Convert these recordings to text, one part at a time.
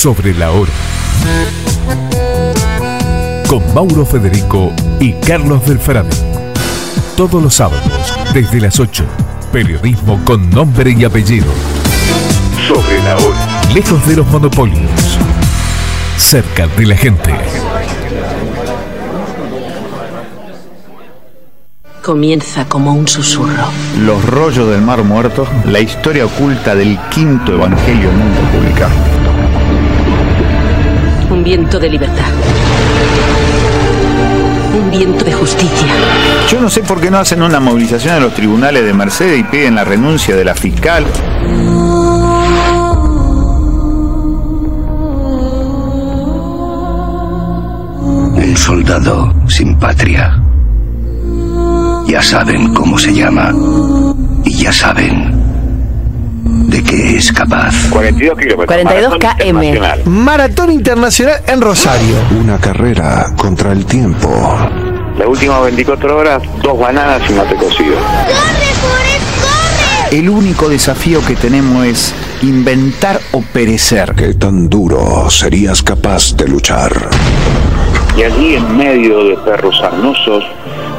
sobre la hora. Con Mauro Federico y Carlos del Frade. Todos los sábados, desde las 8. Periodismo con nombre y apellido. Sobre la hora. Lejos de los monopolios. Cerca de la gente. Comienza como un susurro. Los rollos del mar muerto, la historia oculta del quinto evangelio nunca publicado. Un viento de libertad. Un viento de justicia. Yo no sé por qué no hacen una movilización a los tribunales de Mercedes y piden la renuncia de la fiscal. Un soldado sin patria. Ya saben cómo se llama y ya saben qué es capaz. 42 kilómetros. 42 Maratón km. internacional. Maratón Internacional en Rosario. Una carrera contra el tiempo. Las últimas 24 horas, dos bananas y mate cocido. El único desafío que tenemos es inventar o perecer. ¿Qué tan duro serías capaz de luchar? Y allí en medio de perros sarnosos,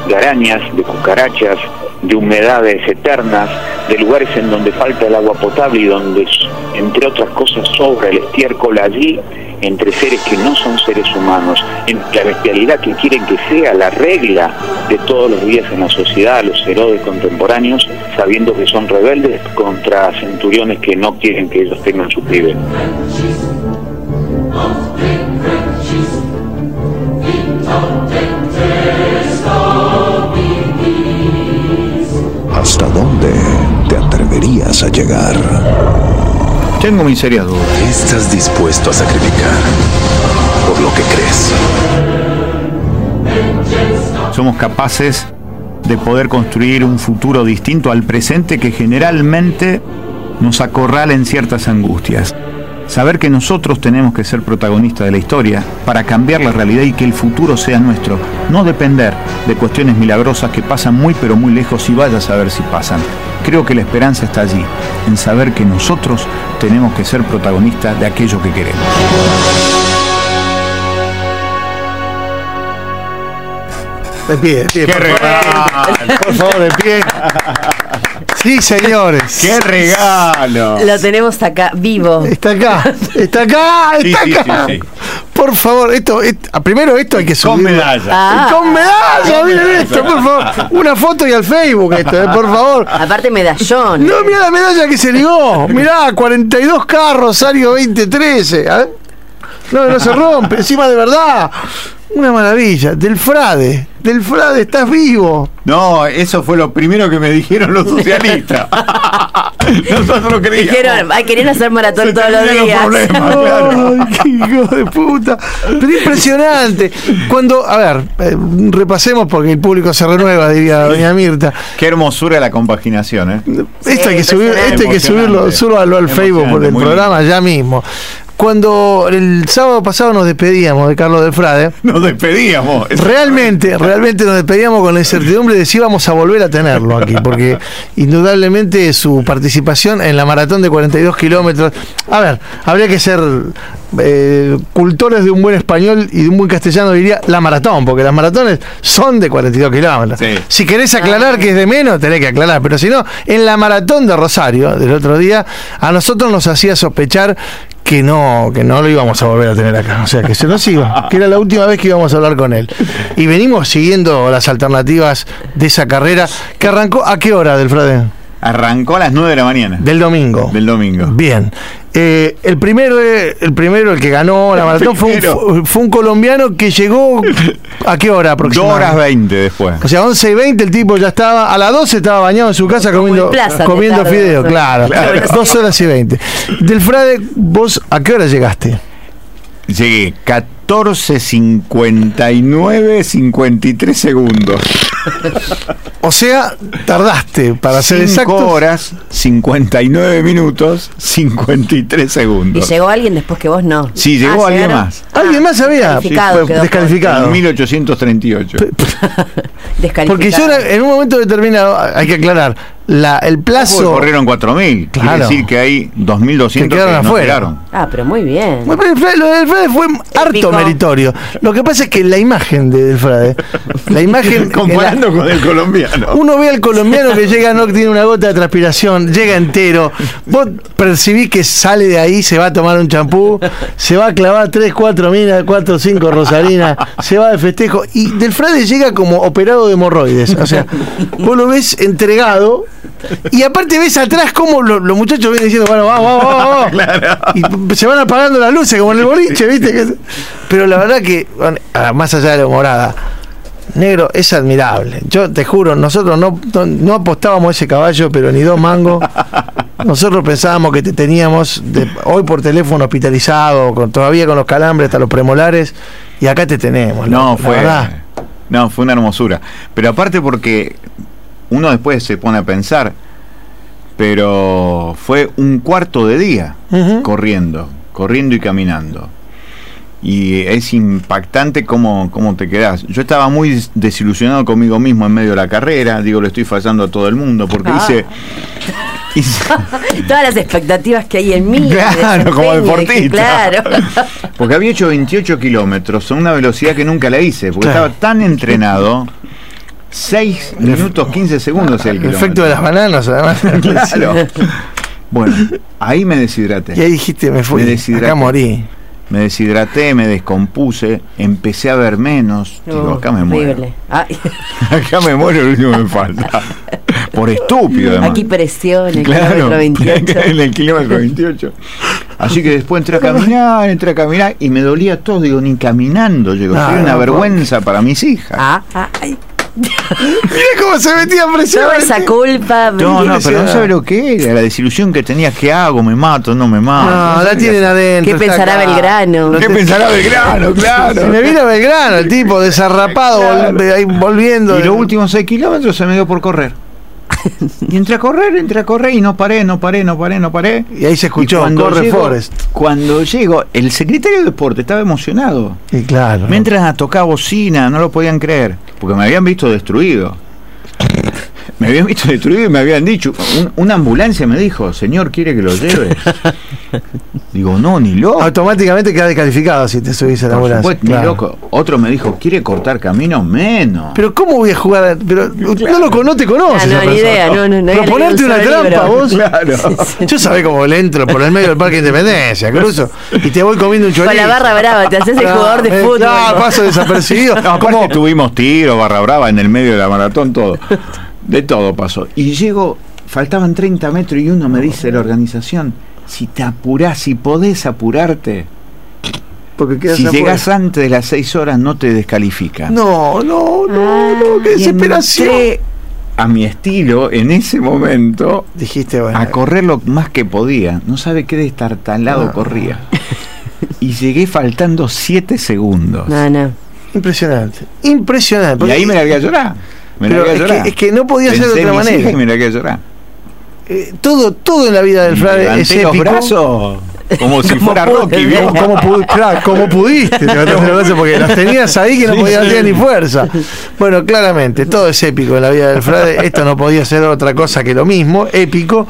de arañas, de cucarachas, de humedades eternas, de lugares en donde falta el agua potable y donde, entre otras cosas, sobra el estiércol allí, entre seres que no son seres humanos, en la bestialidad que quieren que sea la regla de todos los días en la sociedad, los herodes contemporáneos, sabiendo que son rebeldes contra centuriones que no quieren que ellos tengan su pibe. A llegar? Tengo mis serias dudas. ¿Qué estás dispuesto a sacrificar por lo que crees? Somos capaces de poder construir un futuro distinto al presente que generalmente nos acorrala en ciertas angustias. Saber que nosotros tenemos que ser protagonistas de la historia para cambiar la realidad y que el futuro sea nuestro. No depender de cuestiones milagrosas que pasan muy pero muy lejos y vaya a saber si pasan. Creo que la esperanza está allí, en saber que nosotros tenemos que ser protagonistas de aquello que queremos. De pie, de pie. ¡Qué por favor. regalo! Por favor, de pie. Sí, señores. ¡Qué regalo! Lo tenemos acá, vivo. Está acá, está acá, está sí, acá. sí, sí. Por favor, esto, et- ah, primero esto hay que Con subirlo. medalla. Ah. Con medalla, miren esto, por favor. Una foto y al Facebook esto, eh, por favor. Aparte medallón. No, mira la medalla que se ligó. Mirá, 42K Rosario 2013. A ver. No, no se rompe, encima de verdad. Una maravilla. Del Frade. Del Frade, estás vivo. No, eso fue lo primero que me dijeron los socialistas. Nosotros creíamos. Dijeron, ay, querían hacer maratón Se todos los días. problemas. claro. Ay, qué hijo de puta. Pero impresionante. Cuando, a ver, eh, repasemos porque el público se renueva, diría doña Mirta. Qué hermosura la compaginación, ¿eh? Esto hay que subir, esto hay que subirlo, súbalo al Facebook por el programa ya mismo. Cuando el sábado pasado nos despedíamos de Carlos del Frade, Nos despedíamos. realmente, realmente nos despedíamos con la incertidumbre de si íbamos a volver a tenerlo aquí, porque indudablemente su participación en la maratón de 42 kilómetros, a ver, habría que ser eh, cultores de un buen español y de un buen castellano, diría la maratón, porque las maratones son de 42 kilómetros. Sí. Si querés aclarar que es de menos, tenés que aclarar, pero si no, en la maratón de Rosario del otro día, a nosotros nos hacía sospechar que no, que no lo íbamos a volver a tener acá. O sea, que se nos iba, que era la última vez que íbamos a hablar con él. Y venimos siguiendo las alternativas de esa carrera que arrancó a qué hora del Frade? Arrancó a las 9 de la mañana. Del domingo. Del domingo. Bien. Eh, el primero, eh, el primero, el que ganó la maratón fue un, fue un colombiano que llegó a qué hora 2 aproximadamente. horas 20 después. O sea, 11 y 20 el tipo ya estaba, a las 12 estaba bañado en su casa comiendo, plaza, comiendo de tarde, fideo, o sea. claro. Claro. 2 horas y 20. Del Frade, vos, ¿a qué hora llegaste? Llegué 14.59, 53 segundos. O sea, tardaste, para ser 5 exacto. horas, 59 minutos, 53 Y segundos. llegó alguien después que vos no. Sí, llegó Ah, alguien llegaron. más. ¿Alguien más había? Descalificado, por- descalificado. En 1838. Descalificado. Porque yo era- en un momento determinado, hay que aclarar, la, el Ojo, plazo. corrieron 4.000. Claro. Quiere decir que hay 2.200 Que quedaron no afuera. Ah, pero muy bien. Bueno, el Frade- lo del Frade fue harto Épico. meritorio. Lo que pasa es que la imagen de- del Frade, la imagen. Comparando con el colombiano. Uno ve al colombiano que llega, no tiene una gota de transpiración, llega entero. Vos percibís que sale de ahí, se va a tomar un champú, se va a clavar 3, 4 minas, 4, 5 rosarinas, se va de festejo. Y del Frade llega como operado de hemorroides. O sea, vos lo ves entregado. Y aparte ves atrás cómo lo- los muchachos vienen diciendo, bueno, vamos, vamos, vamos. Y p- se van apagando las luces como en el boliche, ¿viste? Pero la verdad que, bueno, más allá de la morada, Negro, es admirable. Yo te juro, nosotros no, no, no apostábamos ese caballo, pero ni dos mangos. Nosotros pensábamos que te teníamos de- hoy por teléfono hospitalizado, con, todavía con los calambres hasta los premolares, y acá te tenemos. No, la fue. No, fue una hermosura. Pero aparte porque uno después se pone a pensar, pero fue un cuarto de día corriendo, corriendo y caminando. Y es impactante cómo, cómo te quedás. Yo estaba muy des- desilusionado conmigo mismo en medio de la carrera. Digo, le estoy fallando a todo el mundo porque Ah. hice, Todas las expectativas que hay en mí. de Claro, como que- deportista. Claro. Porque había hecho 28 kilómetros a una velocidad que nunca la hice, porque Claro. estaba tan entrenado. 6 minutos 15 segundos el El efecto de las bananas, además. Claro. Bueno, ahí me deshidraté. Y ahí dijiste, me fui. Me deshidraté. acá morí. Me deshidraté, me descompuse, empecé a ver menos. Digo, Uh, acá me muero. horrible. Acá me muero, lo único que me falta. Por estúpido, además. aquí presión, el Claro, kilómetro 28. en el kilómetro 28. Así que después entré a caminar, entré a caminar y me dolía todo. Digo, ni caminando llego. No, Soy una no, vergüenza para mis hijas. Ah, ah, ay. Mira cómo se metía presión. Toda esa culpa. No, no, pero no sabe lo que era, la desilusión que tenía, ¿qué hago? ¿Me mato? ¿No me mato? No, la tienen adentro. ¿Qué pensará acá. Belgrano? ¿Qué pensará Belgrano? Se Claro. me vino Belgrano, el tipo desarrapado, Claro. vol- ahí volviendo. Y los últimos seis kilómetros se me dio por correr. Y entré a correr, entré a correr y no paré, no paré, no paré, no paré. Y ahí se escuchó, cuando corre llego-. Cuando llego, el secretario de deporte estaba emocionado. Y claro. Me entran a tocar bocina, no lo podían creer, porque me habían visto destruido. Me habían visto destruido y me habían dicho, un- una ambulancia me dijo, señor, ¿quiere que lo lleve? Digo, no, ni loco. Automáticamente queda descalificado si te subís a la Por ambulancia. supuesto, ni Claro. loco. Otro me dijo, ¿quiere cortar camino? Menos. Pero ¿cómo voy a jugar? a- Pero no lo no te conoces. Ah, no, ni idea, no, no, no Pero había ponerte leído una trampa libro. vos. Claro. Yo sabés cómo le entro por el medio del Parque Independencia, cruzo, y te voy comiendo un chorizo. Con la barra brava, te haces el No, jugador de fútbol. No, paso desapercibido. No, aparte Como- tuvimos tiro, barra brava en el medio de la maratón, todo. De todo pasó. Y llego, faltaban 30 metros y uno me dice de la organización, si te apurás, si podés apurarte, porque quedas si llegás antes de las 6 horas no te descalifican. No, no, no, no, qué desesperación. entré a mi estilo en ese momento Dijiste, bueno. a correr lo más que podía. No sabe qué destartalado No. corría. Y llegué faltando 7 segundos. No, no. Impresionante. Impresionante. Y ahí me largué a llorar. Me Pero a es que- es que no podía ser de Pensé otra manera. hijas Y me largué a llorar. eh, todo, todo en la vida del Frade es Levanté los épico. brazos como si fuera Rocky. ¿no? ¿vio? Como, como pu- claro, como pudiste, los porque los tenías ahí que no Sí, podían sí. tener ni fuerza. Bueno, claramente, todo es épico en la vida del Frade. Esto no podía ser otra cosa que lo mismo, épico.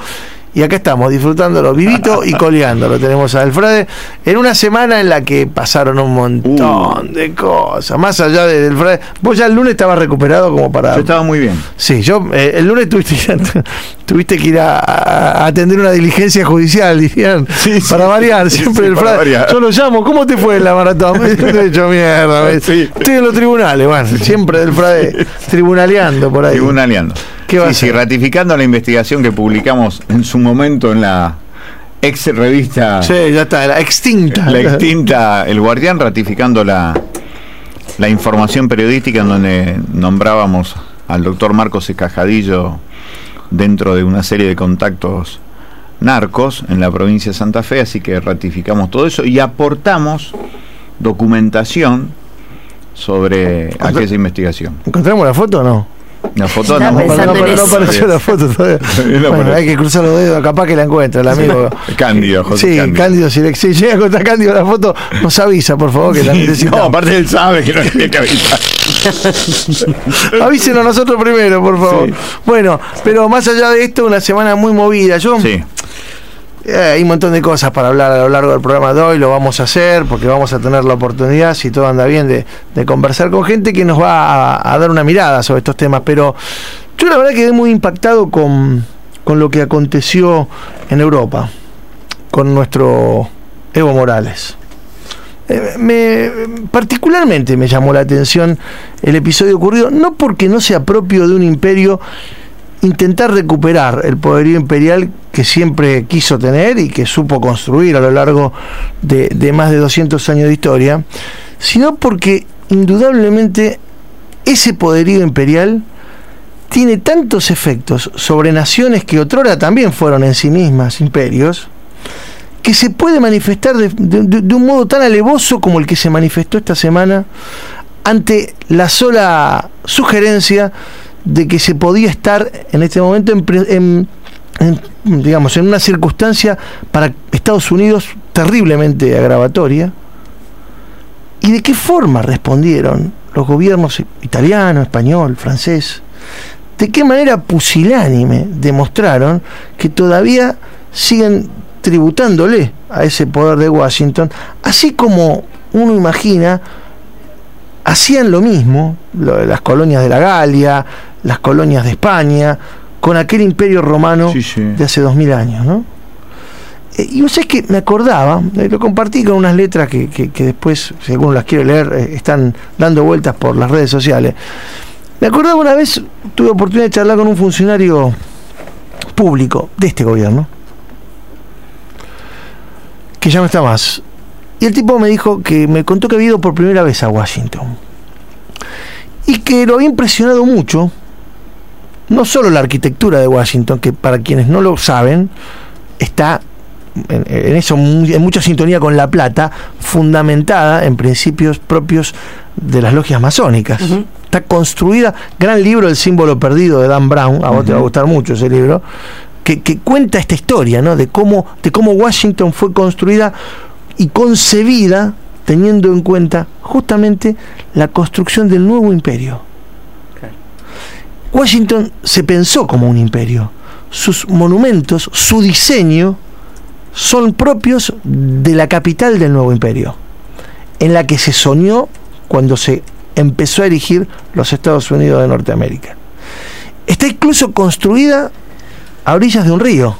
Y acá estamos, disfrutándolo vivito y coleando. Lo tenemos a Frade en una semana en la que pasaron un montón Uh. de cosas. Más allá de- del Frade. Vos ya el lunes estabas recuperado como para. Yo estaba muy bien. Sí, yo eh, el lunes tuviste, que ir a- tuviste que ir a, atender una diligencia judicial, dirían, Sí, sí. para variar, siempre sí, el para Frade. variar. Yo lo llamo, ¿cómo te fue en la maratón? Me he hecho mierda, estoy en los tribunales, bueno, siempre del Frade tribunaleando por ahí. Tribunaleando. ¿Qué va sí, a sí, ratificando la investigación que publicamos en su momento en la ex revista, Sí, ya está, la extinta. la extinta El Guardián, ratificando la, la información periodística en donde nombrábamos al doctor Marcos Escajadillo dentro de una serie de contactos narcos en la provincia de Santa Fe, así que ratificamos todo eso y aportamos documentación sobre aquella investigación. ¿Encontramos la foto o no? La foto no, no, no apareció la foto todavía. No Bueno, hay que cruzar los dedos, capaz que la encuentra el amigo. Cándido, José Sí, Cándido. Cándido, si, le- si llega a encontrar Cándido la foto, nos avisa, por favor, que la No, necesitamos. aparte él sabe que no tiene que avisar. Avísenos nosotros primero, por favor. Sí. Bueno, pero más allá de esto, una semana muy movida. Yo Sí. Eh, hay un montón de cosas para hablar a lo largo del programa de hoy, lo vamos a hacer porque vamos a tener la oportunidad, si todo anda bien, de, conversar con gente que nos va a, a dar una mirada sobre estos temas. Pero yo la verdad quedé muy impactado con, con lo que aconteció en Europa, con nuestro Evo Morales. Eh, me, particularmente me llamó la atención el episodio ocurrido, no porque no sea propio de un imperio intentar recuperar el poderío imperial que siempre quiso tener y que supo construir a lo largo de, más de 200 años de historia, sino porque indudablemente ese poderío imperial tiene tantos efectos sobre naciones que otrora también fueron en sí mismas imperios, que se puede manifestar de un modo tan alevoso como el que se manifestó esta semana ante la sola sugerencia de que se podía estar en este momento en, en- en, digamos en una circunstancia para Estados Unidos terriblemente agravatoria y de qué forma respondieron los gobiernos italiano, español, francés de qué manera pusilánime demostraron que todavía siguen tributándole a ese poder de Washington, así como uno imagina hacían lo mismo lo de las colonias de la Galia, las colonias de España, con aquel imperio romano Sí, sí. de hace dos mil años, ¿no? Eh, Y vos sabés que me acordaba, eh, lo compartí con unas letras que, que- que después, si alguno las quiere leer, eh, están dando vueltas por las redes sociales. Me acordaba una vez, tuve oportunidad de charlar con un funcionario público de este gobierno, que ya no está más. Y el tipo me dijo que me contó que había ido por primera vez a Washington. Y que lo había impresionado mucho, no solo la arquitectura de Washington, que para quienes no lo saben, está en, en eso en mucha sintonía con La Plata, fundamentada en principios propios de las logias masónicas. Está construida, gran libro El símbolo perdido de Dan Brown, a vos te va a gustar mucho ese libro, que, que cuenta esta historia, ¿no? De cómo, de cómo Washington fue construida y concebida teniendo en cuenta justamente la construcción del nuevo imperio. Washington se pensó como un imperio. Sus monumentos, su diseño, son propios de la capital del nuevo imperio, en la que se soñó cuando se empezó a erigir los Estados Unidos de Norteamérica. Está incluso construida a orillas de un río,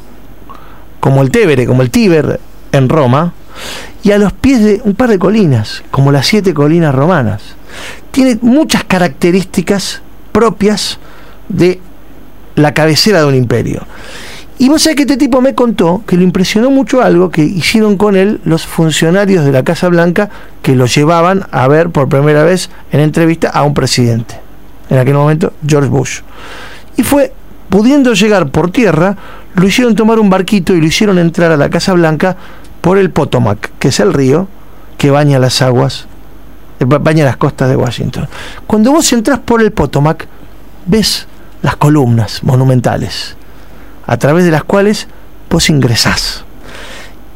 como el Tevere, como el Tíber en Roma, y a los pies de un par de colinas, como las siete colinas romanas. Tiene muchas características propias de la cabecera de un imperio. Y vos sabés que este tipo me contó que le impresionó mucho algo que hicieron con él los funcionarios de la Casa Blanca que lo llevaban a ver por primera vez en entrevista a un presidente. En aquel momento, George Bush. Y fue, pudiendo llegar por tierra, lo hicieron tomar un barquito y lo hicieron entrar a la Casa Blanca por el Potomac, que es el río que baña las aguas, eh, ba- baña las costas de Washington. Cuando vos entrás por el Potomac, ves las columnas monumentales a través de las cuales vos ingresás.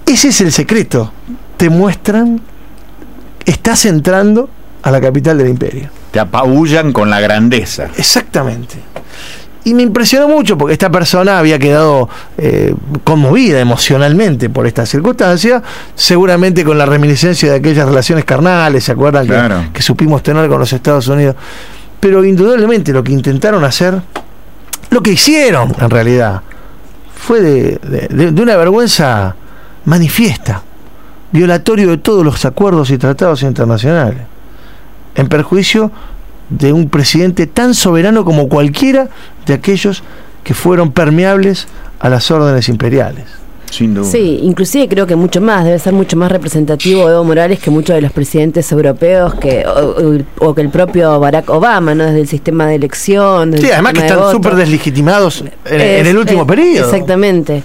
Ese es el secreto. Te muestran, estás entrando a la capital del imperio. Te apabullan con la grandeza. Exactamente. Y me impresionó mucho porque esta persona había quedado eh, conmovida emocionalmente por esta circunstancia, seguramente con la reminiscencia de aquellas relaciones carnales, ¿se acuerdan que- Claro. que, supimos tener con los Estados Unidos? Pero indudablemente lo que intentaron hacer, lo que hicieron en realidad, fue de, una vergüenza manifiesta, violatorio de todos los acuerdos y tratados internacionales, en perjuicio de un presidente tan soberano como cualquiera de aquellos que fueron permeables a las órdenes imperiales. Sin duda. Sí, inclusive creo que mucho más, debe ser mucho más representativo Evo Morales que muchos de los presidentes europeos que o, o- o que el propio Barack Obama, ¿no? Desde el sistema de elección. desde Sí, además que de están súper deslegitimados en, en Es- el último eh, periodo. Exactamente.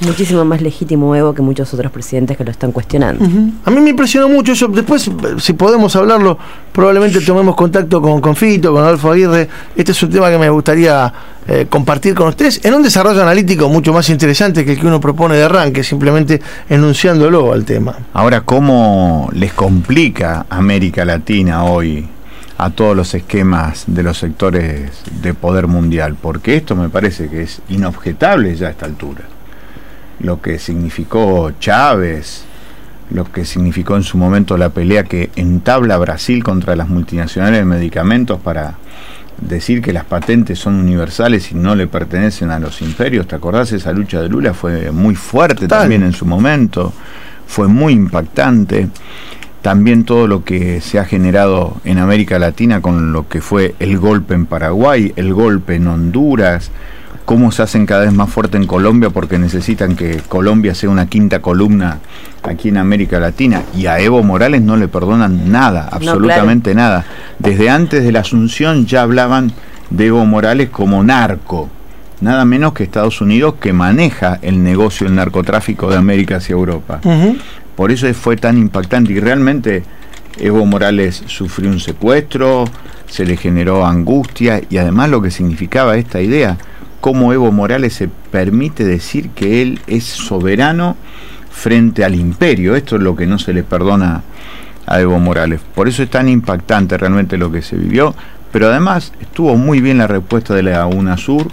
Muchísimo más legítimo Evo que muchos otros presidentes que lo están cuestionando. A mí me impresionó mucho eso. Después, si podemos hablarlo, probablemente tomemos contacto con, con Fito, con Adolfo Aguirre. Este es un tema que me gustaría eh, compartir con ustedes en un desarrollo analítico mucho más interesante que el que uno propone de arranque, simplemente enunciándolo al tema. Ahora, ¿cómo les complica América Latina hoy a todos los esquemas de los sectores de poder mundial? Porque esto me parece que es inobjetable ya a esta altura. Lo que significó Chávez, lo que significó en su momento la pelea que entabla Brasil contra las multinacionales de medicamentos para decir que las patentes son universales y no le pertenecen a los imperios. ¿Te acordás? Esa lucha de Lula fue muy fuerte Total. también en su momento, fue muy impactante. También todo lo que se ha generado en América Latina con lo que fue el golpe en Paraguay, el golpe en Honduras, cómo se hacen cada vez más fuerte en Colombia porque necesitan que Colombia sea una quinta columna aquí en América Latina. Y a Evo Morales no le perdonan nada, absolutamente nada. Desde antes de la Asunción ya hablaban de Evo Morales como narco. Nada menos que Estados Unidos que maneja el negocio del narcotráfico de América hacia Europa. Por eso fue tan impactante y realmente Evo Morales sufrió un secuestro, se le generó angustia y además lo que significaba esta idea, cómo Evo Morales se permite decir que él es soberano frente al imperio. Esto es lo que no se le perdona a Evo Morales. Por eso es tan impactante realmente lo que se vivió. Pero además estuvo muy bien la respuesta de la UNASUR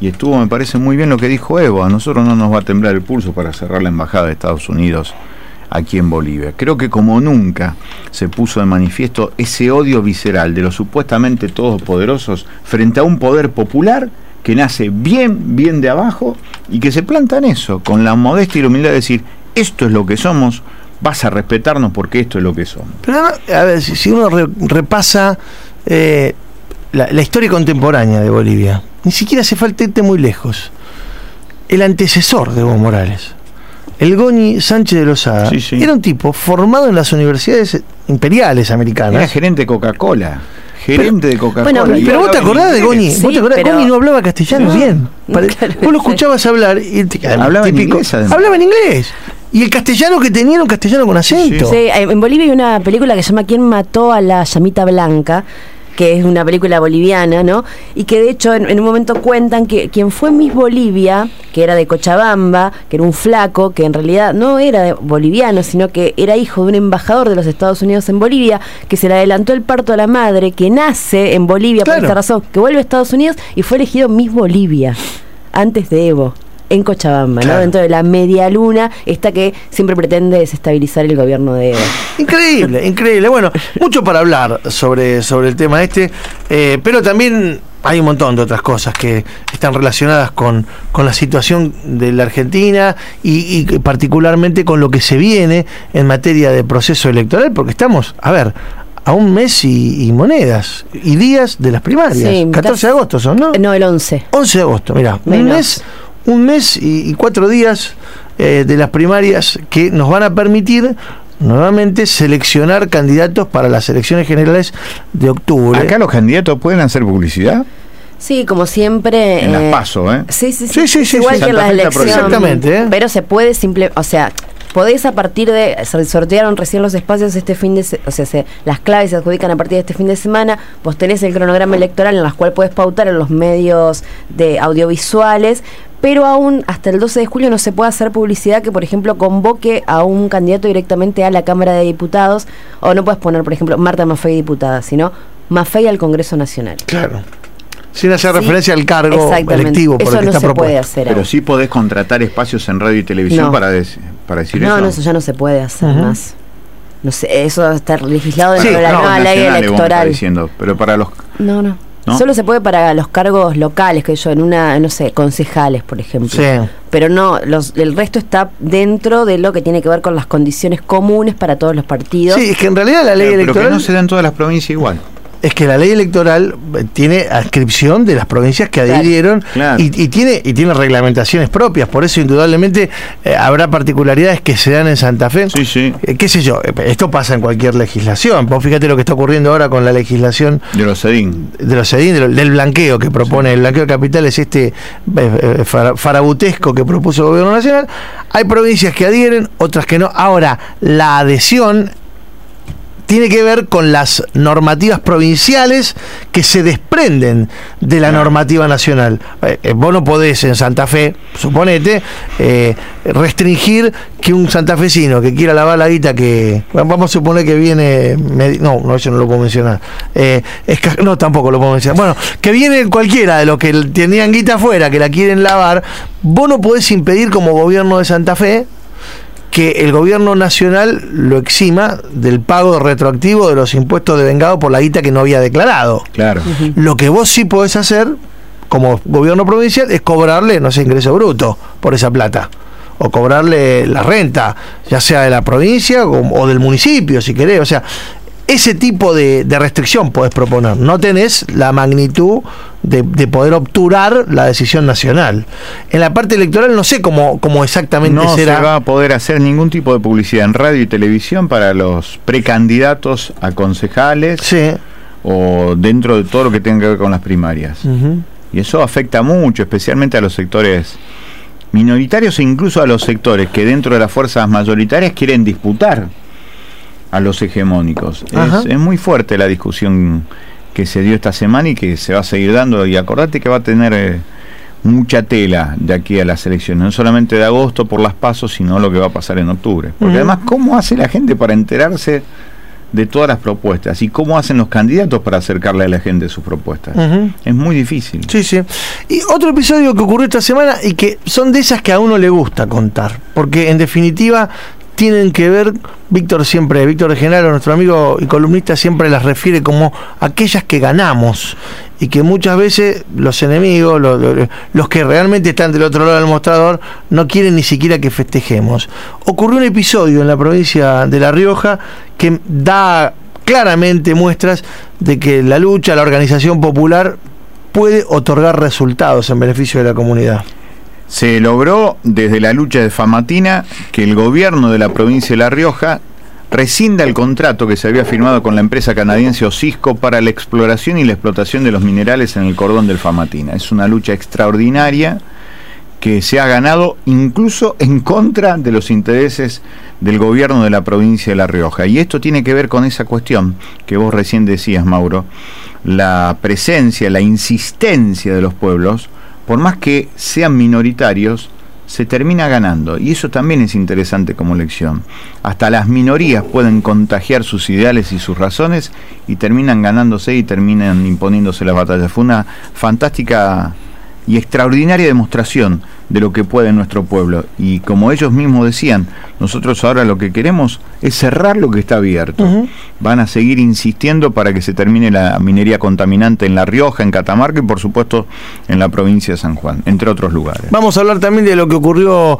y estuvo, me parece, muy bien lo que dijo Evo. A nosotros no nos va a temblar el pulso para cerrar la embajada de Estados Unidos aquí en Bolivia. Creo que como nunca se puso de manifiesto ese odio visceral de los supuestamente todopoderosos frente a un poder popular que nace bien, bien de abajo y que se planta en eso, con la modestia y la humildad de decir, esto es lo que somos, vas a respetarnos porque esto es lo que somos. Pero a ver, si, uno re- repasa eh, la, la historia contemporánea de Bolivia, ni siquiera hace falta irte muy lejos. El antecesor de Evo Morales, el Goñi Sánchez de Lozada, Sí, sí. era un tipo formado en las universidades imperiales Era americanas. gerente de Coca-Cola, gerente de Coca-Cola. Bueno, Pero vos te acordás de Sí, vos te acordás, pero- Goñi no hablaba castellano No. bien. Pare- Claro, vos lo sí. escuchabas hablar y te- Hablaba en inglés, además. Hablaba en inglés. Y el castellano que tenía era un castellano con acento. Sí, en Bolivia hay una película que se llama ¿Quién mató a la llamita blanca? Que es una película boliviana, ¿no? Y que de hecho en, en un momento cuentan que quien fue Miss Bolivia, que era de Cochabamba, que era un flaco, que en realidad no era boliviano, sino que era hijo de un embajador de los Estados Unidos en Bolivia, que se le adelantó el parto a la madre, que nace en Bolivia Claro. por esta razón, que vuelve a Estados Unidos y fue elegido Miss Bolivia antes de Evo. En Cochabamba, Claro. ¿no? Dentro de la media luna, esta que siempre pretende desestabilizar el gobierno de. Increíble, increíble. Bueno, mucho para hablar sobre, sobre el tema este, eh, pero también hay un montón de otras cosas que están relacionadas con, con la situación de la Argentina y, particularmente con lo que se viene en materia de proceso electoral, porque estamos, a ver, a un mes y, y monedas y días de las primarias. Sí, 14 de agosto son, ¿no? No, el 11. 11 de agosto, mira, un mes, un mes y, y cuatro días eh, de las primarias que nos van a permitir nuevamente seleccionar candidatos para las elecciones generales de octubre. Acá los candidatos pueden hacer publicidad Sí, como siempre. en las eh, paso, ¿eh? Sí, sí, sí. Sí, sí, sí, igual sí. que en las elecciones. Exactamente, ¿eh? Pero se puede simple, o sea, podés a partir de se sortearon recién los espacios este fin de, se- o sea, se- las claves se adjudican a partir de este fin de semana. Vos tenés el cronograma electoral en las cual puedes pautar en los medios de audiovisuales. Pero aún hasta el 12 de julio no se puede hacer publicidad que, por ejemplo, convoque a un candidato directamente a la Cámara de Diputados. O no puedes poner, por ejemplo, Marta Maffei diputada, sino Maffei al Congreso Nacional. Claro. Sin hacer Sí, referencia al cargo electivo por Eso el que no está se puede propuesto. hacer. Pero sí podés contratar espacios en radio y televisión No. para, dec- para decir No, eso. no, eso ya no se puede hacer más. No sé, eso está legislado dentro Sí, de la no, nueva ley electoral. diciendo, pero para los No, no, ¿No? Solo se puede para los cargos locales, que yo, en una, no sé, concejales, por ejemplo. Sí. Pero no, los, el resto está dentro de lo que tiene que ver con las condiciones comunes para todos los partidos. Sí, es que en realidad la ley pero electoral. que no se da en todas las provincias igual. Es que la ley electoral eh, tiene adscripción de las provincias que adhirieron Claro. y, y tiene y tiene reglamentaciones propias. Por eso, indudablemente, eh, habrá particularidades que se dan en Santa Fe. Sí, sí. Eh, qué sé yo, esto pasa en cualquier legislación. Vos fíjate lo que está ocurriendo ahora con la legislación De los de los CEDIN, de lo- del blanqueo que propone, el blanqueo de capitales, este eh, fara- farabutesco que propuso el gobierno nacional. Hay provincias que adhieren, otras que no. Ahora, la adhesión tiene que ver con las normativas provinciales que se desprenden de la normativa nacional. Eh, eh, vos no podés en Santa Fe, suponete, eh, restringir que un santafesino que quiera lavar la guita que... bueno, vamos a suponer que viene... No, no, eso no lo puedo mencionar. Eh, es no, tampoco lo puedo mencionar. Bueno, que viene cualquiera de los que tenían guita afuera, que la quieren lavar, vos no podés impedir como gobierno de Santa Fe que el gobierno nacional lo exima del pago retroactivo de los impuestos de vengado por la guita que no había declarado. Claro. Lo que vos sí podés hacer como gobierno provincial es cobrarle, no sé, ingreso bruto por esa plata. O cobrarle la renta, ya sea de la provincia o, o del municipio, si querés. O sea, ese tipo de, de restricción podés proponer. No tenés la magnitud de, de poder obturar la decisión nacional. En la parte electoral no sé cómo, cómo exactamente No será. se va a poder hacer ningún tipo de publicidad en radio y televisión para los precandidatos a concejales Sí. o dentro de todo lo que tenga que ver con las primarias. Y eso afecta mucho, especialmente a los sectores minoritarios e incluso a los sectores que dentro de las fuerzas mayoritarias quieren disputar a los hegemónicos. Es muy fuerte la discusión que se dio esta semana y que se va a seguir dando. Y acordate que va a tener eh, mucha tela de aquí a las elecciones, no solamente de agosto por las pasos, sino lo que va a pasar en octubre. Porque además, ¿cómo hace la gente para enterarse de todas las propuestas? ¿Y cómo hacen los candidatos para acercarle a la gente sus propuestas? Es muy difícil. Sí, sí. Y otro episodio que ocurrió esta semana y que son de esas que a uno le gusta contar, porque en definitiva tienen que ver, Víctor siempre, Víctor Genaro, nuestro amigo y columnista, siempre las refiere como aquellas que ganamos y que muchas veces los enemigos, lo- lo- los que realmente están del otro lado del mostrador, no quieren ni siquiera que festejemos. Ocurrió un episodio en la provincia de La Rioja que da claramente muestras de que la lucha, la organización popular puede otorgar resultados en beneficio de la comunidad. Se logró desde la lucha de Famatina que el gobierno de la provincia de La Rioja rescinda el contrato que se había firmado con la empresa canadiense Osisco para la exploración y la explotación de los minerales en el cordón del Famatina. Es una lucha extraordinaria que se ha ganado incluso en contra de los intereses del gobierno de la provincia de La Rioja. Y esto tiene que ver con esa cuestión que vos recién decías, Mauro, la presencia, la insistencia de los pueblos, por más que sean minoritarios, se termina ganando. Y eso también es interesante como lección. Hasta las minorías pueden contagiar sus ideales y sus razones y terminan ganándose y terminan imponiéndose las batallas. Fue una fantástica y extraordinaria demostración de lo que puede nuestro pueblo. Y como ellos mismos decían, nosotros ahora lo que queremos es cerrar lo que está abierto. Van a seguir insistiendo para que se termine la minería contaminante en La Rioja, en Catamarca y por supuesto en la provincia de San Juan, entre otros lugares. Vamos a hablar también de lo que ocurrió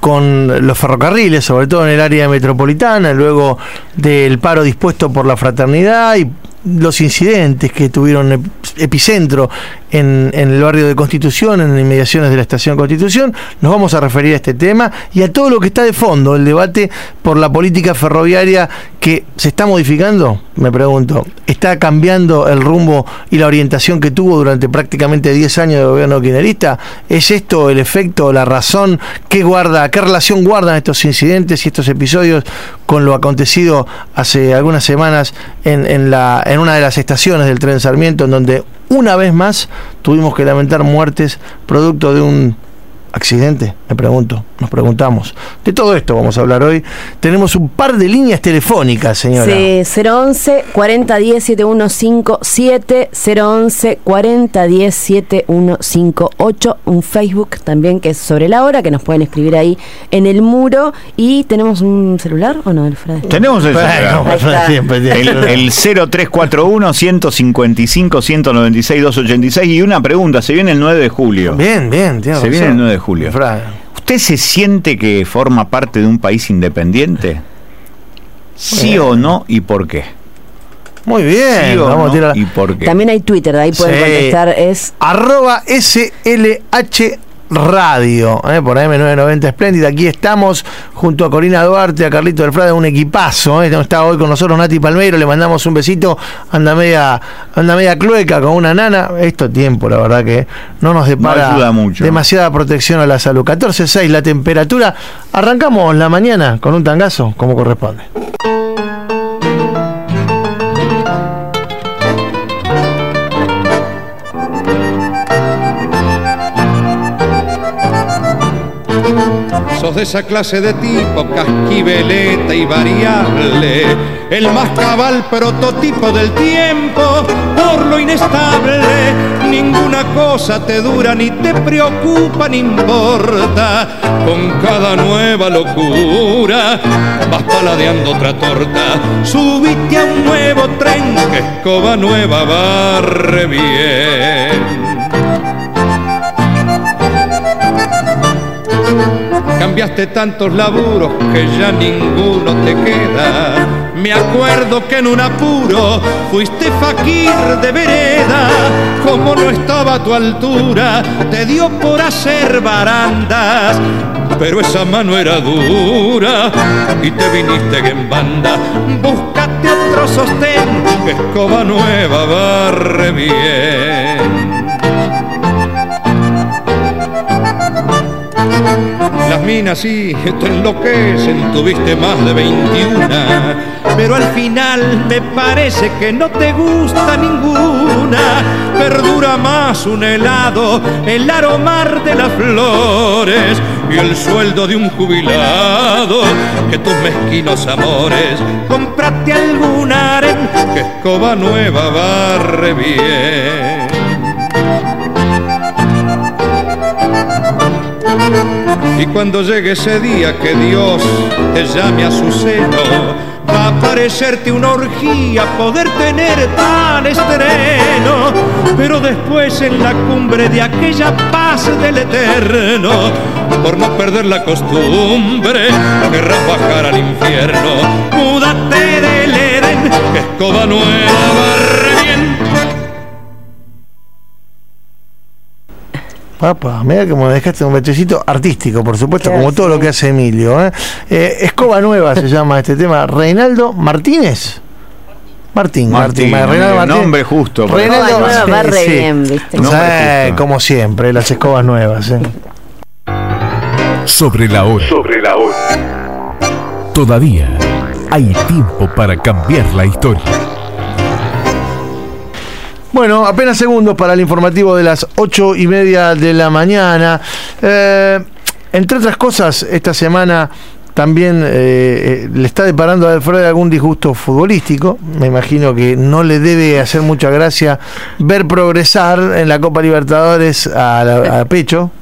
con los ferrocarriles, sobre todo en el área metropolitana, luego del paro dispuesto por la fraternidad y los incidentes que tuvieron ep- epicentro en, en el barrio de Constitución, en inmediaciones de la estación Constitución. Nos vamos a referir a este tema y a todo lo que está de fondo, el debate por la política ferroviaria que se está modificando, me pregunto. ¿Está cambiando el rumbo y la orientación que tuvo durante prácticamente 10 años de gobierno kirchnerista? ¿Es esto el efecto, la razón? ¿Qué guarda, qué relación guardan estos incidentes y estos episodios con lo acontecido hace algunas semanas en, en la, en una de las estaciones del tren Sarmiento, en donde una vez más tuvimos que lamentar muertes producto de un accidente? Me pregunto, nos preguntamos. De todo esto vamos a hablar hoy. Tenemos un par de líneas telefónicas, señora. Sí, 011 4010 7157 011 4010 7158 un Facebook también que es sobre la hora que nos pueden escribir ahí en el muro y tenemos un celular o no Alfredo? Tenemos el celular. El, el 0341 155 196 286 y una pregunta, se viene el 9 de julio. Bien, bien, tiene Se viene el 9 de julio. ¿Usted se siente que forma parte de un país independiente? ¿Sí o no y por qué? Muy bien, ¿Sí o vamos no? a tirar. ¿Y por qué? También hay Twitter, de ahí pueden Sí. contestar. Es Arroba SLH Radio, eh, por AM990 Espléndida. Aquí estamos junto a Corina Duarte, a Carlito del Frade, un equipazo. Eh. Está hoy con nosotros Nati Palmeiro, le mandamos un besito. Anda media, anda media clueca con una nana. Esto tiempo, la verdad que no nos depara No ayuda mucho. demasiada protección a la salud. 14.6 la temperatura. Arrancamos la mañana con un tangazo, como corresponde. De esa clase de tipo casquiveleta y variable, el más cabal prototipo del tiempo, por lo inestable, ninguna cosa te dura ni te preocupa ni importa. Con cada nueva locura vas paladeando otra torta, subite a un nuevo tren que escoba nueva barre bien. Cambiaste tantos laburos que ya ninguno te queda. Me acuerdo que en un apuro fuiste faquir de vereda. Como no estaba a tu altura, te dio por hacer barandas. Pero esa mano era dura y te viniste en banda. Búscate otro sostén, escoba nueva barre bien. Las minas sí te enloquecen, tuviste más de 21, pero al final me parece que no te gusta ninguna. Perdura más un helado, el aromar de las flores y el sueldo de un jubilado que tus mezquinos amores. Comprate algún aren que escoba nueva barre bien. Y cuando llegue ese día que Dios te llame a su seno, va a parecerte una orgía poder tener tan estreno. Pero después en la cumbre de aquella paz del eterno, por no perder la costumbre, querrás bajar al infierno. Múdate del Edén, escoba nueva Papá, mira que me dejaste un bechecito artístico, por supuesto, como todo lo que hace Emilio. ¿eh? Eh, Escoba Nueva se llama este tema. Reinaldo Martínez. Martín, Martín, Martín, Reinaldo nombre- Martín. nombre justo, Reinaldo Nueva sí. bien, ¿viste? Justo. como siempre, las escobas nuevas. ¿eh? Sobre la hora. Sobre la hora. Todavía hay tiempo para cambiar la historia. Bueno, apenas segundos para el informativo de las ocho y media de la mañana. Eh, entre otras cosas, esta semana también eh, eh, le está deparando a Alfredo algún disgusto futbolístico. Me imagino que no le debe hacer mucha gracia ver progresar en la Copa Libertadores a, a Pecho.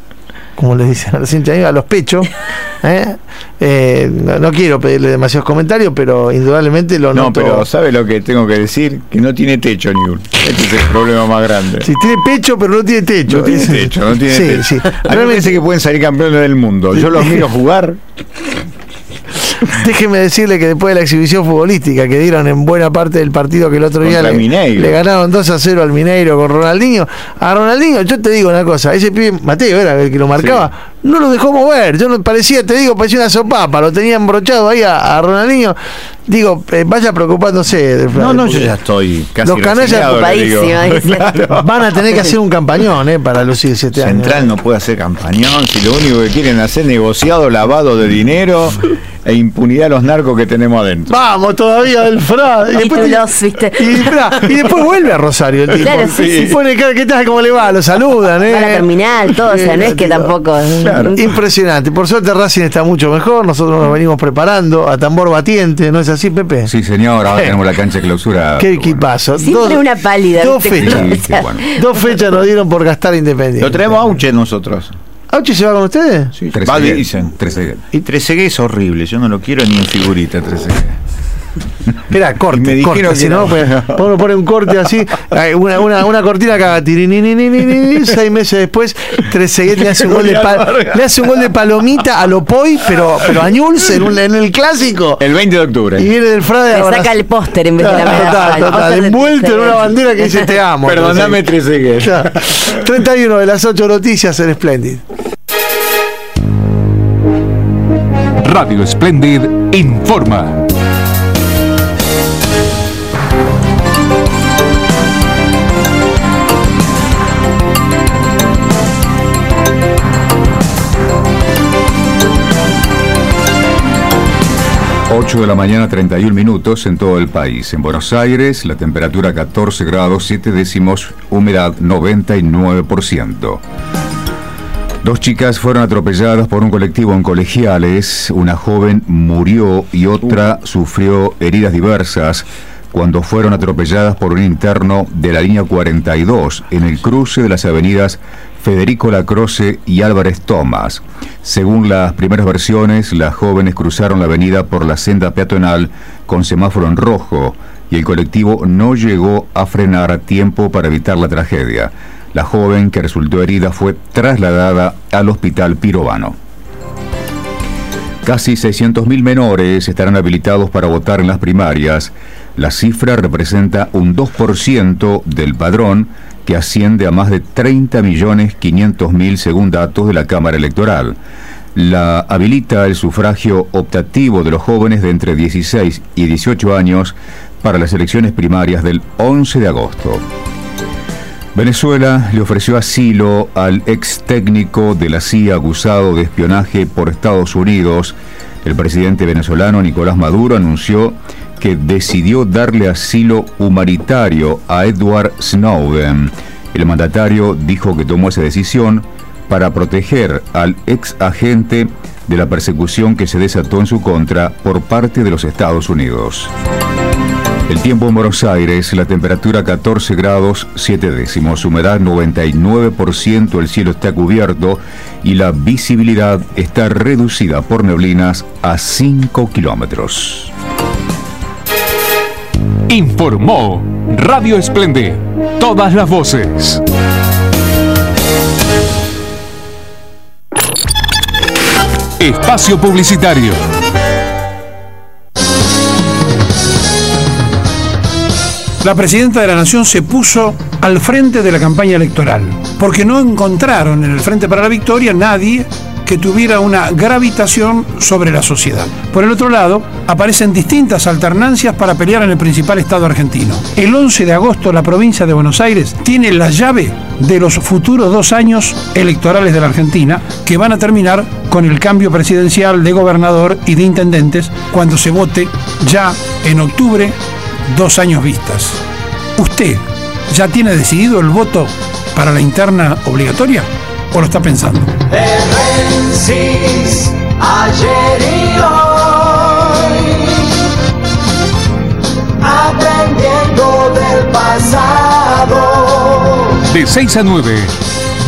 Como le dicen a los hinchas, a los pechos. ¿eh? Eh, no, no quiero pedirle demasiados comentarios, pero indudablemente lo No, noto. pero ¿sabe lo que tengo que decir? Que no tiene techo, Newell. Este es el problema más grande. Si tiene pecho, pero no tiene techo. No tiene techo, no tiene sí, techo. Sí, A mí me parece que pueden salir campeones del mundo. Yo los miro jugar. Déjeme decirle que después de la exhibición futbolística que dieron en buena parte del partido que el otro día le, ganaron 2 a 0 al Mineiro con Ronaldinho, a Ronaldinho, yo te digo una cosa, ese pibe Mateo era el que lo marcaba, no lo dejó mover, yo no parecía, te digo, parecía una sopapa, lo tenía embrochado ahí a, a Ronaldinho. Digo, eh, vaya preocupándose. No, no, yo ya estoy casi Los canallas. Claro. Van a tener que hacer un campañón eh, para lucirse este año. Central no puede hacer campañón si lo único que quieren hacer es negociado, lavado de dinero e impunidad a los narcos que tenemos adentro. Vamos todavía del Fra. Y después, Títulos, ¿viste? y, después vuelve a Rosario el tipo. Claro, sí, y sí. pone cara, ¿qué tal? ¿Cómo le va? Lo saludan, ¿eh? Va a la terminal, todo, o sea, no es que Eh, tampoco. Claro, impresionante. Por suerte Racing está mucho mejor. Nosotros nos venimos preparando a tambor batiente, ¿no es así, Pepe? Sí, señor, ahora tenemos la cancha de clausura. Qué equipazo. Siempre una pálida. Dos fechas. Sí, bueno. Dos fechas nos dieron por gastar Independiente. Lo traemos a Auche nosotros. ¿Auche se va con ustedes? Sí, Tres va, dicen. Tres seguidos. Y Trezeguet es horrible, yo no lo quiero ni en figurita Trezeguet. Era corte, me corte, dijeron si no, no. pues, uno pone un corte así, una, una, una cortina que haga tirinininininini, seis meses después, Trezeguet le hace un gol de le hace un gol de palomita a Lopoy, pero, pero a en, un- en el clásico. El 20 de octubre. Y viene del Frade Le saca el póster en vez de la Total, medalla. total, envuelto en una bandera que dice te amo. Perdóname, Trezeguet. Ya. 31 de las 8 noticias en Splendid. Radio Splendid informa. Ocho de la mañana, 31 minutos en todo el país. En Buenos Aires, la temperatura 14 grados 7 décimos, humedad 99%. Dos chicas fueron atropelladas por un colectivo en colegiales. Una joven murió y otra sufrió heridas diversas cuando fueron atropelladas por un interno de la línea 42 en el cruce de las avenidas Federico Lacroce y Álvarez Tomás. Según las primeras versiones, las jóvenes cruzaron la avenida por la senda peatonal con semáforo en rojo y el colectivo no llegó a frenar a tiempo para evitar la tragedia. La joven que resultó herida fue trasladada al hospital Pirovano. Casi 600.000 menores estarán habilitados para votar en las primarias. La cifra representa un 2% del padrón que asciende a más de 30.500.000 según datos de la Cámara Electoral. La habilita el sufragio optativo de los jóvenes de entre 16 y 18 años para las elecciones primarias del 11 de agosto. Venezuela le ofreció asilo al ex técnico de la CIA acusado de espionaje por Estados Unidos. El presidente venezolano Nicolás Maduro anunció que decidió darle asilo humanitario a Edward Snowden. El mandatario dijo que tomó esa decisión para proteger al ex agente de la persecución que se desató en su contra por parte de los Estados Unidos. El tiempo en Buenos Aires, la temperatura 14 grados 7 décimos, humedad 99%, el cielo está cubierto y la visibilidad está reducida por neblinas a 5 kilómetros. Informó Radio Splendid. Todas las voces. Espacio Publicitario. La presidenta de la Nación se puso al frente de la campaña electoral, porque no encontraron en el Frente para la Victoria nadie que tuviera una gravitación sobre la sociedad. Por el otro lado, aparecen distintas alternancias para pelear en el principal estado argentino. El 11 de agosto la provincia de Buenos Aires tiene la llave de los futuros dos años electorales de la Argentina, que van a terminar con el cambio presidencial de gobernador y de intendentes cuando se vote ya en octubre, dos años vistas. ¿Usted ya tiene decidido el voto para la interna obligatoria o lo está pensando? Rensis, ayer y hoy, aprendiendo del pasado. De 6 a 9.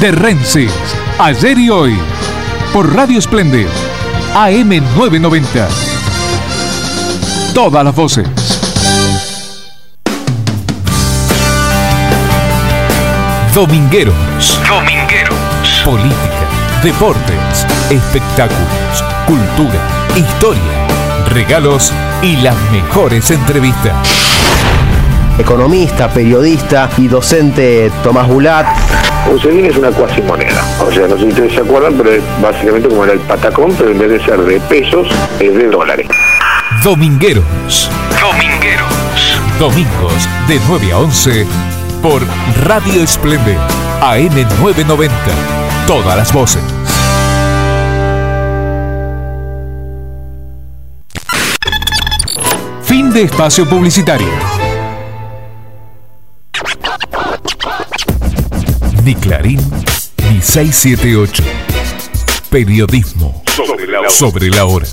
De Rensis. Ayer y hoy. Por Radio Splendid. AM 990. Todas las voces. Domingueros. Domingueros. Política, deportes, espectáculos, cultura, historia, regalos y las mejores entrevistas. Economista, periodista y docente Tomás Bulat. Mussolini es una cuasimoneda. O sea, no sé si ustedes se acuerdan, pero es básicamente como era el patacón, pero en vez de ser de pesos, es de dólares. Domingueros. Domingueros. Domingos de 9 a 11 por Radio Esplende AM 990. Todas las voces. Fin de espacio publicitario. Ni Clarín ni 678. Periodismo sobre la hora.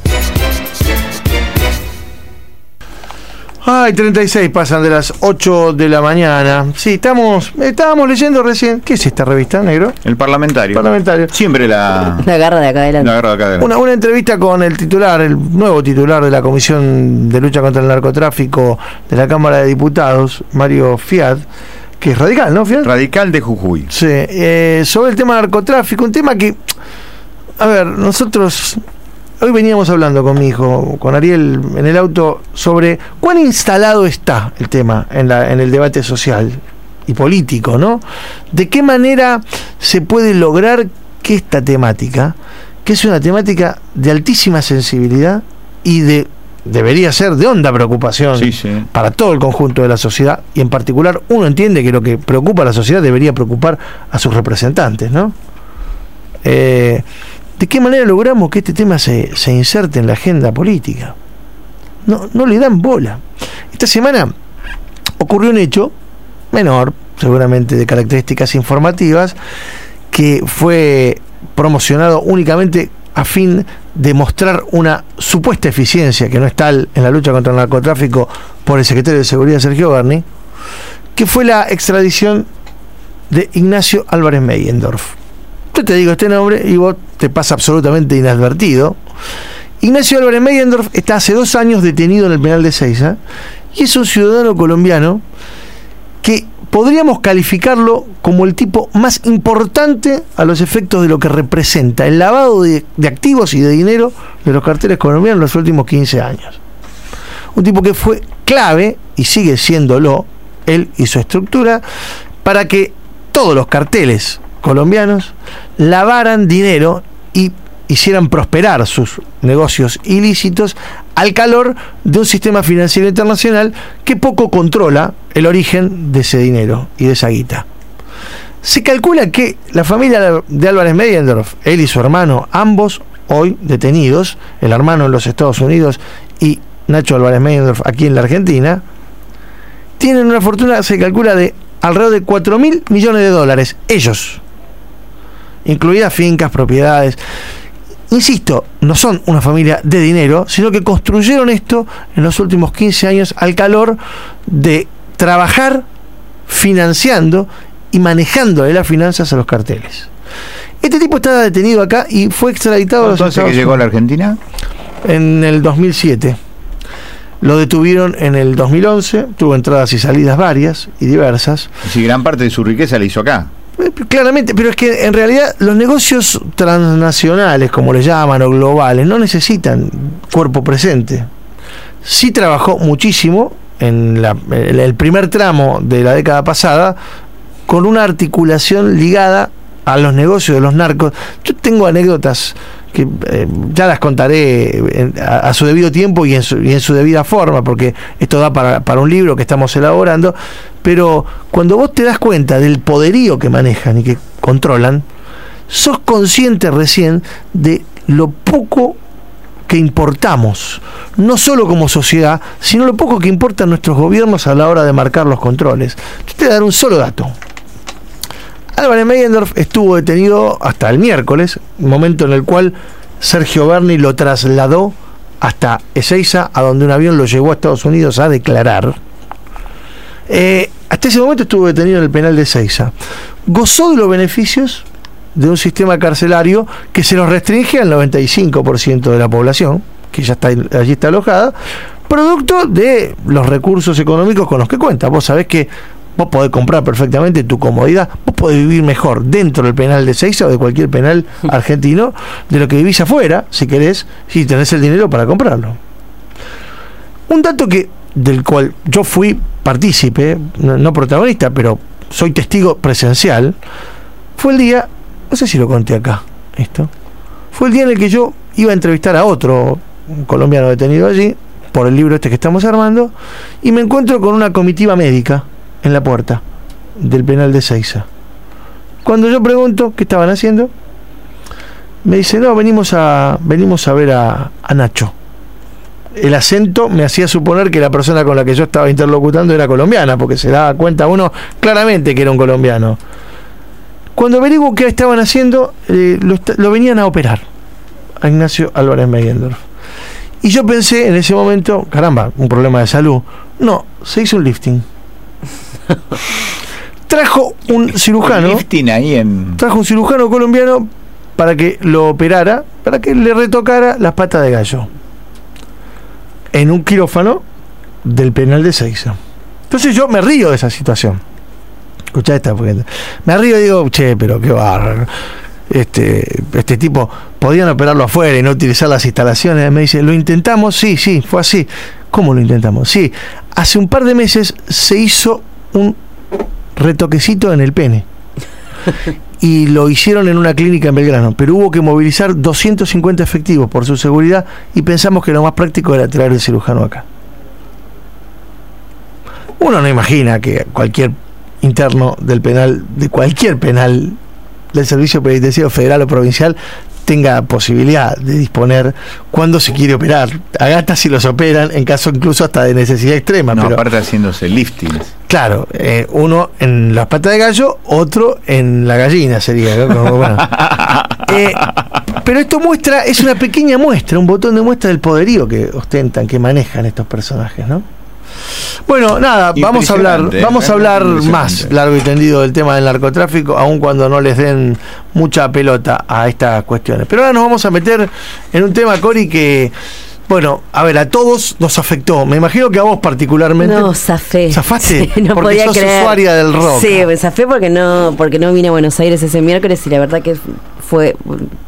Ay, 36 pasan de las 8 de la mañana. Sí, estamos, estábamos leyendo recién. ¿Qué es esta revista, negro? El parlamentario. Parlamentario. Siempre la. La garra de acá adelante. La agarra de acá adelante. Una, una entrevista con el titular, el nuevo titular de la Comisión de Lucha contra el Narcotráfico de la Cámara de Diputados, Mario Fiat, que es radical, ¿no, Fiat? Radical de Jujuy. Sí, eh, sobre el tema narcotráfico, un tema que, a ver, nosotros hoy veníamos hablando con mi hijo, con Ariel, en el auto, sobre cuán instalado está el tema en, la, en el debate social y político, ¿no? De qué manera se puede lograr que esta temática, que es una temática de altísima sensibilidad y de debería ser de honda preocupación Sí, sí. para todo el conjunto de la sociedad y en particular uno entiende que lo que preocupa a la sociedad debería preocupar a sus representantes, ¿no? Eh, ¿De qué manera logramos que este tema se, se inserte en la agenda política? No, no le dan bola. Esta semana ocurrió un hecho menor, seguramente de características informativas, que fue promocionado únicamente a fin de mostrar una supuesta eficiencia que no es tal en la lucha contra el narcotráfico por el secretario de Seguridad Sergio Berni, que fue la extradición de Ignacio Álvarez Meyendorf. Te digo este nombre y vos te pasa absolutamente inadvertido. Ignacio Álvarez Meyendorf está hace dos años detenido en el penal de Seiza y es un ciudadano colombiano que podríamos calificarlo como el tipo más importante a los efectos de lo que representa el lavado de, de activos y de dinero de los carteles colombianos en los últimos 15 años. Un tipo que fue clave, y sigue siéndolo, él y su estructura, para que todos los carteles colombianos lavaran dinero y hicieran prosperar sus negocios ilícitos al calor de un sistema financiero internacional que poco controla el origen de ese dinero y de esa guita. Se calcula que la familia de Álvarez Meyendorf, él y su hermano, ambos hoy detenidos, el hermano en los Estados Unidos y Nacho Álvarez Meyendorf aquí en la Argentina, tienen una fortuna, se calcula, de alrededor de 4 mil millones de dólares, ellos, incluidas fincas, propiedades. Insisto, no son una familia de dinero, sino que construyeron esto en los últimos 15 años al calor de trabajar financiando y manejando de las finanzas a los carteles. Este tipo está detenido acá y fue extraditado a los ¿Entonces que llegó a la Argentina? en el 2007. Lo detuvieron en el 2011, tuvo entradas y salidas varias y diversas. Si gran parte de su riqueza la hizo acá. Eh, Claramente, pero es que en realidad los negocios transnacionales, como le llaman, o globales, no necesitan cuerpo presente. Sí trabajó muchísimo en la- en el primer tramo de la década pasada con una articulación ligada a los negocios de los narcos. Yo tengo anécdotas que eh, ya las contaré en- a, a su debido tiempo y en su, y en su debida forma, porque esto da para, para un libro que estamos elaborando, pero cuando vos te das cuenta del poderío que manejan y que controlan, sos consciente recién de lo poco que importamos, no solo como sociedad, sino lo poco que importan nuestros gobiernos a la hora de marcar los controles. Yo te voy a dar un solo dato. Álvarez Meyendorf estuvo detenido hasta el miércoles, momento en el cual Sergio Berni lo trasladó hasta Ezeiza, a donde un avión lo llevó a Estados Unidos a declarar. Eh, hasta ese momento estuvo detenido en el penal de Ezeiza. Gozó de los beneficios de un sistema carcelario que se los restringe al 95% de la población, que ya está allí está alojada, producto de los recursos económicos con los que cuenta. Vos sabés que vos podés comprar perfectamente tu comodidad, vos podés vivir mejor dentro del penal de Seiza o de cualquier penal argentino de lo que vivís afuera, si querés, si tenés el dinero para comprarlo. Un dato que del cual yo fui partícipe, no, no protagonista, pero soy testigo presencial, fue el día, no sé si lo conté acá, esto, fue el día en el que yo iba a entrevistar a otro colombiano detenido allí, por el libro este que estamos armando, y me encuentro con una comitiva médica en la puerta del penal de Seiza. Cuando yo pregunto qué estaban haciendo, me dice, no, venimos a, venimos a ver a, Nacho. El acento me hacía suponer que la persona con la que yo estaba interlocutando era colombiana, porque se daba cuenta uno claramente que era un colombiano. Cuando averiguo qué estaban haciendo, eh, lo, lo venían a operar a Ignacio Álvarez Meyendorf. Y yo pensé en ese momento, caramba, un problema de salud. No, se hizo un lifting. Trajo un cirujano. lifting ahí en. Trajo un cirujano colombiano para que lo operara, para que le retocara las patas de gallo. En un quirófano del penal de Seiza. Entonces yo me río de esa situación. Escucha esta, porque me río y digo, che, pero qué bárbaro. Este, este tipo, podían operarlo afuera y no utilizar las instalaciones. Me dice, lo intentamos, sí, sí, fue así. ¿Cómo lo intentamos? Sí, hace un par de meses se hizo un retoquecito en el pene. Y lo hicieron en una clínica en Belgrano, pero hubo que movilizar 250 efectivos por su seguridad y pensamos que lo más práctico era traer el cirujano acá. Uno no imagina que cualquier interno del penal, de cualquier penal del Servicio Penitenciario Federal o Provincial, tenga posibilidad de disponer cuando se quiere operar. A gatas si los operan, en caso incluso hasta de necesidad extrema. No, pero, aparte haciéndose liftings. claro, eh, uno en las patas de gallo, otro en la gallina sería. ¿no? Como, bueno. Eh, pero esto muestra, es una pequeña muestra, un botón de muestra del poderío que ostentan, que manejan estos personajes, ¿no? Bueno, nada, vamos a hablar, vamos a hablar realmente más largo y tendido del tema del narcotráfico, aun cuando no les den mucha pelota a estas cuestiones. Pero ahora nos vamos a meter en un tema, Cori, que, bueno, a ver, a todos nos afectó. Me imagino que a vos particularmente. No, zafé. ¿Zafaste? Sí, no Porque podía sos creer. usuaria del rock. Sí, me zafé porque no, porque no vine a Buenos Aires ese miércoles y la verdad que fue,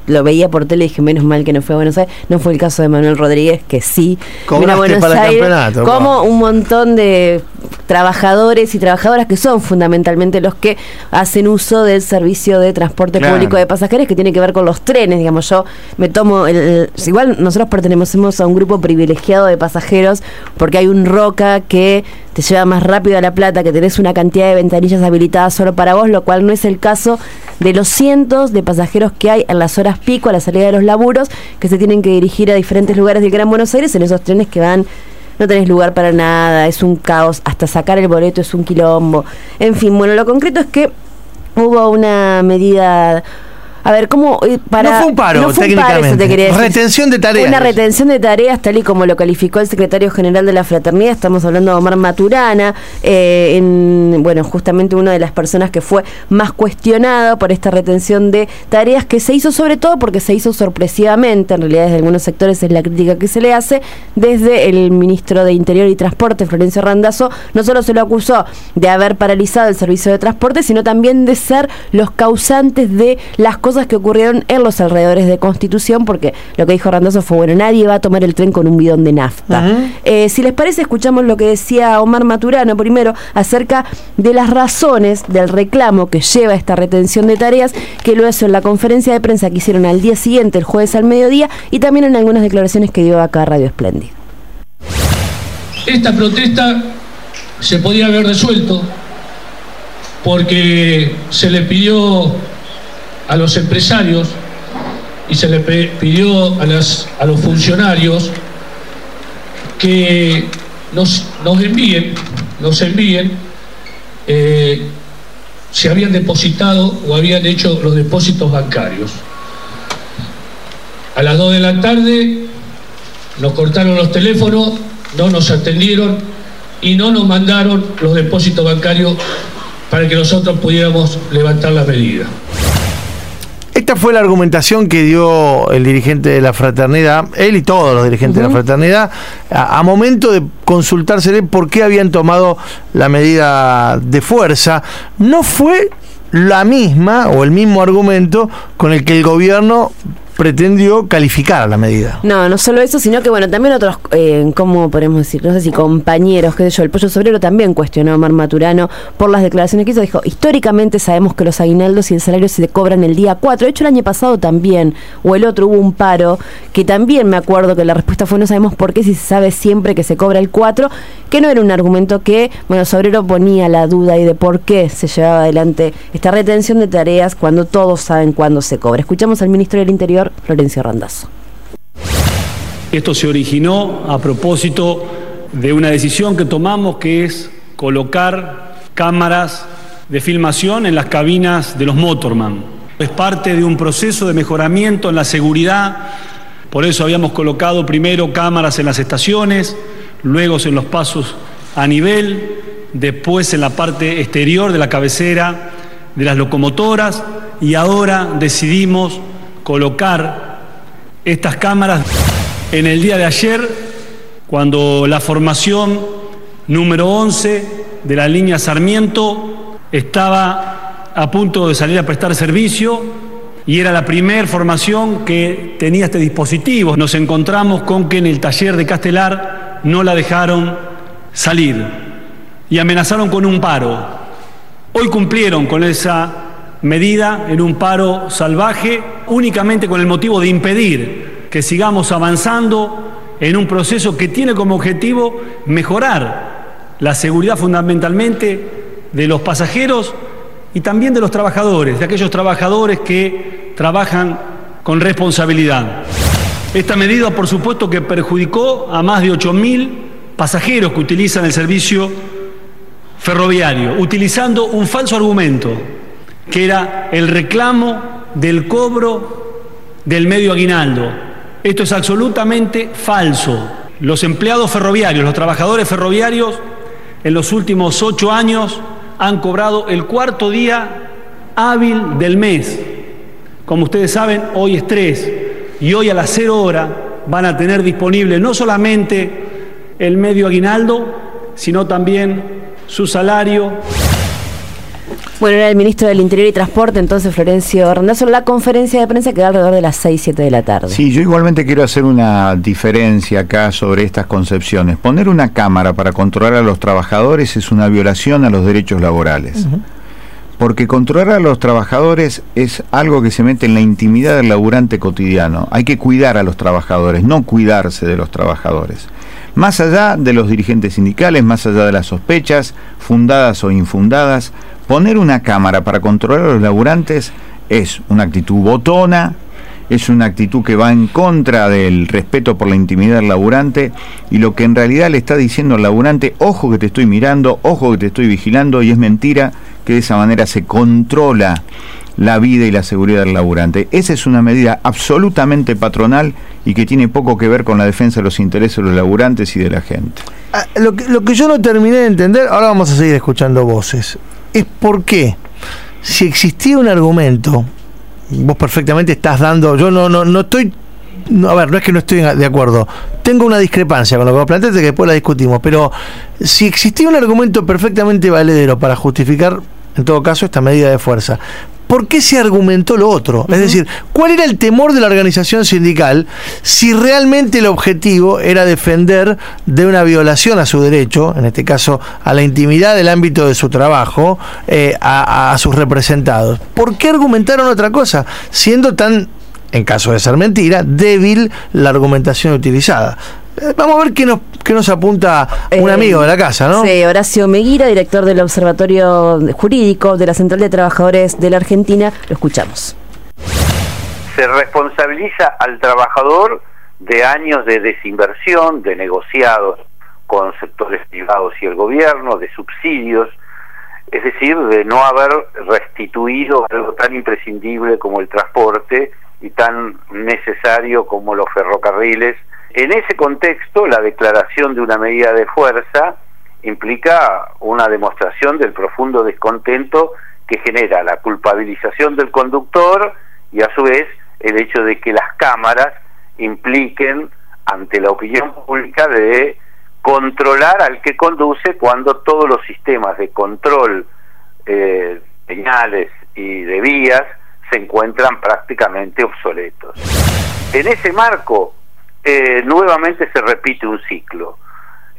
lo veía por tele y dije, menos mal que no fue a Buenos Aires. No fue el caso de Manuel Rodríguez, que sí Cobraste Buenos para el campeonato, como un montón de trabajadores y trabajadoras que son fundamentalmente los que hacen uso del servicio de transporte Claro. público de pasajeros que tiene que ver con los trenes, digamos, yo me tomo el, el- igual nosotros pertenecemos a un grupo privilegiado de pasajeros porque hay un Roca que te lleva más rápido a La Plata, que tenés una cantidad de ventanillas habilitadas solo para vos, lo cual no es el caso de los cientos de pasajeros que hay en las horas pico a la salida de los laburos que se tienen que dirigir a diferentes lugares del Gran Buenos Aires en esos trenes que van no tenés lugar para nada, es un caos, hasta sacar el boleto es un quilombo. En fin, bueno, lo concreto es que hubo una medida. A ver, ¿cómo? eh, Para, No fue un paro, no fue un paro, técnicamente. eso te quería decir. Retención de tareas. Una retención de tareas, tal y como lo calificó el secretario general de la Fraternidad. Estamos hablando de Omar Maturana, eh, en, bueno, justamente una de las personas que fue más cuestionado por esta retención de tareas que se hizo sobre todo porque se hizo sorpresivamente, en realidad desde algunos sectores es la crítica que se le hace, desde el ministro de Interior y Transporte, Florencio Randazzo, no solo se lo acusó de haber paralizado el servicio de transporte, sino también de ser los causantes de las cosas que ocurrieron en los alrededores de Constitución, porque lo que dijo Randazzo fue, bueno, nadie va a tomar el tren con un bidón de nafta. Eh, si les parece, escuchamos lo que decía Omar Maturano primero acerca de las razones del reclamo que lleva esta retención de tareas, que lo hizo en la conferencia de prensa que hicieron al día siguiente, el jueves al mediodía, y también en algunas declaraciones que dio acá Radio Espléndido. Esta protesta se podía haber resuelto porque se le pidió a los empresarios y se le pidió a, las- a los funcionarios que nos, nos envíen, nos envíen eh, si habían depositado o habían hecho los depósitos bancarios. A las 2 de la tarde nos cortaron los teléfonos, no nos atendieron y no nos mandaron los depósitos bancarios para que nosotros pudiéramos levantar la medida. Esta fue la argumentación que dio el dirigente de la fraternidad, él y todos los dirigentes de la fraternidad, a, a momento de consultársele por qué habían tomado la medida de fuerza. No fue la misma o el mismo argumento con el que el gobierno pretendió calificar la medida. No, no solo eso, sino que bueno, también otros, eh, ¿cómo podemos decir? No sé si compañeros, qué sé yo, el Pollo Sobrero también cuestionó a Omar Maturano por las declaraciones que hizo. Dijo, históricamente sabemos que los aguinaldos y el salario se cobran el día 4. De hecho, el año pasado también, o el otro hubo un paro, que también me acuerdo que la respuesta fue no sabemos por qué si se sabe siempre que se cobra el 4, que no era un argumento que, bueno, Sobrero ponía la duda y de por qué se llevaba adelante esta retención de tareas cuando todos saben cuándo se cobra. Escuchamos al ministro del Interior, Florencio Randazzo. Esto se originó a propósito de una decisión que tomamos que es colocar cámaras de filmación en las cabinas de los motorman. Es parte de un proceso de mejoramiento en la seguridad, por eso habíamos colocado primero cámaras en las estaciones, luego en los pasos a nivel, después en la parte exterior de la cabecera de las locomotoras y ahora decidimos colocar estas cámaras en el día de ayer, cuando la formación número 11 de la línea Sarmiento estaba a punto de salir a prestar servicio y era la primera formación que tenía este dispositivo. Nos encontramos con que en el taller de Castelar no la dejaron salir y amenazaron con un paro. Hoy cumplieron con esa medida en un paro salvaje únicamente con el motivo de impedir que sigamos avanzando en un proceso que tiene como objetivo mejorar la seguridad fundamentalmente de los pasajeros y también de los trabajadores, de aquellos trabajadores que trabajan con responsabilidad. Esta medida, por supuesto, que perjudicó a más de 8.000 pasajeros que utilizan el servicio ferroviario, utilizando un falso argumento, que era el reclamo del cobro del medio aguinaldo. Esto es absolutamente falso. Los empleados ferroviarios, los trabajadores ferroviarios, en los últimos ocho años han cobrado el cuarto día hábil del mes. Como ustedes saben, hoy es tres y hoy a las cero hora van a tener disponible no solamente el medio aguinaldo, sino también su salario. Bueno, era el ministro del Interior y Transporte, entonces Florencio Randazzo, la conferencia de prensa que da alrededor de las 6, 7 de la tarde. Sí, yo igualmente quiero hacer una diferencia acá sobre estas concepciones. Poner una cámara para controlar a los trabajadores es una violación a los derechos laborales. Porque controlar a los trabajadores es algo que se mete en la intimidad del laburante cotidiano. Hay que cuidar a los trabajadores, no cuidarse de los trabajadores. Más allá de los dirigentes sindicales, más allá de las sospechas, fundadas o infundadas, poner una cámara para controlar a los laburantes es una actitud botona, es una actitud que va en contra del respeto por la intimidad del laburante y lo que en realidad le está diciendo al laburante, ojo que te estoy mirando, ojo que te estoy vigilando y es mentira que de esa manera se controla la vida y la seguridad del laburante. Esa es una medida absolutamente patronal y que tiene poco que ver con la defensa de los intereses de los laburantes y de la gente. Ah, lo, que, lo que yo no terminé de entender, ahora vamos a seguir escuchando voces, es por qué, si existía un argumento, vos perfectamente estás dando, yo no, no, no estoy a ver, no es que no estoy de acuerdo. Tengo una discrepancia con lo que vos planteaste que después la discutimos, pero si existía un argumento perfectamente valedero para justificar, en todo caso, esta medida de fuerza, ¿por qué se argumentó lo otro? Es decir, ¿cuál era el temor de la organización sindical si realmente el objetivo era defender de una violación a su derecho, en este caso a la intimidad del ámbito de su trabajo, eh, a, a sus representados? ¿Por qué argumentaron otra cosa, siendo tan en caso de ser mentira, débil la argumentación utilizada. Vamos a ver qué nos, qué nos apunta un Eh, amigo de la casa, ¿no? Sí, Horacio Meguira, director del Observatorio Jurídico de la Central de Trabajadores de la Argentina. Lo escuchamos. se responsabiliza al trabajador de años de desinversión, de negociados con sectores privados y el gobierno, de subsidios, es decir, de no haber restituido algo tan imprescindible como el transporte y tan necesario como los ferrocarriles. En ese contexto, la declaración de una medida de fuerza implica una demostración del profundo descontento que genera la culpabilización del conductor y a su vez el hecho de que las cámaras impliquen ante la opinión pública de controlar al que conduce cuando todos los sistemas de control eh, señales y de vías se encuentran prácticamente obsoletos. En ese marco, eh, nuevamente se repite un ciclo.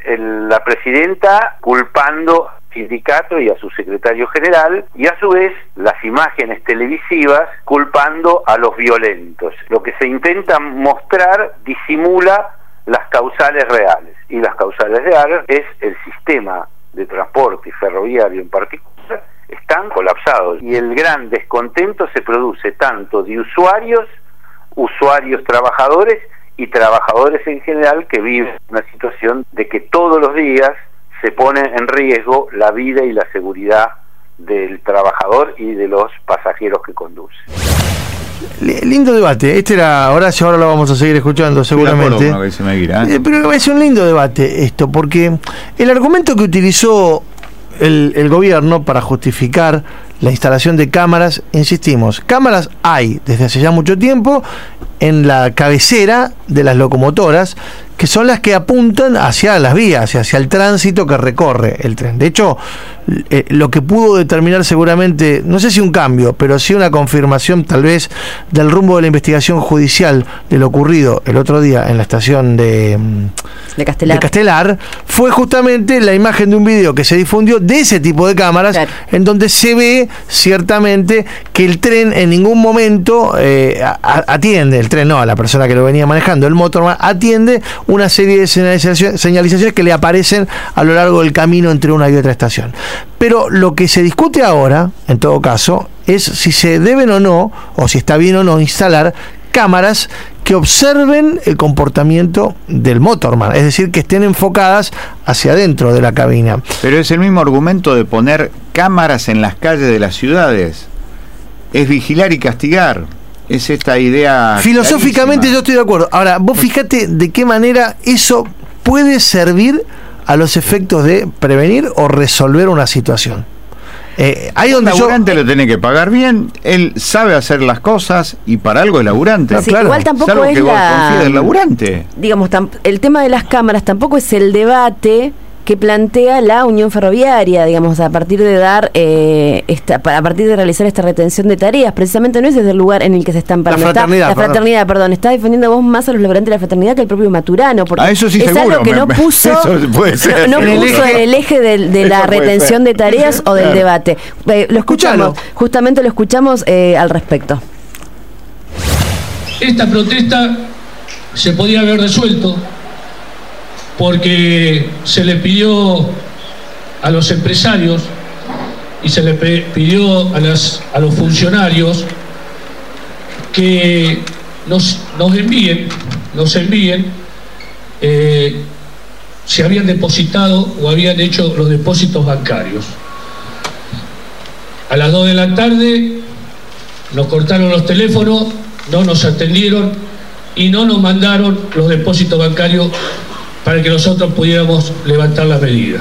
El- la presidenta culpando al sindicato y a su secretario general y a su vez las imágenes televisivas culpando a los violentos. Lo que se intenta mostrar disimula las causales reales y las causales reales es el sistema de transporte ferroviario en particular están colapsados y el gran descontento se produce tanto de usuarios, usuarios trabajadores y trabajadores en general que viven una situación de que todos los días se pone en riesgo la vida y la seguridad del trabajador y de los pasajeros que conducen. Li- Lindo debate. Este era Horacio, ahora lo vamos a seguir escuchando seguramente. Dirá. Eh, pero es un lindo debate esto, porque el argumento que utilizó el, el gobierno para justificar la instalación de cámaras, insistimos, cámaras hay desde hace ya mucho tiempo en la cabecera de las locomotoras, que son las que apuntan hacia las vías, hacia el tránsito que recorre el tren. De hecho, eh, lo que pudo determinar seguramente, no sé si un cambio, pero sí una confirmación tal vez del rumbo de la investigación judicial de lo ocurrido el otro día en la estación de, mm, De Castelar. de Castelar, fue justamente la imagen de un video que se difundió de ese tipo de cámaras, en donde se ve ciertamente que el tren en ningún momento eh, a- a- atiende, el tren no, a la persona que lo venía manejando, el motorman atiende una serie de señalizacio- señalizaciones que le aparecen a lo largo del camino entre una y otra estación. Pero lo que se discute ahora, en todo caso, es si se deben o no, o si está bien o no instalar cámaras que observen el comportamiento del motorman, es decir, que estén enfocadas hacia adentro de la cabina. Pero es el mismo argumento de poner cámaras en las calles de las ciudades. Es vigilar y castigar. Es esta idea. Filosóficamente yo estoy de acuerdo. Ahora, vos fíjate de qué manera eso puede servir a los efectos de prevenir o resolver una situación. Eh, ahí donde el yo laburante lo tiene que pagar bien, él sabe hacer las cosas y para algo es laburante. Sí, igual tampoco Salvo es que la- del laburante. digamos, tam- el tema de las cámaras tampoco es el debate que plantea la Unión Ferroviaria, digamos, a partir de dar, eh, esta, a partir de realizar esta retención de tareas. Precisamente no es desde el lugar en el que se están parando. Está- fraternidad, la fraternidad, perdón. Está defendiendo vos más a los laburantes de la fraternidad que el propio Maturano. Porque Ah, eso sí, es seguro, algo que me- no puso, eso puede ser. no, no En el puso eje- en el eje de, la retención de tareas o del Claro. debate. Eh, lo escuchamos, justamente lo escuchamos eh, al respecto. Esta protesta se podía haber resuelto porque se le pidió a los empresarios y se le pidió a, los funcionarios que nos, nos envíen, nos envíen eh, si habían depositado o habían hecho los depósitos bancarios. A las 2 de la tarde nos cortaron los teléfonos, no nos atendieron y no nos mandaron los depósitos bancarios para que nosotros pudiéramos levantar la medida.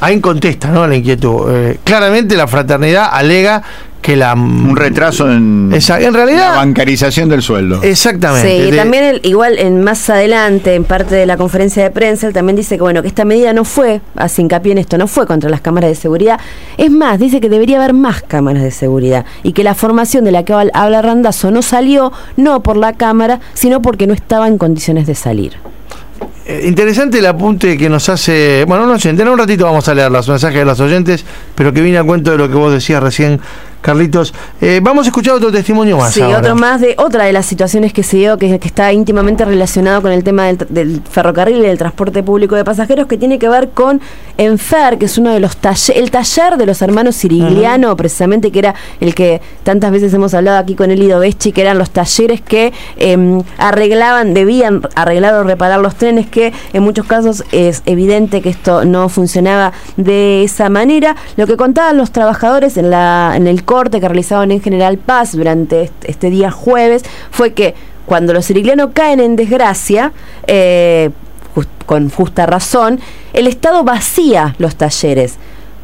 ahí contesta ¿no? la inquietud. Eh, claramente la fraternidad alega que la... Un retraso en, Esa- en realidad- la bancarización del sueldo. Exactamente. Sí, y De- también el- igual en más adelante, en parte de la conferencia de prensa, él también dice que bueno, que esta medida no fue, hace hincapié en esto, no fue contra las cámaras de seguridad. Es más, dice que debería haber más cámaras de seguridad y que la formación de la que habla- habla Randazo no salió no por la cámara, sino porque no estaba en condiciones de salir. Eh, Interesante el apunte que nos hace. Bueno, no sé, en un ratito vamos a leer los mensajes de los oyentes, pero que viene a cuento de lo que vos decías recién, Carlitos. Eh, vamos a escuchar otro testimonio más. Sí, ahora. otro más de otra de las situaciones que se dio, que, que está íntimamente relacionado con el tema del, del ferrocarril y del transporte público de pasajeros, que tiene que ver con Enfer, que es uno de los talleres, el taller de los hermanos Sirigliano, precisamente, que era el que tantas veces hemos hablado aquí con Elido Veschi, que eran los talleres que em, arreglaban, debían arreglar o reparar los trenes, que en muchos casos es evidente que esto no funcionaba de esa manera. Lo que contaban los trabajadores en, la, en el que realizaban en General Paz durante este, día jueves fue que cuando los siriglianos caen en desgracia, eh, con justa razón, el Estado vacía los talleres.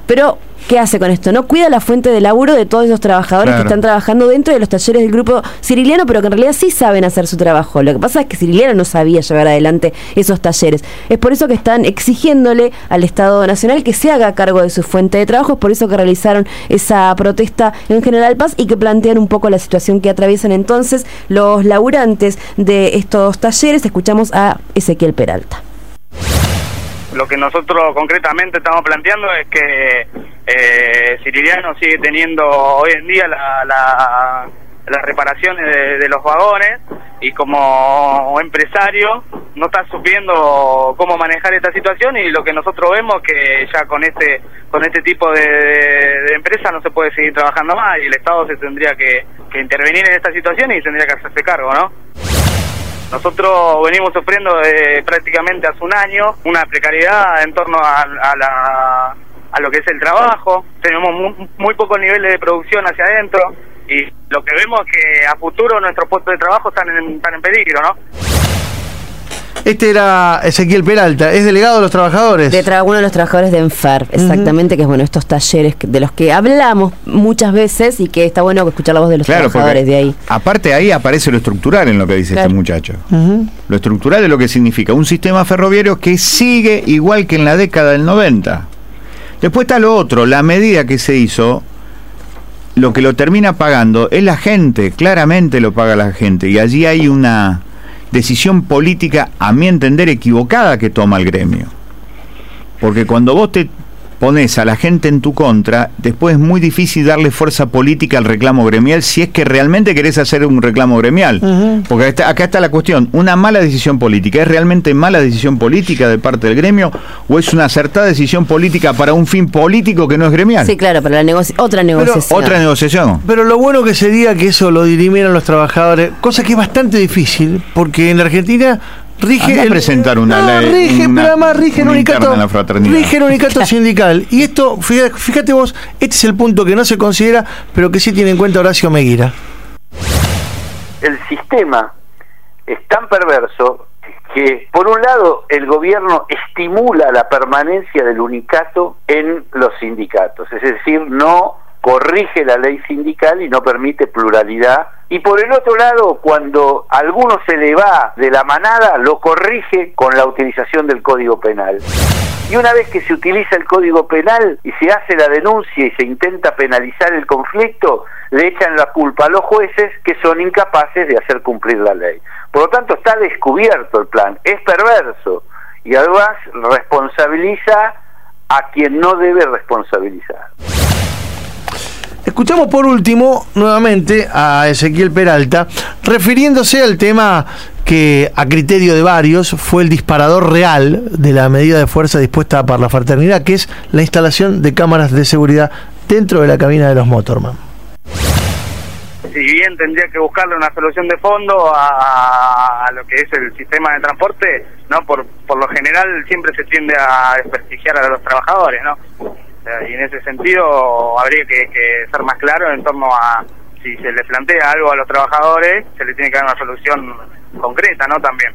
Pero, ¿qué hace con esto? No cuida la fuente de laburo de todos esos trabajadores Claro. que están trabajando dentro de los talleres del grupo ciriliano, pero que en realidad sí saben hacer su trabajo. Lo que pasa es que Ciriliano no sabía llevar adelante esos talleres. Es por eso que están exigiéndole al Estado Nacional que se haga cargo de su fuente de trabajo. Es por eso que realizaron esa protesta en General Paz y que plantean un poco la situación que atraviesan entonces los laburantes de estos talleres. Escuchamos a Ezequiel Peralta. Lo que nosotros concretamente estamos planteando es que eh, Siriliano sigue teniendo hoy en día la, la- las reparaciones de, los vagones y como empresario no está supiendo cómo manejar esta situación y lo que nosotros vemos que ya con este con este tipo de, de empresa no se puede seguir trabajando más y el Estado se tendría que intervenir en esta situación y tendría que hacerse cargo, ¿no? Nosotros venimos sufriendo eh, prácticamente hace un año una precariedad en torno a, lo que es el trabajo. Tenemos mu- muy, pocos niveles de producción hacia adentro y lo que vemos es que a futuro nuestros puestos de trabajo están en, están en peligro, ¿no? Este era Ezequiel Peralta, es delegado de los trabajadores. De tra- uno de los trabajadores de Enfer, exactamente, que es bueno, estos talleres de los que hablamos muchas veces y que está bueno escuchar la voz de los Claro, trabajadores de ahí. aparte ahí aparece lo estructural en lo que dice Claro. este muchacho. Lo estructural es lo que significa un sistema ferroviario que sigue igual que en la década del 90. Después está lo otro, la medida que se hizo, lo que lo termina pagando es la gente, claramente lo paga la gente, y allí hay una decisión política, a mi entender, equivocada que toma el gremio. Porque cuando vos te pones a la gente en tu contra, después es muy difícil darle fuerza política al reclamo gremial si es que realmente querés hacer un reclamo gremial. Porque está- acá está la cuestión, ¿una mala decisión política es realmente mala decisión política de parte del gremio o es una acertada decisión política para un fin político que no es gremial? Sí, claro, para la negoci otra negociación. Otra negociación. Pero lo bueno que sería que eso lo dirimieran los trabajadores, cosa que es bastante difícil, porque en la Argentina rige. Anda a presentar una No, ley- rige, una- pero además rige el una interna unicato. en la fraternidad. Rige el unicato sindical. Y esto, fíjate, fíjate vos, este es el punto que no se considera, pero que sí tiene en cuenta Horacio Meguira. el sistema es tan perverso que, por un lado, el gobierno estimula la permanencia del unicato en los sindicatos, es decir, no corrige la ley sindical y no permite pluralidad. Y por el otro lado, cuando alguno se le va de la manada, lo corrige con la utilización del Código Penal. Y una vez que se utiliza el Código Penal y se hace la denuncia y se intenta penalizar el conflicto, le echan la culpa a los jueces que son incapaces de hacer cumplir la ley. Por lo tanto, está descubierto el plan, es perverso y además responsabiliza a quien no debe responsabilizar. Escuchamos por último nuevamente a Ezequiel Peralta refiriéndose al tema que a criterio de varios fue el disparador real de la medida de fuerza dispuesta para la fraternidad, que es la instalación de cámaras de seguridad dentro de la cabina de los Motorman. si bien tendría que buscarle una solución de fondo a, a lo que es el sistema de transporte, no por por lo general siempre se tiende a desprestigiar a los trabajadores, ¿no? Y en ese sentido habría que, ser más claro en torno a si se le plantea algo a los trabajadores, se le tiene que dar una solución concreta, ¿no? También.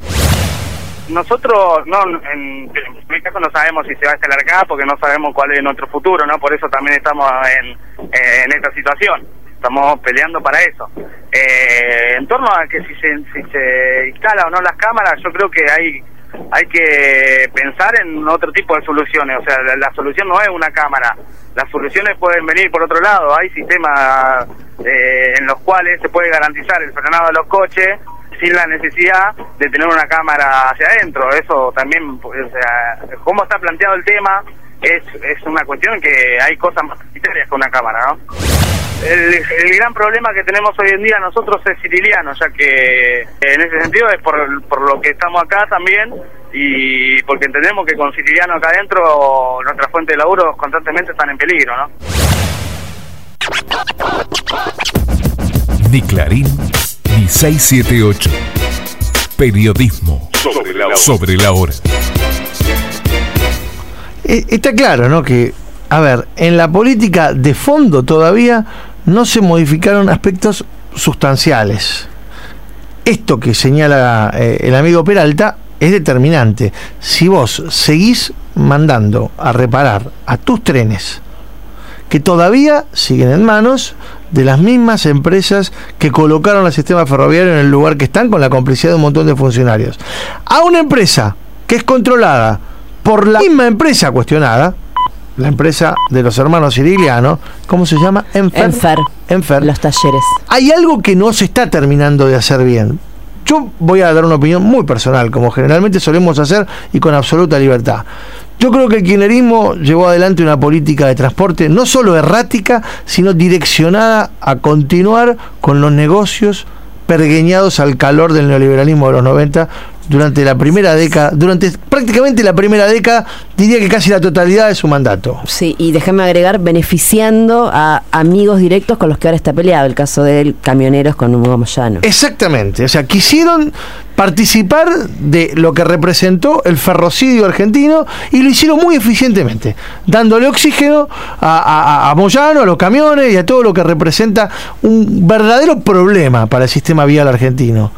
Nosotros, no, en, en mi caso no sabemos si se va a instalar acá porque no sabemos cuál es nuestro futuro, ¿no? Por eso también estamos en, en esta situación. Estamos peleando para eso. Eh, en torno a que si se, si se instala o no las cámaras, yo creo que hay hay que pensar en otro tipo de soluciones. O sea, la, solución no es una cámara. Las soluciones pueden venir por otro lado. Hay sistemas eh, en los cuales se puede garantizar el frenado de los coches sin la necesidad de tener una cámara hacia adentro. Eso también, o sea, cómo está planteado el tema es, es una cuestión que hay cosas más prioritarias que una cámara, ¿no? El, el gran problema que tenemos hoy en día nosotros es ciriliano, ya que en ese sentido es por, por lo que estamos acá también y porque entendemos que con ciriliano acá adentro nuestras fuentes de laburo constantemente están en peligro, ¿no? Ni Clarín, ni 678. Periodismo Sobre la hora. sobre la hora. Eh, Está claro, ¿no? Que, a ver, en la política de fondo todavía no se modificaron aspectos sustanciales. Esto que señala eh, el amigo Peralta es determinante. Si vos seguís mandando a reparar a tus trenes, que todavía siguen en manos de las mismas empresas que colocaron el sistema ferroviario en el lugar que están con la complicidad de un montón de funcionarios, a una empresa que es controlada por la misma empresa cuestionada, la empresa de los hermanos Sirigliano, ¿cómo se llama? Enfer. Enfer. Enfer. Los talleres. Hay algo que no se está terminando de hacer bien. Yo voy a dar una opinión muy personal, como generalmente solemos hacer y con absoluta libertad. Yo creo que el kirchnerismo llevó adelante una política de transporte no solo errática, sino direccionada a continuar con los negocios pergueñados al calor del neoliberalismo de los 90, durante la primera década, durante prácticamente la primera década, diría que casi la totalidad de su mandato. Sí, y déjame agregar, beneficiando a amigos directos con los que ahora está peleado, el caso de camioneros con Hugo Moyano. Exactamente, o sea, quisieron participar de lo que representó el ferrocidio argentino y lo hicieron muy eficientemente, dándole oxígeno a, a, a, Moyano, a los camiones y a todo lo que representa un verdadero problema para el sistema vial argentino.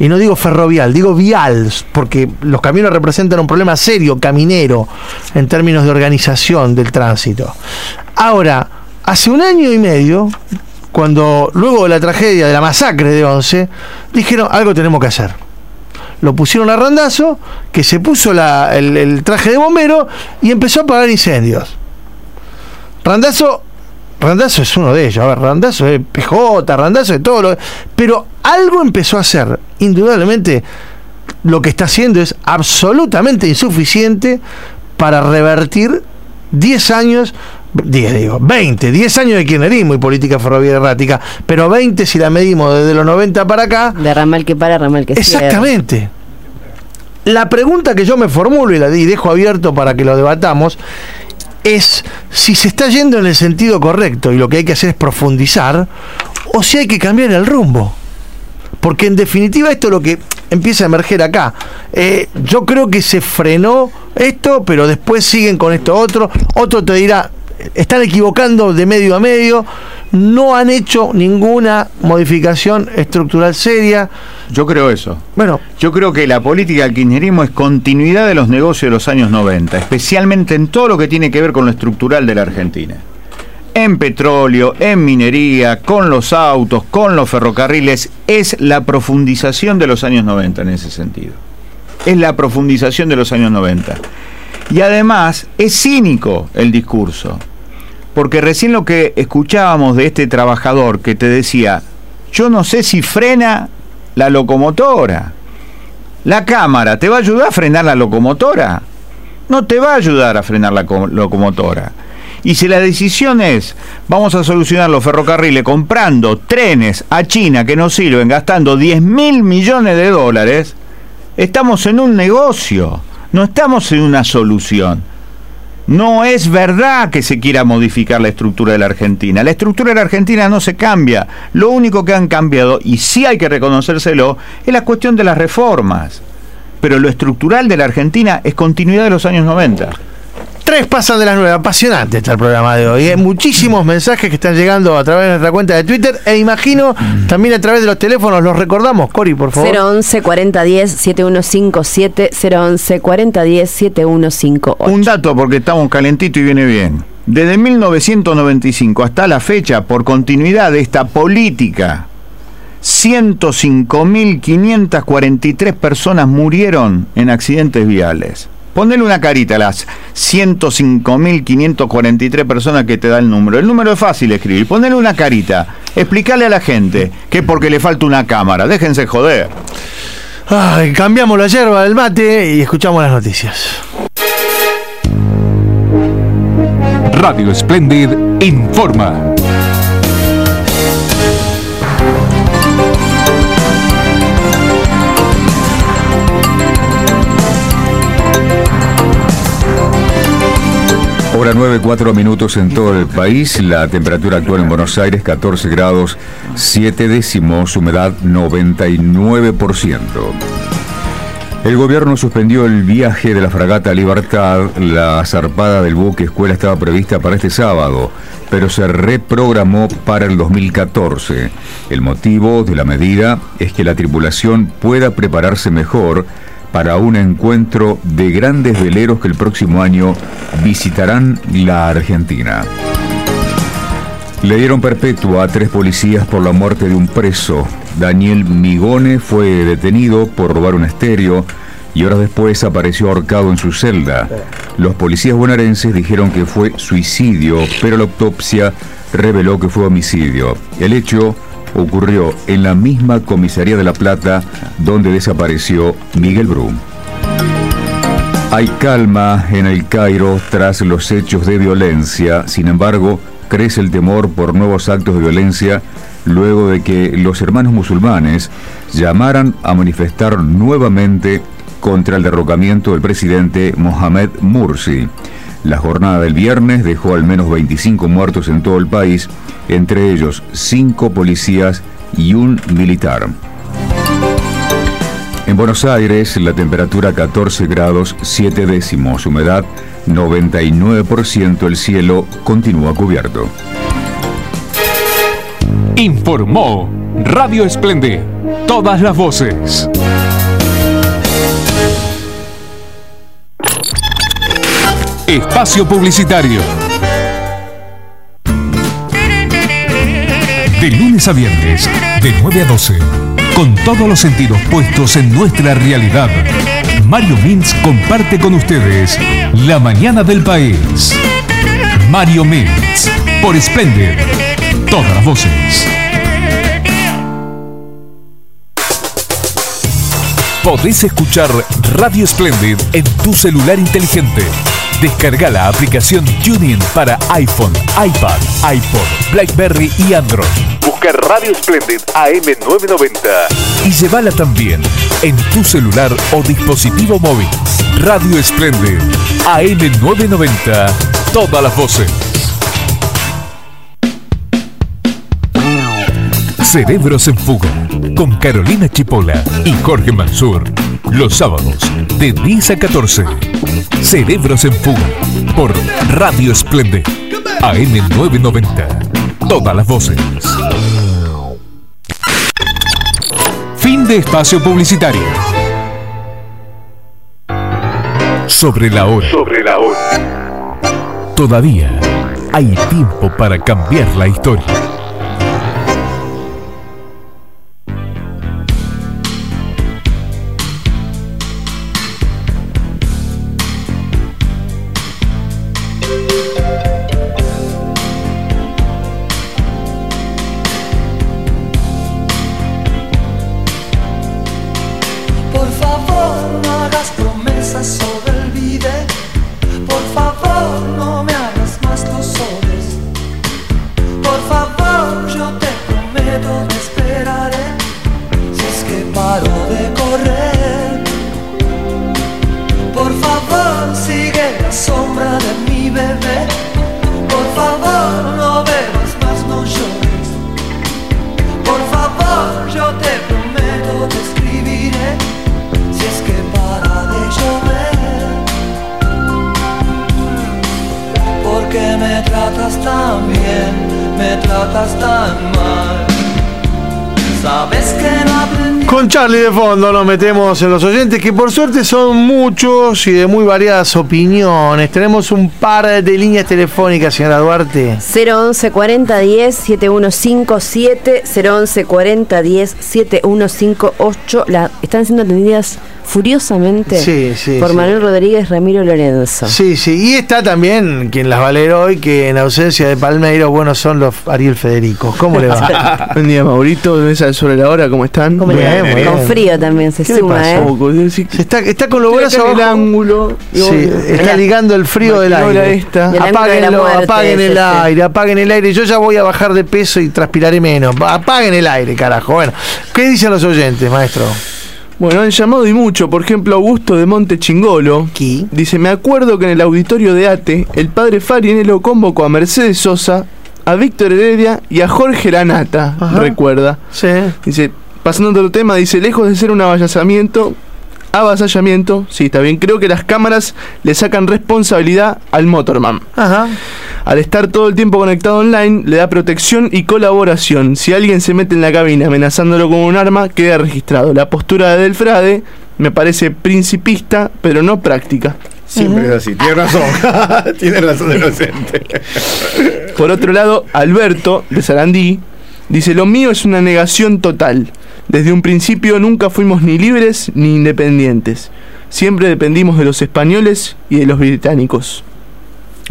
Y no digo ferrovial, digo vial, porque los camiones representan un problema serio, caminero, en términos de organización del tránsito. Ahora, hace un año y medio, cuando luego de la tragedia de la masacre de Once, dijeron algo tenemos que hacer lo pusieron a Randazo, que se puso el, traje de bombero y empezó a apagar incendios. Randazo, Randazo es uno de ellos, a ver, Randazo es PJ, Randazo es todo lo... Pero algo empezó a hacer, indudablemente lo que está haciendo es absolutamente insuficiente para revertir 10 años 10 digo, 20, 10 años de kirchnerismo y política ferroviaria errática, pero 20 si la medimos desde los 90 para acá. De ramal que para, ramal que Exactamente. La pregunta que yo me formulo y la dejo abierto para que lo debatamos es si se está yendo en el sentido correcto y lo que hay que hacer es profundizar o si hay que cambiar el rumbo. Porque en definitiva esto es lo que empieza a emerger acá. Eh, yo creo que se frenó esto, pero después siguen con esto otro. Otro te dirá, están equivocando de medio a medio, no han hecho ninguna modificación estructural seria. Yo creo eso. Bueno, yo creo que la política del kirchnerismo es continuidad de los negocios de los años 90, especialmente en todo lo que tiene que ver con lo estructural de la Argentina. En petróleo, en minería, con los autos, con los ferrocarriles, es la profundización de los años 90 en ese sentido. Es la profundización de los años 90. Y además es cínico el discurso. Porque recién lo que escuchábamos de este trabajador que te decía, yo no sé si frena la locomotora. La cámara, ¿te va a ayudar a frenar la locomotora? No te va a ayudar a frenar la locomotora. Y si la decisión es, vamos a solucionar los ferrocarriles comprando trenes a China que no sirven, gastando 10 mil millones de dólares, estamos en un negocio, no estamos en una solución. No es verdad que se quiera modificar la estructura de la Argentina. La estructura de la Argentina no se cambia. Lo único que han cambiado, y sí hay que reconocérselo, es la cuestión de las reformas. Pero lo estructural de la Argentina es continuidad de los años 90. Tres pasan de las nueve. Apasionante está el programa de hoy. Hay muchísimos mensajes que están llegando a través de nuestra cuenta de Twitter e imagino también a través de los teléfonos. Los recordamos, Cori, por favor. 011 4010 7157 011 4010 7158. Un dato porque estamos calentito y viene bien. Desde 1995 hasta la fecha, por continuidad de esta política, 105.543 personas murieron en accidentes viales. Ponele una carita a las 105.543 personas que te da el número. El número es fácil de escribir. Ponele una carita. Explicarle a la gente que porque le falta una cámara. Déjense joder. Ay, cambiamos la yerba del mate y escuchamos las noticias. Radio Splendid informa. Hora 9, 4 minutos en todo el país. La temperatura actual en Buenos Aires 14 grados 7 décimos, humedad 99%. El gobierno suspendió el viaje de la fragata Libertad. La zarpada del buque escuela estaba prevista para este sábado, pero se reprogramó para el 2014. El motivo de la medida es que la tripulación pueda prepararse mejor para un encuentro de grandes veleros que el próximo año visitarán la Argentina. Le dieron perpetua a tres policías por la muerte de un preso. Daniel Migone fue detenido por robar un estéreo y horas después apareció ahorcado en su celda. Los policías bonaerenses dijeron que fue suicidio, pero la autopsia reveló que fue homicidio. El hecho ocurrió en la misma comisaría de La Plata donde desapareció Miguel Brum. Hay calma en el Cairo tras los hechos de violencia, sin embargo, crece el temor por nuevos actos de violencia luego de que los hermanos musulmanes llamaran a manifestar nuevamente contra el derrocamiento del presidente Mohamed Mursi. La jornada del viernes dejó al menos 25 muertos en todo el país, entre ellos 5 policías y un militar. En Buenos Aires, la temperatura 14 grados 7 décimos, humedad 99%, el cielo continúa cubierto. Informó Radio Esplende. Todas las voces. Espacio Publicitario. De lunes a viernes, de 9 a 12, con todos los sentidos puestos en nuestra realidad, Mario Mintz comparte con ustedes la mañana del país. Mario Mintz, por Splendid, todas las voces. Podés escuchar Radio Splendid en tu celular inteligente. Descarga la aplicación TuneIn para iPhone, iPad, iPod, BlackBerry y Android. Busca Radio Splendid AM990 y llévala también en tu celular o dispositivo móvil. Radio Splendid AM990. Todas las voces. Cerebros en Fuga con Carolina Chipola y Jorge Mansur. Los sábados de 10 a 14. Cerebros en Fuga por Radio Esplende. AM990. Todas las voces. Fin de espacio publicitario. Sobre la hora. Sobre la hora. Todavía hay tiempo para cambiar la historia. Fondo nos metemos en los oyentes, que por suerte son muchos y de muy variadas opiniones. Tenemos un par de líneas telefónicas, señora Duarte. 011 40 10 7157 011 40 10 7158 la, están siendo atendidas furiosamente Sí, sí, por sí. Manuel Rodríguez Ramiro Lorenzo. Sí, sí, y está también quien las va a leer hoy, que en ausencia de Palmeiro, bueno, son los Ariel Federico. ¿Cómo le va? Buen día, Maurito, Mesa Sobre la Hora, ¿cómo están? ¿Cómo? Bien, bien. Con frío también se ¿Qué le suma? ¿eh? Se está, está con los brazos en el abajo. ángulo. Sí, está ligando el frío del aire. esta. Del Apáguenlo, muerte, apaguen el sí. aire, apaguen el aire. Yo ya voy a bajar de peso y transpiraré menos. Apaguen el aire, carajo. Bueno, ¿qué dicen los oyentes, maestro? Bueno, han llamado y mucho. Por ejemplo, Augusto de Monte Chingolo. Dice, me acuerdo que en el auditorio de ATE, el padre Farinello convocó a Mercedes Sosa, a Víctor Heredia y a Jorge Lanata, recuerda. Sí. Dice, pasando a otro tema, dice, lejos de ser un avasallamiento, avasallamiento, sí, está bien, creo que las cámaras le sacan responsabilidad al Motorman. Ajá. Al estar todo el tiempo conectado online, le da protección y colaboración. Si alguien se mete en la cabina amenazándolo con un arma, queda registrado. La postura de Delfrade me parece principista, pero no práctica. Siempre es así, tiene razón. tiene razón el inocente. Por otro lado, Alberto, de Sarandí, dice, lo mío es una negación total. Desde un principio nunca fuimos ni libres ni independientes. Siempre dependimos de los españoles y de los británicos.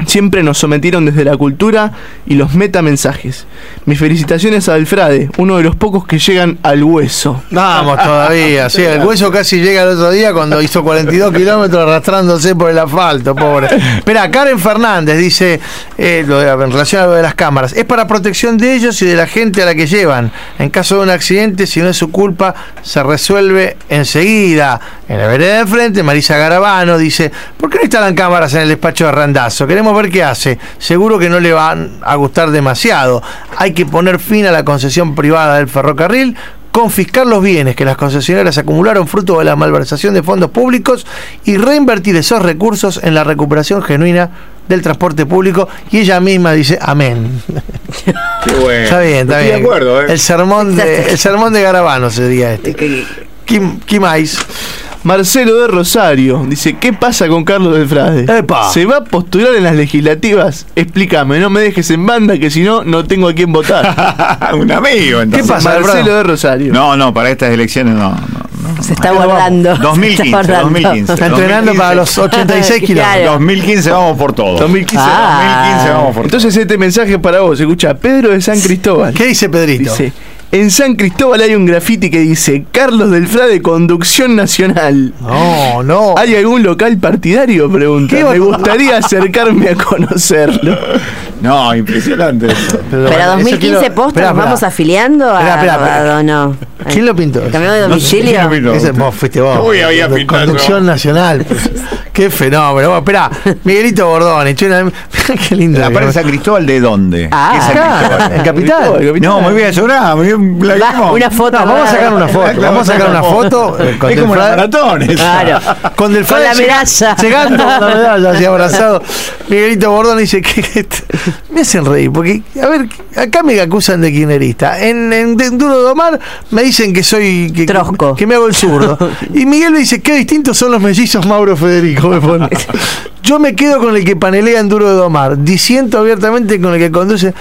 Siempre nos sometieron desde la cultura y los metamensajes. Mis felicitaciones a Belfrade, uno de los pocos que llegan al hueso. Vamos todavía, sí, el hueso casi llega el otro día cuando hizo 42 kilómetros arrastrándose por el asfalto, pobre. Espera, Karen Fernández dice, eh, lo de- en relación a lo de las cámaras, es para protección de ellos y de la gente a la que llevan. En caso de un accidente, si no es su culpa, se resuelve enseguida. En la vereda de frente, Marisa Garabano dice, ¿por qué no instalan cámaras en el despacho de Randazo? Queremos ver qué hace. Seguro que no le van a gustar demasiado. Hay que poner fin a la concesión privada del ferrocarril confiscar los bienes que las concesionarias acumularon fruto de la malversación de fondos públicos y reinvertir esos recursos en la recuperación genuina del transporte público y ella misma dice amén. Qué bueno. Está bien, está Estoy bien. de acuerdo, ¿eh? El sermón de, el sermón de Garabano sería este. Kim, Kim Ice. Marcelo de Rosario dice, ¿qué pasa con Carlos del Frade? Epa. ¿Se va a postular en las legislativas? Explícame, no me dejes en banda que si no, no tengo a quién votar. Un amigo, entonces. Marcelo de Rosario. No, no, para estas elecciones no. no. Se está guardando. se 2015, está guardando. 2015. Está entrenando para los 86 kilómetros. Claro. 2015 vamos por todo. 2015. Ah. 2015 vamos por Entonces este mensaje es para vos, escucha, Pedro de San Cristóbal. ¿Qué dice Pedrito? Dice, en San Cristóbal hay un grafiti que dice Carlos del Frade Conducción Nacional. No, no. ¿Hay algún local partidario? Pregunta. ¿Qué va- Me gustaría acercarme a conocerlo. No, impresionante. eso. Pero eso 2015 quiero- posta, Esperá, ¿nos vamos afiliando a, no? ¿Quién lo pintó? ¿Cambiamos de No sé domicilio? quién lo pintó. Ese vos fuiste vos. Uy, había De pintado Conducción nacional. pues. Qué fenómeno. Bueno, espera, Miguelito Bordoni. che, una- Qué lindo. ¿La prensa Cristóbal de dónde? Ah, ¿Qué San Acá, en Capital. No, llorar. me- la Va, vimos. una foto. No, vamos a sacar una foto. Claro, Vamos a sacar una foto. con Es como maratón. esa. Claro. Con Del Frade la medalla. Llegando con la medalla así abrazado. Miguelito Bordón dice que- me hacen reír, porque, a ver, acá me acusan de kirchnerista. En, en, Duro de Domar me dicen que soy. Que, Trosco. Que me hago el zurdo. Y Miguel me dice, qué distintos son los mellizos Mauro Federico. Me pone. Yo me quedo con el que panelea en Duro de Domar, diciendo abiertamente con el que conduce.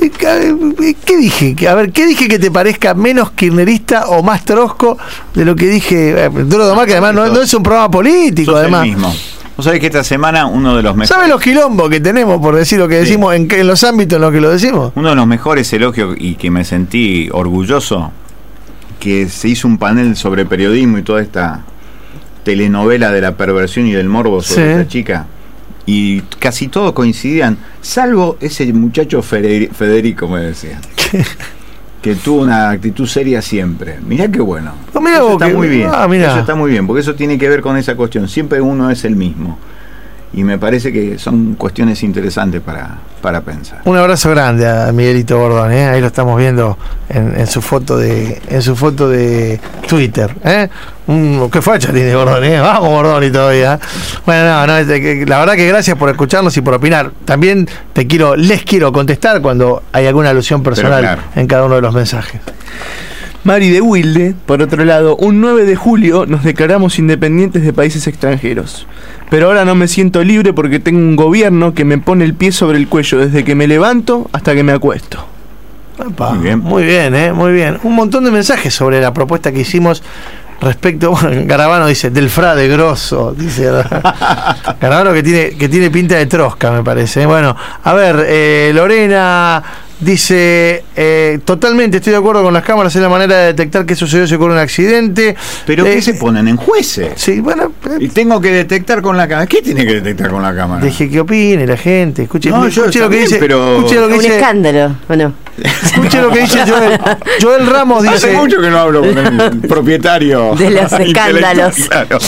Eh, ¿Qué qué dije? Que- A ver, ¿qué dije que te parezca menos kirchnerista o más trosco de lo que dije? eh, Duro de Domar, que además no, no es un programa político, el además. mismo. Vos sabés que esta semana uno de los mejores. ¿Sabes los quilombos que tenemos por decir lo que decimos en, que- en los ámbitos en los que lo decimos? Uno de los mejores elogios y que me sentí orgulloso, que se hizo un panel sobre periodismo y toda esta telenovela de la perversión y del morbo sobre Sí. esta chica. Y casi todos coincidían, salvo ese muchacho Federi- Federico, me decía. Que tuvo una actitud seria siempre. Mirá qué bueno. Mirá eso vos está que- muy bien. ah, mirá. Eso está muy bien, porque eso tiene que ver con esa cuestión. Siempre uno es el mismo. Y me parece que son cuestiones interesantes para, para pensar. Un abrazo grande a Miguelito Bordón, ¿eh? ahí lo estamos viendo en, en su foto de en su foto de Twitter. ¿eh? Un, ¿Qué facha tiene Bordón? ¿eh? Vamos Bordoni todavía. Bueno, no, no, la verdad que gracias por escucharnos y por opinar. También te quiero, les quiero contestar cuando hay alguna alusión personal claro. en cada uno de los mensajes. Mari de Wilde, por otro lado, un 9 de julio nos declaramos independientes de países extranjeros. Pero ahora no me siento libre porque tengo un gobierno que me pone el pie sobre el cuello desde que me levanto hasta que me acuesto. Muy bien. Muy bien, ¿eh? muy bien. Un montón de mensajes sobre la propuesta que hicimos respecto. Bueno, Garabano dice, del frade grosso. Dice Garabano que tiene, que tiene pinta de trosca, me parece. ¿eh? Bueno, a ver, eh, Lorena dice: eh, Totalmente estoy de acuerdo con las cámaras, es la manera de detectar qué sucedió si ocurre un accidente. ¿Pero Eh, qué se ponen? ¿En jueces? Sí, bueno, eh, Y tengo que detectar con la cámara. ¿Qué tiene que detectar con la cámara? deje que opine la gente. Escuche, No, yo escuche lo que dice. pero- Escuche lo que Un dice. escándalo, bueno. Escuche lo que dice Joel. Joel Ramos dice. Hace mucho que no hablo con el propietario. De los escándalos. claro.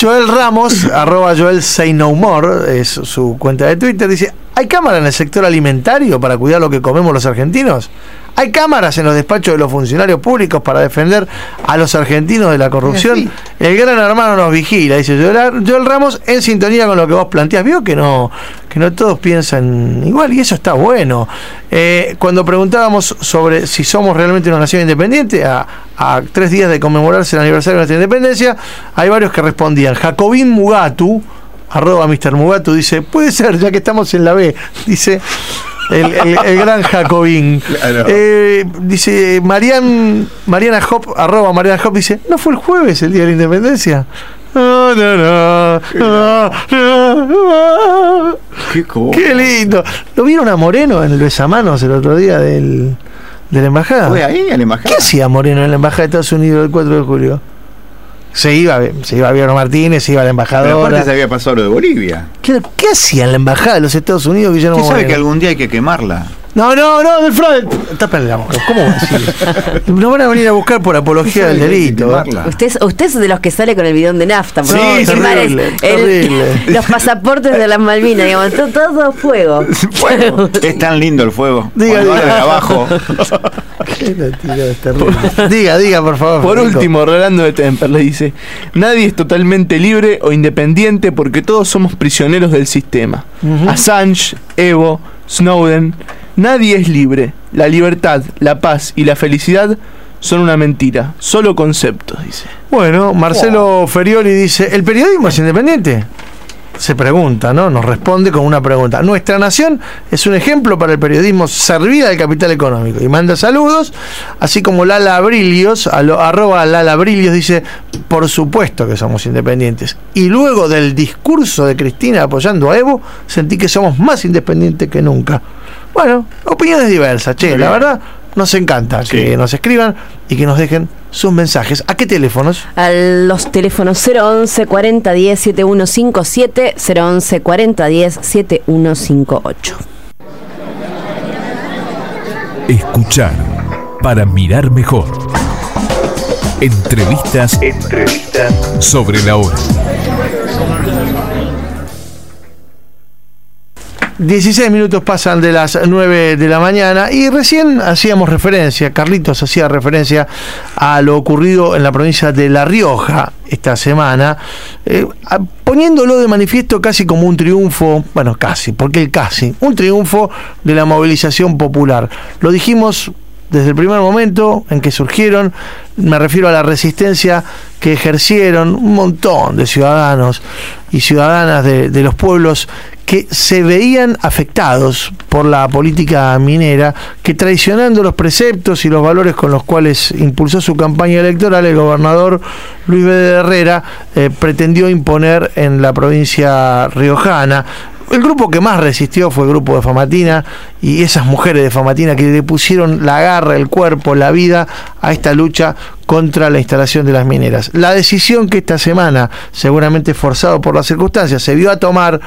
Joel Ramos, arroba Joel Say No More, es su cuenta de Twitter, dice, ¿hay cámara en el sector alimentario para cuidar lo que comemos los argentinos? ¿Hay cámaras en los despachos de los funcionarios públicos para defender a los argentinos de la corrupción? Sí. El gran hermano nos vigila, dice Joel, Joel Ramos, en sintonía con lo que vos planteás. Vio que no, que no todos piensan igual y eso está bueno. Eh, cuando preguntábamos sobre si somos realmente una nación independiente, a, a tres días de conmemorarse el aniversario de nuestra independencia, hay varios que respondían. Jacobín Mugatu, arroba Mr. Mugatu, dice, puede ser, ya que estamos en la B, dice el, el- el gran Jacobín. Claro. Eh, dice Marian, Mariana Hop, arroba Mariana Hop, dice, ¿no fue el jueves el día de la independencia? No, no, no, no, no, no. Qué lindo. ¿Lo vieron a Moreno en el besamanos el otro día del, de la embajada? ¿Fue ahí, en la embajada? ¿Qué hacía Moreno en la embajada de Estados Unidos el 4 de julio? Se iba, se iba a Viano Martínez, se iba a la Pero embajadora. aparte se había pasado lo de Bolivia. ¿Qué, qué hacía en la embajada de los Estados Unidos Guillermo ¿Usted sabe Moreno? que algún día hay que quemarla? No, no, no, del fraude. Tápale la boca. ¿Cómo va a decir? Nos van a venir a buscar por apología del delito. ¿eh? Usted, es- usted es de los que sale con el bidón de nafta. porque Sí, encima terrible, es el- terrible. los pasaportes de las Malvinas, digamos, todo, todo fuego. Es tan lindo el fuego. Diga, Cuando diga. habla de abajo. Qué latino, es terrible. diga, diga, por favor. Por Federico. último, Rolando de Temper le dice, nadie es totalmente libre o independiente porque todos somos prisioneros del sistema. Assange, Evo, Snowden, nadie es libre. La libertad, la paz y la felicidad son una mentira, solo conceptos, dice. Bueno, Marcelo Ferioli dice, ¿el periodismo es independiente? Se pregunta, ¿no? Nos responde con una pregunta. Nuestra nación es un ejemplo para el periodismo servida del capital económico. Y manda saludos, así como Lala Brillos, a lo- arroba Lala Brillos, dice, por supuesto que somos independientes. Y luego del discurso de Cristina apoyando a Evo, sentí que somos más independientes que nunca. Bueno, opiniones diversas, che, la verdad nos encanta que nos escriban y que nos dejen sus mensajes. ¿A qué teléfonos? A los teléfonos 011 40 10 7157, 011 40 10 7158. Escuchar para mirar mejor. Entrevistas, sobre la hora. 16 minutos pasan de las 9 de la mañana y recién hacíamos referencia, Carlitos hacía referencia a lo ocurrido en la provincia de La Rioja esta semana, eh, poniéndolo de manifiesto casi como un triunfo, bueno, casi, porque el casi, un triunfo de la movilización popular. Lo dijimos desde el primer momento en que surgieron, me refiero a la resistencia que ejercieron un montón de ciudadanos y ciudadanas de, los pueblos que se veían afectados por la política minera, que traicionando los preceptos y los valores con los cuales impulsó su campaña electoral, el gobernador Luis B. de Herrera eh, pretendió imponer en la provincia riojana. El grupo que más resistió fue el grupo de Famatina y esas mujeres de Famatina que le pusieron la garra, el cuerpo, la vida a esta lucha contra la instalación de las mineras. La decisión que esta semana, seguramente forzado por las circunstancias, se vio a tomar,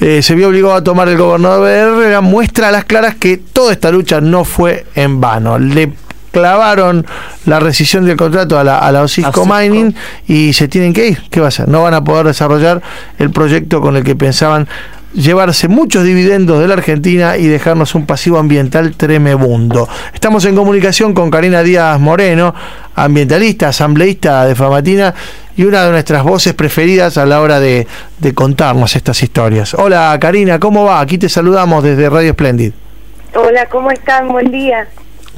eh, se vio obligado a tomar el gobernador de Herrera, muestra a las claras que toda esta lucha no fue en vano. Le clavaron la rescisión del contrato a la, a la Osisco Mining y se tienen que ir. ¿Qué va a hacer? No van a poder desarrollar el proyecto con el que pensaban llevarse muchos dividendos de la Argentina y dejarnos un pasivo ambiental tremebundo. Estamos en comunicación con Karina Díaz Moreno, ambientalista, asambleísta de Famatina y una de nuestras voces preferidas a la hora de, de contarnos estas historias. Hola Karina, ¿cómo va? Aquí te saludamos desde Radio Splendid. Hola, ¿cómo están? Buen día.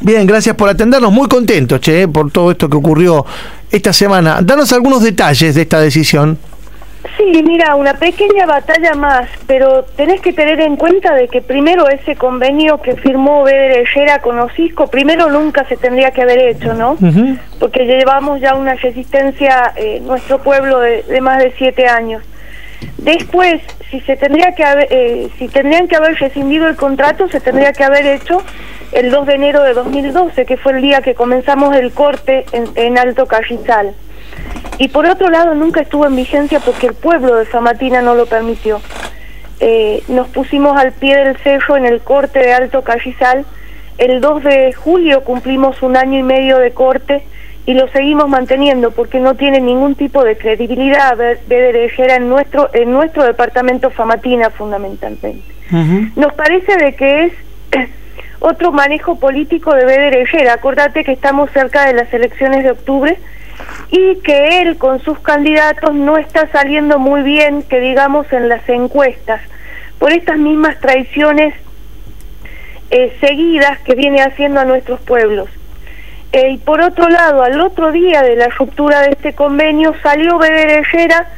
Bien, gracias por atendernos. Muy contentos, che, por todo esto que ocurrió esta semana. Danos algunos detalles de esta decisión. Sí, mira, una pequeña batalla más, pero tenés que tener en cuenta de que primero ese convenio que firmó Beder Herrera con Osisco, primero nunca se tendría que haber hecho, ¿no? Porque llevamos ya una resistencia, eh, nuestro pueblo, de, de más de siete años. Después, si se tendría que haber, eh, si tendrían que haber rescindido el contrato, se tendría que haber hecho el 2 de enero de 2012, que fue el día que comenzamos el corte en, en Alto Carrizal. Y por otro lado, nunca estuvo en vigencia porque el pueblo de Famatina no lo permitió. Eh, nos pusimos al pie del cerro en el corte de Alto Carrizal. El 2 de julio cumplimos un año y medio de corte y lo seguimos manteniendo porque no tiene ningún tipo de credibilidad de derechera en nuestro en nuestro departamento Famatina fundamentalmente. Nos parece de que es otro manejo político de Beder Herrera. Acordate que estamos cerca de las elecciones de octubre y que él con sus candidatos no está saliendo muy bien, que digamos, en las encuestas, por estas mismas traiciones eh, seguidas que viene haciendo a nuestros pueblos. Eh, y por otro lado, al otro día de la ruptura de este convenio, salió Herrera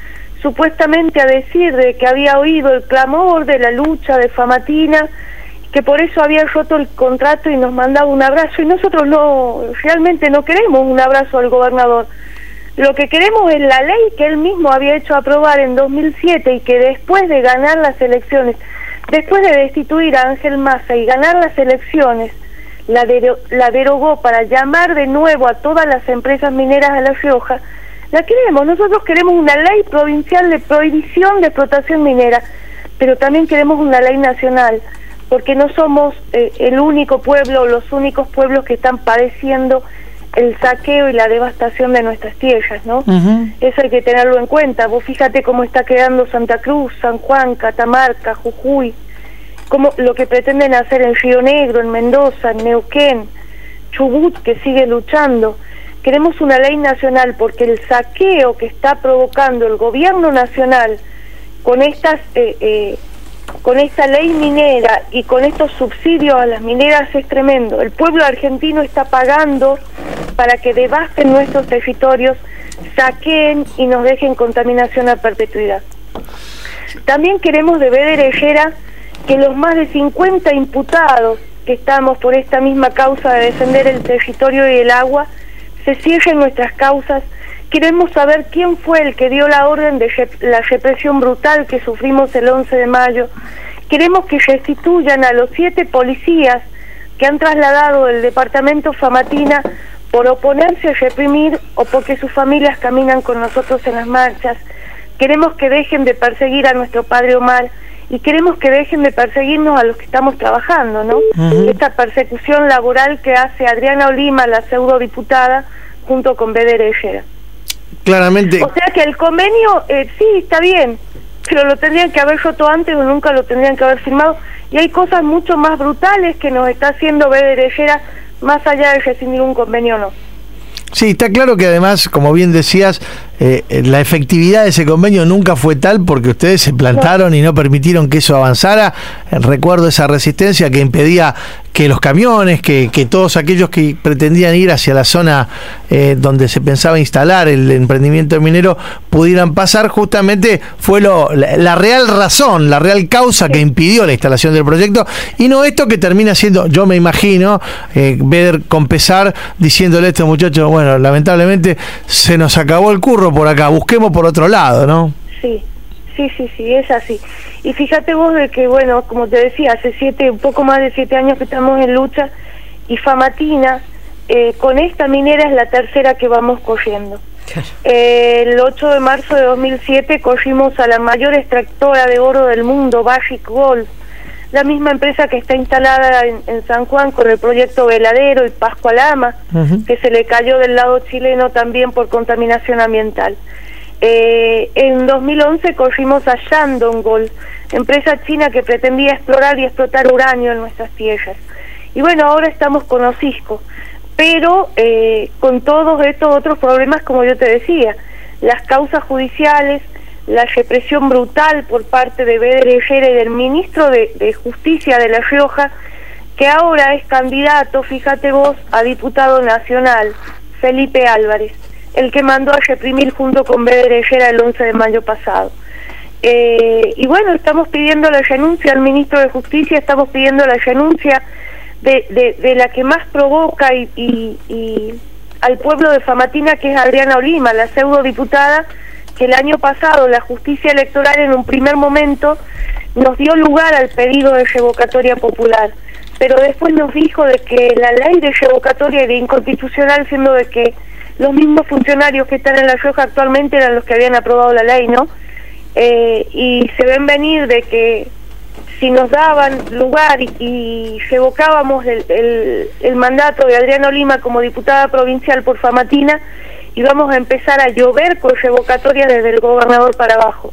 supuestamente a decir de que había oído el clamor de la lucha de Famatina, que por eso había roto el contrato y nos mandaba un abrazo. Y nosotros no, realmente no queremos un abrazo al gobernador. Lo que queremos es la ley que él mismo había hecho aprobar en 2007 y que después de ganar las elecciones después de destituir a Ángel Massa y ganar las elecciones, la, dero- la derogó para llamar de nuevo a todas las empresas mineras de La Rioja, la queremos. Nosotros queremos una ley provincial de prohibición de explotación minera, pero también queremos una ley nacional, porque no somos eh, el único pueblo o los únicos pueblos que están padeciendo el saqueo y la devastación de nuestras tierras, ¿no? Eso hay que tenerlo en cuenta. Vos fíjate cómo está quedando Santa Cruz, San Juan, Catamarca, Jujuy, como lo que pretenden hacer en Río Negro, en Mendoza, en Neuquén, Chubut, que sigue luchando. Queremos una ley nacional porque el saqueo que está provocando el gobierno nacional con estas eh, eh, con esta ley minera y con estos subsidios a las mineras es tremendo. El pueblo argentino está pagando para que devasten nuestros territorios, saquen y nos dejen contaminación a perpetuidad. También queremos de Herrera que los más de 50 imputados que estamos por esta misma causa de defender el territorio y el agua, se cierren nuestras causas. Queremos saber quién fue el que dio la orden de la represión brutal que sufrimos el 11 de mayo. Queremos que restituyan a los siete policías que han trasladado del departamento Famatina por oponerse a reprimir o porque sus familias caminan con nosotros en las marchas. Queremos que dejen de perseguir a nuestro padre Omar y queremos que dejen de perseguirnos a los que estamos trabajando, ¿no? Esta persecución laboral que hace Adriana Olima, la pseudodiputada, junto con Beder Herrera. Claramente. O sea que el convenio, eh, sí, está bien, pero lo tendrían que haber roto antes o nunca lo tendrían que haber firmado. Y hay cosas mucho más brutales que nos está haciendo Beder Herrera, más allá de rescindir un convenio o no. Sí, está claro que además, como bien decías, eh, la efectividad de ese convenio nunca fue tal porque ustedes se plantaron y no permitieron que eso avanzara. Recuerdo esa resistencia que impedía que los camiones, que, que todos aquellos que pretendían ir hacia la zona eh, donde se pensaba instalar el emprendimiento minero pudieran pasar, justamente fue lo, la, la real razón, la real causa que impidió la instalación del proyecto y no esto que termina siendo, yo me imagino, eh, ver con pesar diciéndole a estos muchachos, bueno, lamentablemente se nos acabó el curro por acá, busquemos por otro lado, ¿no? Sí, sí, sí, sí, es así. Y fíjate vos de que, bueno, como te decía, hace siete, un poco más de siete años que estamos en lucha y Famatina, eh, con esta minera es la tercera que vamos corriendo. Eh, el 8 de marzo de 2007 corrimos a la mayor extractora de oro del mundo, Basic Gold, la misma empresa que está instalada en, en San Juan con el proyecto Veladero y Pascualama, que se le cayó del lado chileno también por contaminación ambiental. Eh, en 2011 corrimos a Shandong Gold, empresa china que pretendía explorar y explotar uranio en nuestras tierras. Y bueno, ahora estamos con Osisco, pero eh, con todos estos otros problemas, como yo te decía, las causas judiciales, la represión brutal por parte de Beder y del ministro de Justicia de La Rioja, que ahora es candidato, fíjate vos, a diputado nacional, Felipe Álvarez, el que mandó a reprimir junto con Herrera el 11 de mayo pasado. Eh, y bueno, estamos pidiendo la renuncia al ministro de Justicia, estamos pidiendo la renuncia de, de, de la que más provoca y, y, y al pueblo de Famatina, que es Adriana Olima, la pseudodiputada, que el año pasado la justicia electoral en un primer momento nos dio lugar al pedido de revocatoria popular, pero después nos dijo de que la ley de revocatoria era inconstitucional, siendo de que los mismos funcionarios que están en La Rioja actualmente eran los que habían aprobado la ley, ¿no? Eh, y se ven venir de que si nos daban lugar y, revocábamos el, el, mandato de Adriana Lima como diputada provincial por Famatina, íbamos a empezar a llover con revocatoria desde el gobernador para abajo.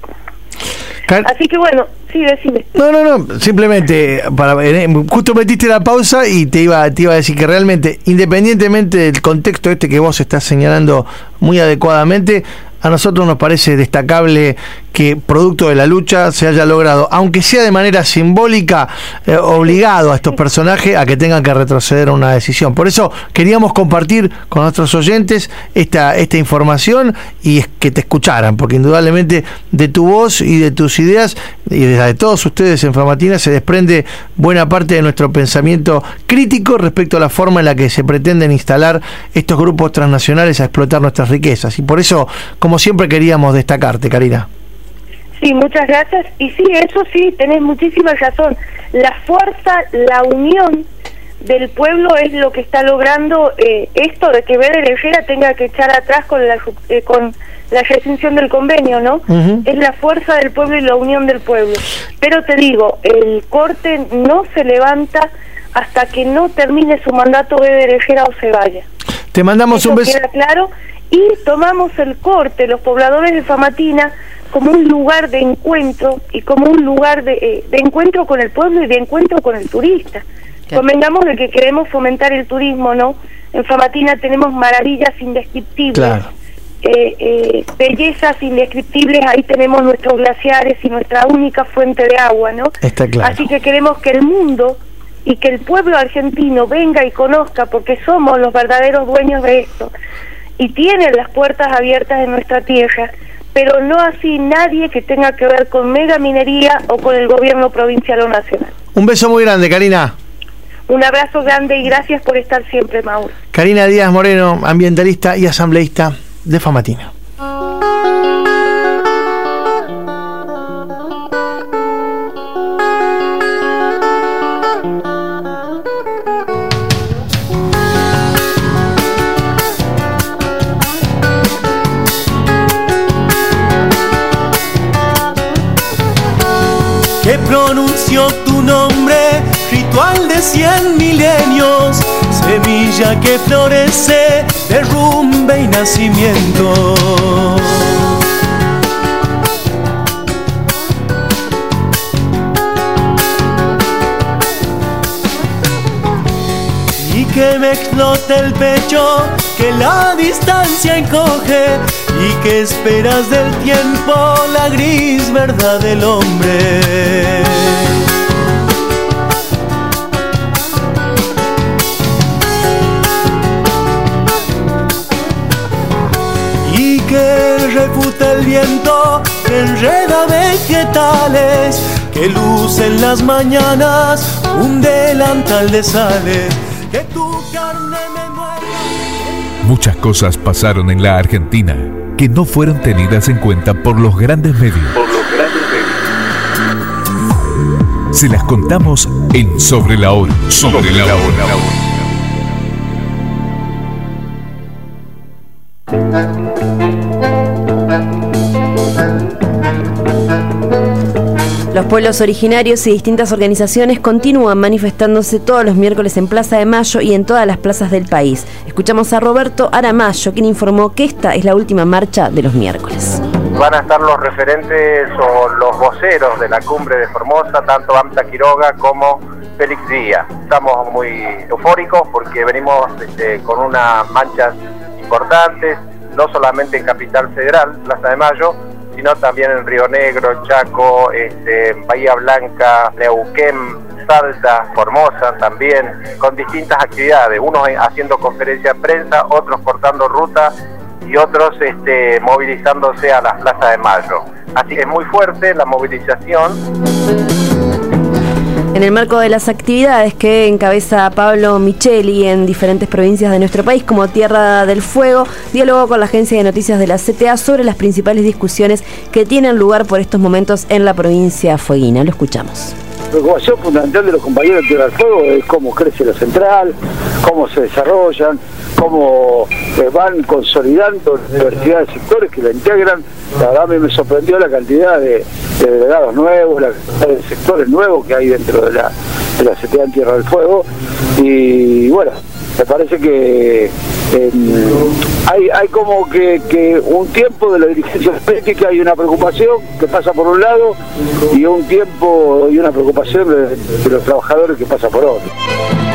Así que bueno, sí, decime. No, no, no, simplemente para eh, justo metiste la pausa y te iba te iba a decir que realmente independientemente del contexto este que vos estás señalando muy adecuadamente, a nosotros nos parece destacable que producto de la lucha se haya logrado, aunque sea de manera simbólica, eh, obligado a estos personajes a que tengan que retroceder a una decisión. Por eso queríamos compartir con nuestros oyentes esta, esta información y es que te escucharan, porque indudablemente de tu voz y de tus ideas y de de todos ustedes en Famatina se desprende buena parte de nuestro pensamiento crítico respecto a la forma en la que se pretenden instalar estos grupos transnacionales a explotar nuestras riquezas. Y por eso, como siempre, queríamos destacarte, Karina. Sí, muchas gracias. Y sí, eso sí, tenés muchísima razón. La fuerza, la unión del pueblo es lo que está logrando eh, esto de que Beder Herrera tenga que echar atrás con la, eh, con la rescisión del convenio, ¿no? Es la fuerza del pueblo y la unión del pueblo. Pero te digo, el corte no se levanta hasta que no termine su mandato Beder Herrera o se vaya. Te mandamos Eso un beso. queda claro. Y tomamos el corte, los pobladores de Famatina, como un lugar de encuentro y como un lugar de, eh, de encuentro con el pueblo y de encuentro con el turista. Convengamos de que queremos fomentar el turismo, ¿no? En Famatina tenemos maravillas indescriptibles. Claro. eh, eh, bellezas indescriptibles, ahí tenemos nuestros glaciares y nuestra única fuente de agua, ¿no? Está claro. Así que queremos que el mundo y que el pueblo argentino venga y conozca, porque somos los verdaderos dueños de esto, y tienen las puertas abiertas en nuestra tierra, pero no así nadie que tenga que ver con mega minería o con el gobierno provincial o nacional. Un beso muy grande, Karina. Un abrazo grande y gracias por estar siempre, Mauro. Karina Díaz Moreno, ambientalista y asambleísta de Famatina. Pronunció tu nombre, ritual de cien milenios, semilla que florece, derrumbe y nacimiento. Y que me explote el pecho, que la distancia encoge y que esperas del tiempo la gris verdad del hombre. Viento, que enreda vegetales, que luce en las mañanas un delantal de sales, que tu carne me Muchas cosas pasaron en la Argentina que no fueron tenidas en cuenta por los grandes medios. Se las contamos en Sobre la Hora. Sobre la Hora. Los pueblos originarios y distintas organizaciones continúan manifestándose todos los miércoles en Plaza de Mayo y en todas las plazas del país. Escuchamos a Roberto Aramayo, quien informó que esta es la última marcha de los miércoles. Van a estar los referentes o los voceros de la cumbre de Formosa, tanto Amta Quiroga como Félix Díaz. Estamos muy eufóricos porque venimos este, con unas manchas importantes, no solamente en Capital Federal, Plaza de Mayo, sino también en Río Negro, Chaco, este, Bahía Blanca, Neuquén, Salta, Formosa también, con distintas actividades, unos haciendo conferencia de prensa, otros cortando ruta y otros este, movilizándose a las plazas de Mayo. Así que es muy fuerte la movilización. En el marco de las actividades que encabeza Pablo Micheli en diferentes provincias de nuestro país, como Tierra del Fuego, dialogó con la agencia de noticias de la CTA sobre las principales discusiones que tienen lugar por estos momentos en la provincia fueguina. Lo escuchamos. La preocupación fundamental de los compañeros de Tierra del Fuego es cómo crece la central, cómo se desarrollan, cómo van consolidando diversidad de sectores que la integran. La verdad mí me sorprendió la cantidad de, de delegados nuevos, la cantidad de sectores nuevos que hay dentro de la, de la en Tierra del Fuego. Y bueno, me parece que eh, hay, hay como que, que un tiempo de la dirigencia política y una preocupación que pasa por un lado y un tiempo y una preocupación de los trabajadores que pasa por otro.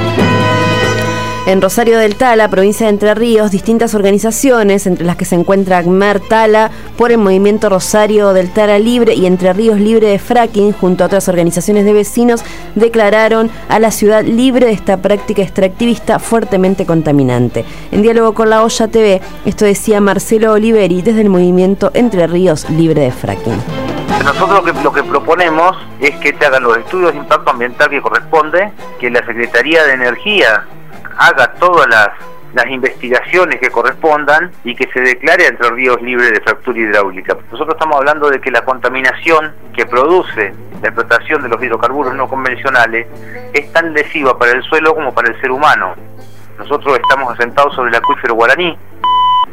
En Rosario del Tala, provincia de Entre Ríos, distintas organizaciones, entre las que se encuentra ACMAR Tala, por el movimiento Rosario del Tala Libre y Entre Ríos Libre de Fracking, junto a otras organizaciones de vecinos, declararon a la ciudad libre de esta práctica extractivista fuertemente contaminante. En diálogo con la Olla TV, esto decía Marcelo Oliveri desde el movimiento Entre Ríos Libre de Fracking. Nosotros lo que, lo que proponemos es que se hagan los estudios de impacto ambiental que corresponde, que la Secretaría de Energía haga todas las las investigaciones que correspondan y que se declare Entre Ríos libre de fractura hidráulica. Nosotros estamos hablando de que la contaminación que produce la explotación de los hidrocarburos no convencionales es tan lesiva para el suelo como para el ser humano. Nosotros estamos asentados sobre el acuífero guaraní,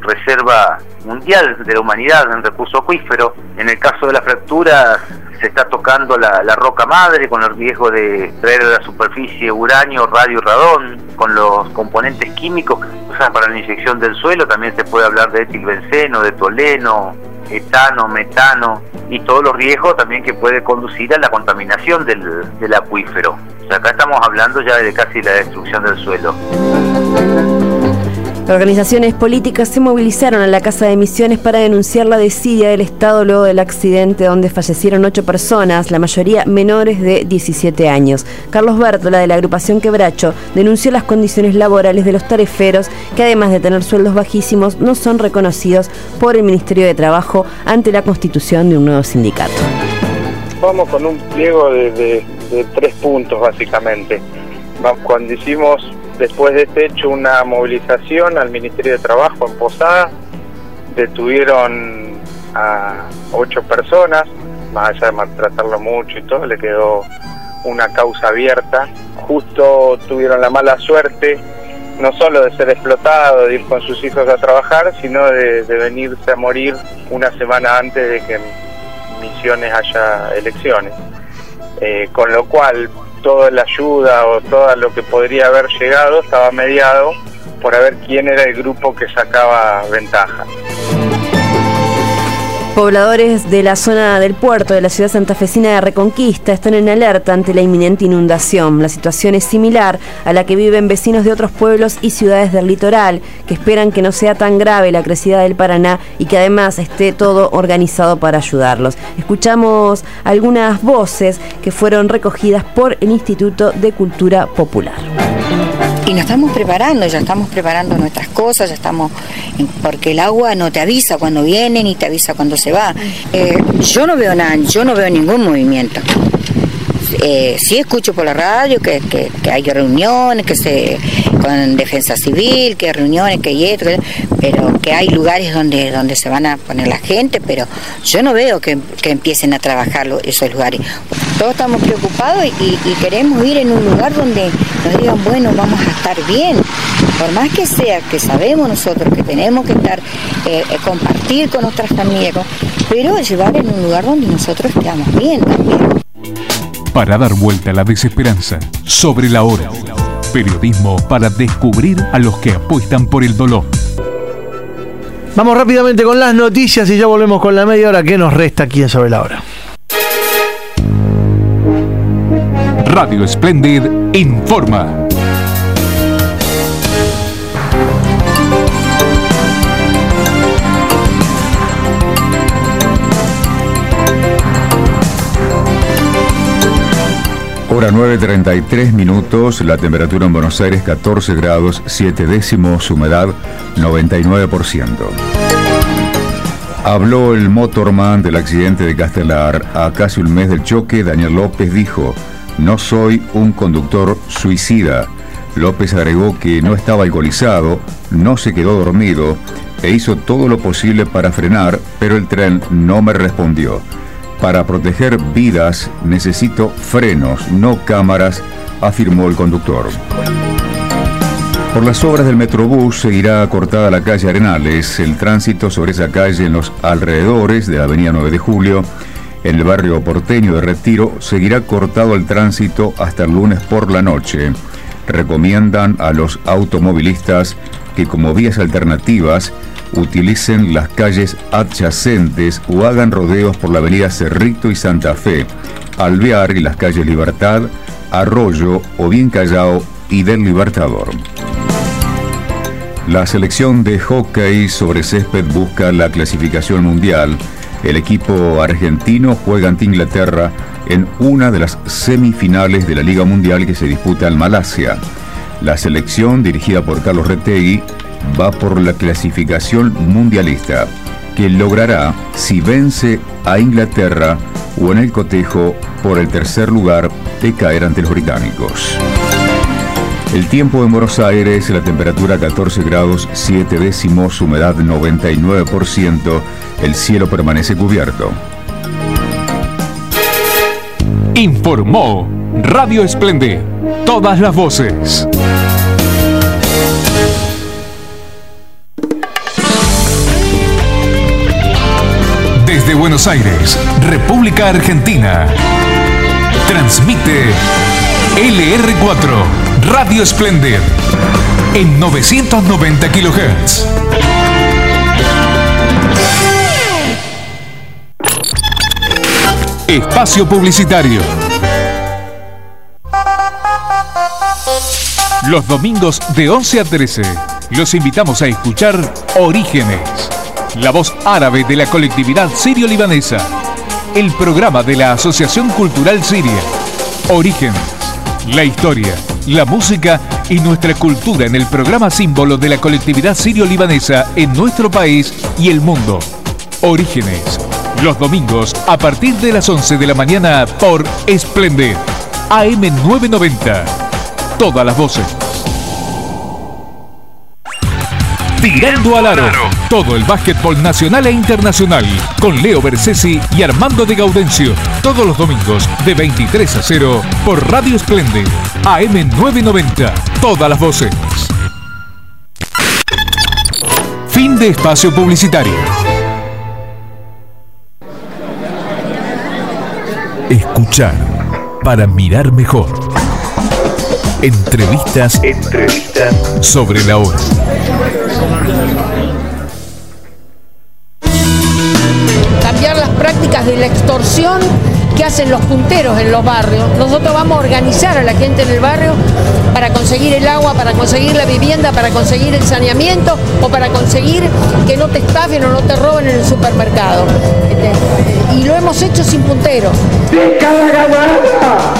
reserva mundial de la humanidad en recurso acuífero. En el caso de la fractura se está tocando la, roca madre con el riesgo de traer a la superficie uranio, radio y radón, con los componentes químicos que se usan para la inyección del suelo, también se puede hablar de etilbenceno, de toleno, etano, metano y todos los riesgos también que puede conducir a la contaminación del, acuífero. Acá estamos hablando ya de casi la destrucción del suelo. Organizaciones políticas se movilizaron a la Casa de Misiones para denunciar la desidia del Estado luego del accidente donde fallecieron ocho personas, la mayoría menores de 17 años. Carlos Bertola, de la agrupación Quebracho, denunció las condiciones laborales de los tareferos que además de tener sueldos bajísimos no son reconocidos por el Ministerio de Trabajo ante la constitución de un nuevo sindicato. Vamos con un pliego de, de- tres puntos básicamente. Cuando hicimos después de este hecho una movilización al Ministerio de Trabajo en Posada, detuvieron a ocho personas, más allá de maltratarlo mucho y todo, le quedó una causa abierta. Justo tuvieron la mala suerte no solo de ser explotado, de ir con sus hijos a trabajar, sino de, de venirse a morir una semana antes de que en Misiones haya elecciones. Eh, con lo cual toda la ayuda o todo lo que podría haber llegado estaba mediado por a ver quién era el grupo que sacaba ventaja. Pobladores de la zona del puerto de la ciudad santafesina de Reconquista están en alerta ante la inminente inundación. La situación es similar a la que viven vecinos de otros pueblos y ciudades del litoral, que esperan que no sea tan grave la crecida del Paraná y que además esté todo organizado para ayudarlos. Escuchamos algunas voces que fueron recogidas por el Instituto de Cultura Popular. Y nos estamos preparando, ya estamos preparando nuestras cosas, ya estamos, porque el agua no te avisa cuando viene ni te avisa cuando se va. Eh, yo no veo nada, yo no veo ningún movimiento. Eh, sí escucho por la radio que, que- hay reuniones, que se con defensa civil, que hay reuniones, que hay esto, pero que hay lugares donde donde se van a poner la gente, pero yo no veo que, que empiecen a trabajar esos lugares. Todos estamos preocupados y, queremos ir en un lugar donde nos digan, bueno, vamos a estar bien. Por más que sea, que sabemos nosotros que tenemos que estar, eh, eh, compartir con nuestras familias, pero llevar en un lugar donde nosotros estemos bien también. Para dar vuelta a la desesperanza, sobre la hora. Periodismo para descubrir a los que apuestan por el dolor. Vamos rápidamente con las noticias y ya volvemos con la media hora que nos resta aquí en Sobre la Hora. Radio Splendid informa. Hora 9.33 minutos, la temperatura en Buenos Aires 14 grados 7 décimos, humedad 99%. Habló el motorman del accidente de Castelar. A casi un mes del choque, Daniel López dijo, no soy un conductor suicida. López agregó que no estaba alcoholizado, no se quedó dormido e hizo todo lo posible para frenar, pero el tren no me respondió. Para proteger vidas necesito frenos, no cámaras, afirmó el conductor. Por las obras del Metrobús seguirá cortada la calle Arenales. El tránsito sobre esa calle en los alrededores de la avenida 9 de Julio, en el barrio porteño de Retiro, seguirá cortado el tránsito hasta el lunes por la noche. Recomiendan a los automovilistas que como vías alternativas utilicen las calles adyacentes o hagan rodeos por la avenida Cerrito y Santa Fe, Alvear y las calles Libertad, Arroyo o bien Callao y del Libertador. La selección de hockey sobre césped busca la clasificación mundial. El equipo argentino juega ante Inglaterra en una de las semifinales de la Liga Mundial que se disputa en Malasia. La selección, dirigida por Carlos Retegui, va por la clasificación mundialista, que logrará si vence a Inglaterra o en el cotejo por el tercer lugar de caer ante los británicos. El tiempo en Buenos Aires, la temperatura 14 grados 7 décimos, humedad 99%, el cielo permanece cubierto. Informó Radio Esplende. Todas las voces. Buenos Aires, República Argentina. Transmite LR4 Radio Splendid en 990 kHz. Espacio Publicitario. Los domingos de 11 a 13 los invitamos a escuchar Orígenes, la voz árabe de la colectividad sirio-libanesa, el programa de la Asociación Cultural Siria. Orígenes, la historia, la música y nuestra cultura en el programa símbolo de la colectividad sirio-libanesa en nuestro país y el mundo. Orígenes, los domingos a partir de las 11 de la mañana por Esplendid, AM990. Todas las voces. Tirando al aro. Todo el básquetbol nacional e internacional. Con Leo Bersesi y Armando de Gaudencio. Todos los domingos de 23 a 0 por Radio Esplende. AM990. Todas las voces. Fin de espacio publicitario. Escuchar para mirar mejor. Entrevistas, entrevistas sobre la hora. De la extorsión que hacen los punteros en los barrios. Nosotros vamos a organizar a la gente en el barrio para conseguir el agua, para conseguir la vivienda, para conseguir el saneamiento o para conseguir que no te estafen o no te roben en el supermercado. Este, Y lo hemos hecho sin punteros. de cada ganada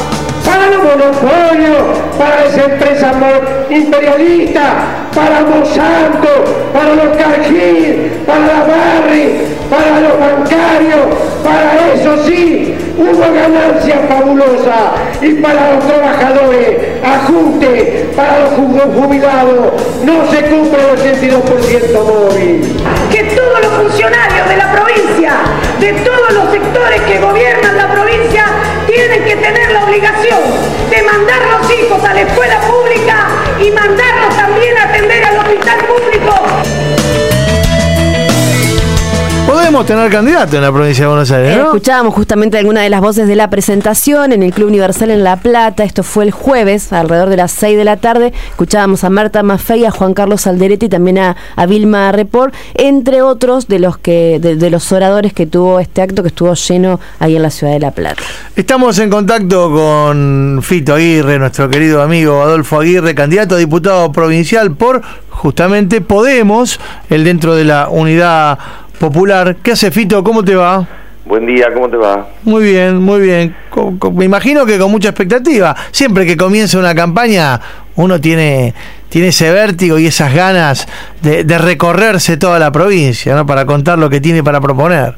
para los monopolios, para las empresas mo- imperialistas, para Monsanto, para los Cargill, para la Barry, para los bancarios, para eso sí, hubo ganancias fabulosas y para los trabajadores, ajuste, para los ju- jubilados, no se cumple el 82% móvil. que todos los funcionarios de la provincia, de todos los sectores que gobiernan la provincia, tienen que tener la obligación de mandar los hijos a la escuela pública y mandarlos también a atender al hospital público. Podemos tener candidato en la provincia de Buenos Aires, ¿no? Escuchábamos justamente algunas de las voces de la presentación en el Club Universal en La Plata. Esto fue el jueves, alrededor de las 6 de la tarde. Escuchábamos a Marta Maffei, a Juan Carlos Alderete y también a, a Vilma Report, entre otros de los que de, de los oradores que tuvo este acto que estuvo lleno ahí en la ciudad de La Plata. Estamos en contacto con Fito Aguirre, nuestro querido amigo Adolfo Aguirre, candidato a diputado provincial por justamente Podemos, el dentro de la unidad popular. ¿Qué hace Fito? ¿Cómo te va? Buen día, ¿cómo te va? Muy bien, muy bien. Me imagino que con mucha expectativa. Siempre que comienza una campaña, uno tiene, tiene ese vértigo y esas ganas de, de recorrerse toda la provincia, ¿no? Para contar lo que tiene para proponer.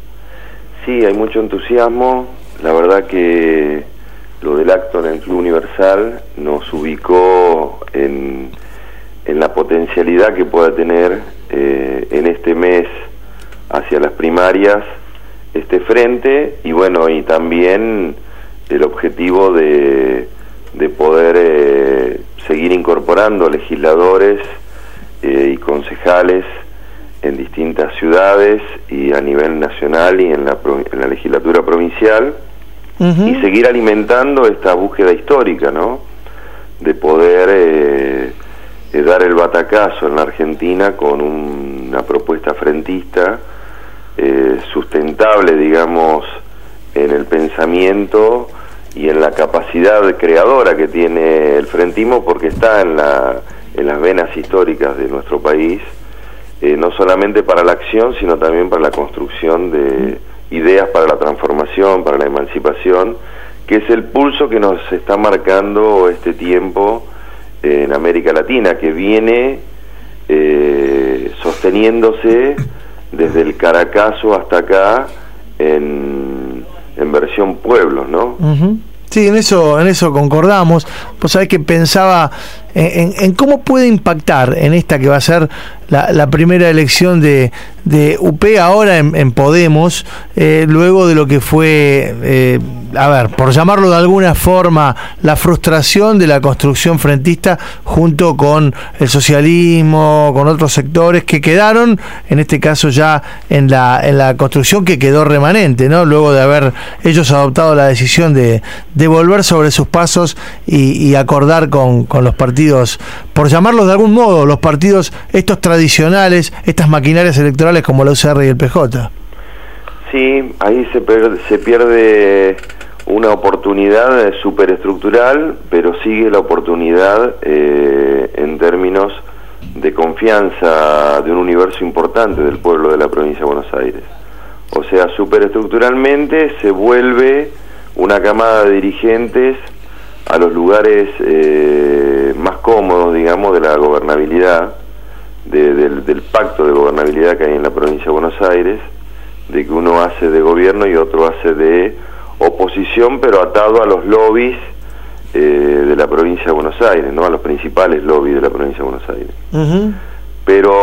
Sí, hay mucho entusiasmo. La verdad que lo del acto en el Club Universal nos ubicó en, en la potencialidad que pueda tener eh, en este mes hacia las primarias este frente y bueno, y también el objetivo de, de poder eh, seguir incorporando legisladores eh, y concejales en distintas ciudades y a nivel nacional y en la, en la legislatura provincial y seguir alimentando esta búsqueda histórica, ¿no? De poder eh, eh, dar el batacazo en la Argentina con un- una propuesta frentista eh, sustentable, digamos, en el pensamiento y en la capacidad creadora que tiene el frentismo porque está en, la, en las venas históricas de nuestro país, eh, no solamente para la acción, sino también para la construcción de ideas para la transformación, para la emancipación, que es el pulso que nos está marcando este tiempo en América Latina, que viene eh, sosteniéndose desde el Caracazo hasta acá en, en versión pueblos, ¿no? Ujú. Sí, en eso, en eso concordamos. Pues sabés que pensaba en, cómo puede impactar en esta que va a ser la, la primera elección de, de UP ahora en, en Podemos, eh, luego de lo que fue, eh, a ver, por llamarlo de alguna forma, la frustración de la construcción frentista junto con el socialismo, con otros sectores que quedaron, en este caso ya en la, en la construcción que quedó remanente, ¿no? Luego de haber ellos adoptado la decisión de, de volver sobre sus pasos y, y acordar con, con los partidos, por llamarlos de algún modo, los partidos estos tradicionales, estas maquinarias electorales como la UCR y el PJ. Sí, ahí se, se pierde una oportunidad superestructural, pero sigue la oportunidad eh, en términos de confianza de un universo importante del pueblo de la provincia de Buenos Aires. O sea, superestructuralmente se vuelve una camada de dirigentes a los lugares eh, más cómodos, digamos, de la gobernabilidad, de- del, del pacto de gobernabilidad que hay en la provincia de Buenos Aires, de que uno hace de gobierno y otro hace de oposición, pero atado a los lobbies eh, de la provincia de Buenos Aires, ¿no? a los principales lobbies de la provincia de Buenos Aires. Pero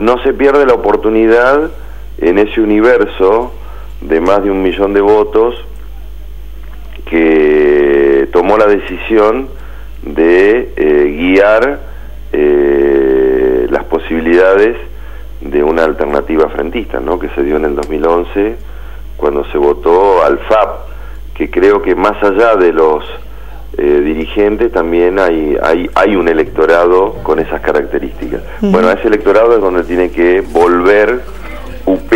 no se pierde la oportunidad en ese universo de más de un millón de votos que tomó la decisión de eh, guiar eh, las posibilidades de una alternativa frentista, ¿no? que se dio en el 2011 cuando se votó al FAP, que creo que más allá de los eh, dirigentes también hay, hay, hay un electorado con esas características. Bueno, ese electorado es donde tiene que volver UP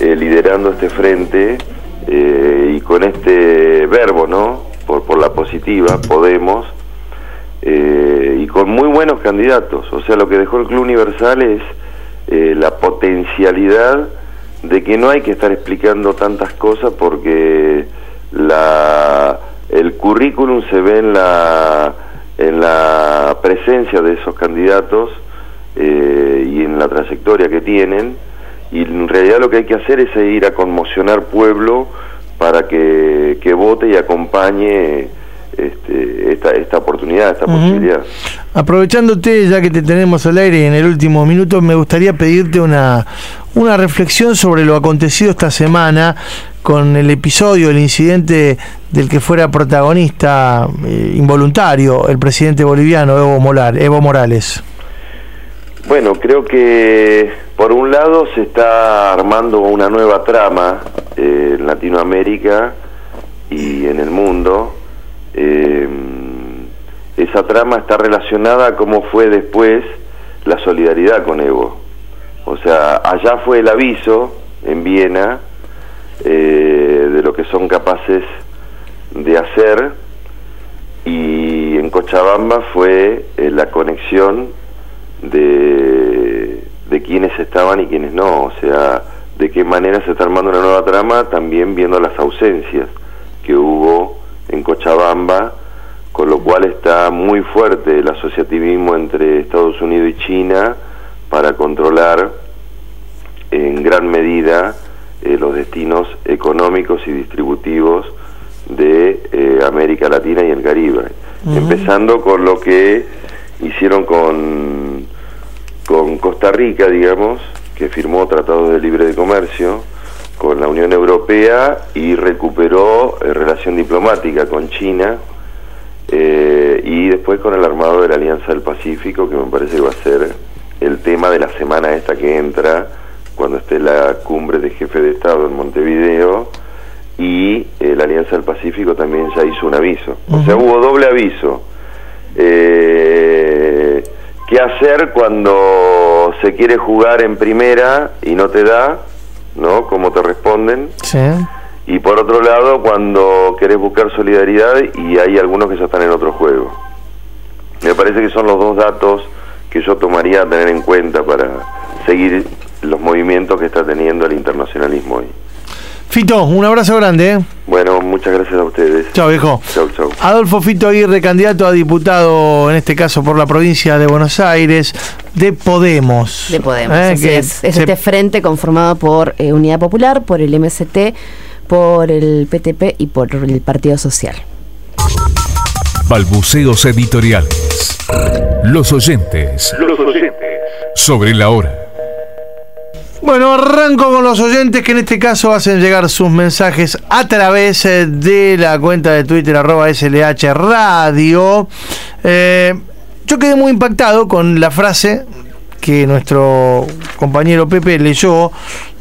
liderando este frente eh, con este verbo, ¿no? Por, por la positiva, Podemos, eh, y con muy buenos candidatos. O sea, lo que dejó el Club Universal es eh, la potencialidad de que no hay que estar explicando tantas cosas porque la, el currículum se ve en la, en la presencia de esos candidatos eh, y en la trayectoria que tienen y en realidad lo que hay que hacer es ir a conmocionar pueblo para que, que vote y acompañe este, esta, esta oportunidad, esta posibilidad. Aprovechándote, ya que te tenemos al aire en el último minuto, me gustaría pedirte una, una reflexión sobre lo acontecido esta semana con el episodio, el incidente del que fuera protagonista eh, involuntario el presidente boliviano Evo, Molar, Evo Morales. Bueno, creo que por un lado se está armando una nueva trama en Latinoamérica y en el mundo. Eh, esa trama está relacionada a cómo fue después la solidaridad con Evo. O sea, allá fue el aviso en Viena eh, de lo que son capaces de hacer y en Cochabamba fue eh, la conexión de, de quienes estaban y quienes no, o sea, de qué manera se está armando una nueva trama, también viendo las ausencias que hubo en Cochabamba, con lo cual está muy fuerte el asociativismo entre Estados Unidos y China para controlar en gran medida eh, los destinos económicos y distributivos de eh, América Latina y el Caribe. Empezando con lo que hicieron con, con Costa Rica, digamos, que firmó tratados de libre de comercio con la Unión Europea y recuperó eh, relación diplomática con China eh, y después con el armado de la Alianza del Pacífico, que me parece que va a ser el tema de la semana esta que entra, cuando esté la cumbre de jefe de Estado en Montevideo, y eh, la Alianza del Pacífico también ya hizo un aviso. O sea, hubo doble aviso. Eh, ¿Qué hacer cuando se quiere jugar en primera y no te da? ¿No? ¿Cómo te responden? Sí. Y por otro lado, cuando querés buscar solidaridad y hay algunos que ya están en otro juego. Me parece que son los dos datos que yo tomaría a tener en cuenta para seguir los movimientos que está teniendo el internacionalismo hoy. Fito, un abrazo grande. ¿eh? Bueno, muchas gracias a ustedes. Chao, viejo. Chau, chau. Adolfo Fito Aguirre, candidato a diputado, en este caso por la provincia de Buenos Aires, de Podemos. De Podemos. Eh, así que es. Es se- este frente conformado por eh, Unidad Popular, por el MST, por el PTP y por el Partido Social. Balbuceos editoriales. Los oyentes. Los oyentes. Sobre la hora. Bueno, arranco con los oyentes que en este caso hacen llegar sus mensajes a través eh, de la cuenta de Twitter arroba SLH Radio. Eh, yo quedé muy impactado con la frase que nuestro compañero Pepe leyó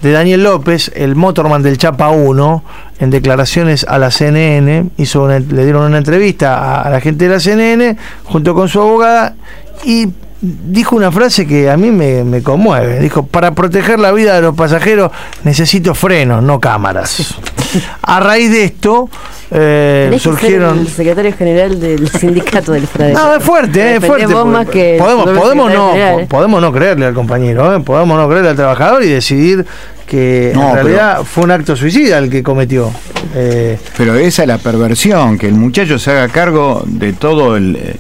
de Daniel López, el motorman del Chapa 1, en declaraciones a la CNN, hizo una- le dieron una entrevista a, a la gente de la CNN junto con su abogada y dijo una frase que a mí me, me conmueve. Dijo, para proteger la vida de los pasajeros necesito frenos, no cámaras. A raíz de esto eh, surgieron... el secretario general del sindicato del FRADE. No, es fuerte, eh, es fuerte. vos porque más que podemos, podemos, no, general, eh. podemos no creerle al compañero, eh, podemos no creerle al trabajador y decidir que No, en pero- realidad fue un acto suicida el que cometió. Eh, Pero esa es la perversión, que el muchacho se haga cargo de todo el, eh,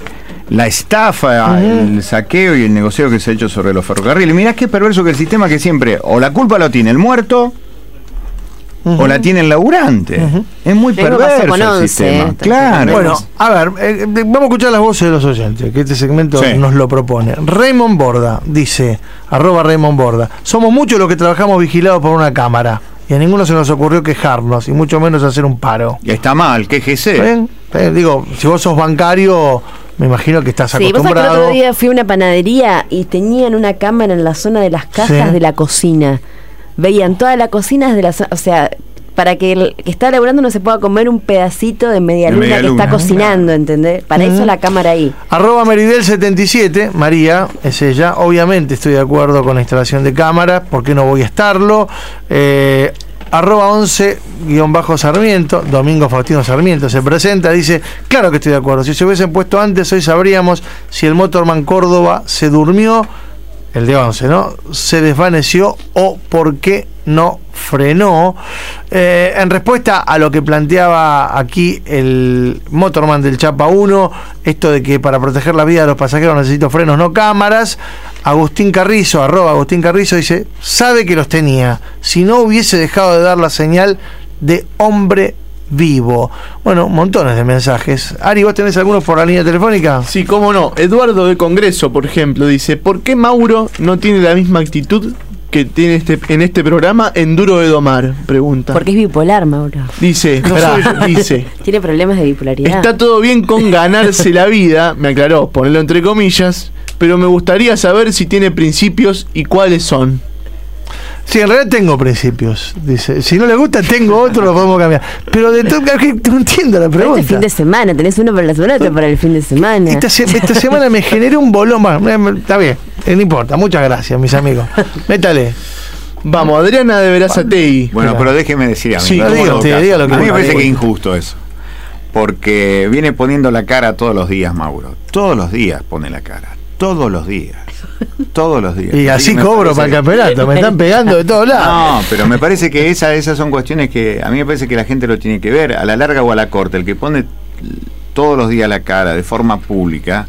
la estafa, el saqueo y el negocio que se ha hecho sobre los ferrocarriles. Mirá qué perverso que el sistema que siempre o la culpa lo tiene el muerto o la tiene el laburante. Es muy perverso con el sistema. eh, claro. Bueno, a ver, eh, vamos a escuchar las voces de los oyentes, que este segmento Sí. nos lo propone. Raymond Borda dice, arroba Raymond Borda, somos muchos los que trabajamos vigilados por una cámara y a ninguno se nos ocurrió quejarnos y mucho menos hacer un paro. Y está mal, quéjese. Está bien, Digo, si vos sos bancario, me imagino que estás Sí, vos sabés que el acostumbrado. otro día fui a una panadería y tenían una cámara en la zona de las cajas Sí. de la cocina. Veían toda la cocina desde la zona, o sea, para que el que está laburando no se pueda comer un pedacito de media De luna media que luna, está cocinando, ¿entendés? Para eso la cámara ahí. Arroba Meridel77, María, es ella. Obviamente estoy de acuerdo con la instalación de cámara, ¿por qué no voy a estarlo? Eh, arroba 11-Sarmiento, Domingo Faustino Sarmiento se presenta, dice, claro que estoy de acuerdo, si se hubiesen puesto antes, hoy sabríamos si el Motorman Córdoba se durmió, el de 11, ¿no? Se desvaneció o por qué no frenó. Eh, en respuesta a lo que planteaba aquí el Motorman del Chapa 1, esto de que para proteger la vida de los pasajeros necesito frenos, no cámaras, Agustín Carrizo, arroba Agustín Carrizo, dice, sabe que los tenía, si no hubiese dejado de dar la señal de hombre vivo. Bueno, montones de mensajes. Ari, ¿vos tenés algunos por la línea telefónica? Sí, cómo no. Eduardo de Congreso, por ejemplo, dice, ¿por qué Mauro no tiene la misma actitud que tiene este, en este programa en Duro de Domar? Pregunta. Porque es bipolar, Mauro. Dice, No pará, dice, Tiene problemas de bipolaridad. está todo bien con ganarse la vida, me aclaró, ponerlo entre comillas, pero me gustaría saber si tiene principios y cuáles son. Sí, en realidad tengo principios. Dice, si no le gusta, tengo otro, lo podemos cambiar. Pero de todo, que no entiendo la Pero pregunta. Este fin de semana, tenés uno para la semana, otro para el fin de semana. Esta, se- esta semana me generó un bolón. Bueno, eh, está bien, eh, no importa. Muchas gracias, mis amigos. Métale. Vamos, Adriana de Verazategui. Bueno, pero déjeme decir a mí. Sí, diga lo que a mí me parece que es injusto eso. Porque viene poniendo la cara todos los días, Mauro. Todos los días pone la cara. Todos los días. Todos los días. Y así cobro para el que- campeonato. Me están pegando de todos lados. No, pero me parece que esa, esas son cuestiones que a mí me parece que la gente lo tiene que ver, a la larga o a la corta. El que pone todos los días la cara de forma pública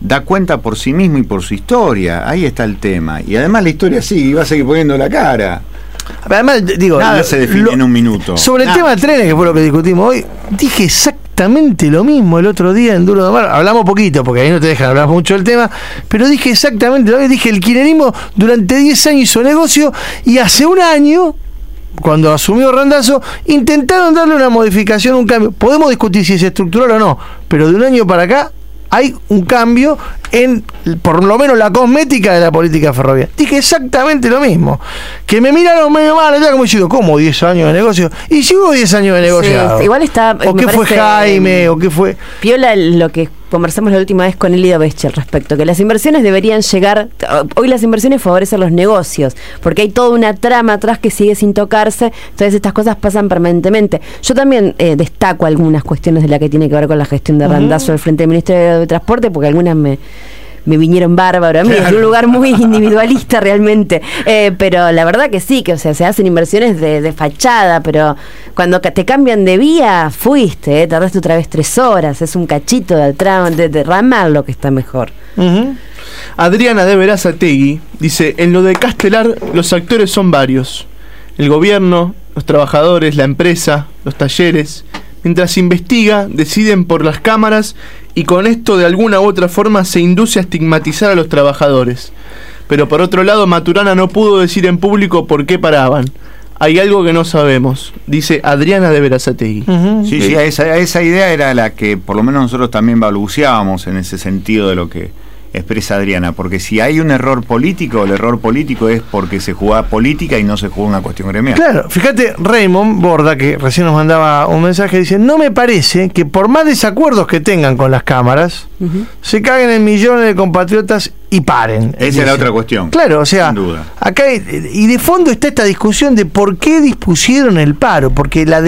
da cuenta por sí mismo y por su historia. Ahí está el tema. Y además la historia sigue y va a seguir poniendo la cara. Además, digo, Nada lo- se define lo- en un minuto. Sobre el tema trenes, que fue lo que discutimos hoy, dije exactamente lo mismo el otro día en Duro de Mar. Hablamos poquito, porque ahí no te dejan hablar mucho del tema, pero dije exactamente lo mismo. Dije, el kirchnerismo durante 10 años hizo negocio y hace un año, cuando asumió Randazo, intentaron darle una modificación, un cambio. Podemos discutir si es estructural o no, pero de un año para acá hay un cambio en, por lo menos, la cosmética de la política ferroviaria. Dije exactamente lo mismo. Que me miraron medio mal, ya como diciendo, ¿cómo 10 años de negocio? Y si hubo 10 años de negocio. Sí, igual está. ¿O qué fue Jaime? ¿O qué fue? Piola lo que conversamos la última vez con Elida Besche al respecto, que las inversiones deberían llegar, hoy las inversiones favorecen los negocios, porque hay toda una trama atrás que sigue sin tocarse, entonces estas cosas pasan permanentemente. Yo también eh, destaco algunas cuestiones de la que tiene que ver con la gestión de. Randazo al frente del Ministerio de Transporte, porque algunas me me vinieron bárbaro a mí, es un lugar muy individualista realmente, Eh, pero la verdad que sí, que o sea, se hacen inversiones de, de fachada, pero cuando te cambian de vía, fuiste, eh, tardaste otra vez tres horas, es un cachito de, de, de ramal lo que está mejor. Adriana de Verazategui dice, en lo de Castelar los actores son varios. El gobierno, los trabajadores, la empresa, los talleres, Mientras se investiga, deciden por las cámaras y con esto de alguna u otra forma se induce a estigmatizar a los trabajadores. Pero por otro lado, Maturana no pudo decir en público por qué paraban. Hay algo que no sabemos, dice Adriana de Verazategui. Sí, sí, esa, esa idea era la que por lo menos nosotros también balbuceábamos en ese sentido de lo que expresa Adriana, porque si hay un error político, el error político es porque se jugaba política y no se jugó una cuestión gremial. Claro, fíjate, Raymond Borda, que recién nos mandaba un mensaje, dice, no me parece que por más desacuerdos que tengan con las cámaras, se caguen en millones de compatriotas y paren. Esa es la otra cuestión. Claro, o sea, Sin duda. acá y de fondo está esta discusión de por qué dispusieron el paro, porque la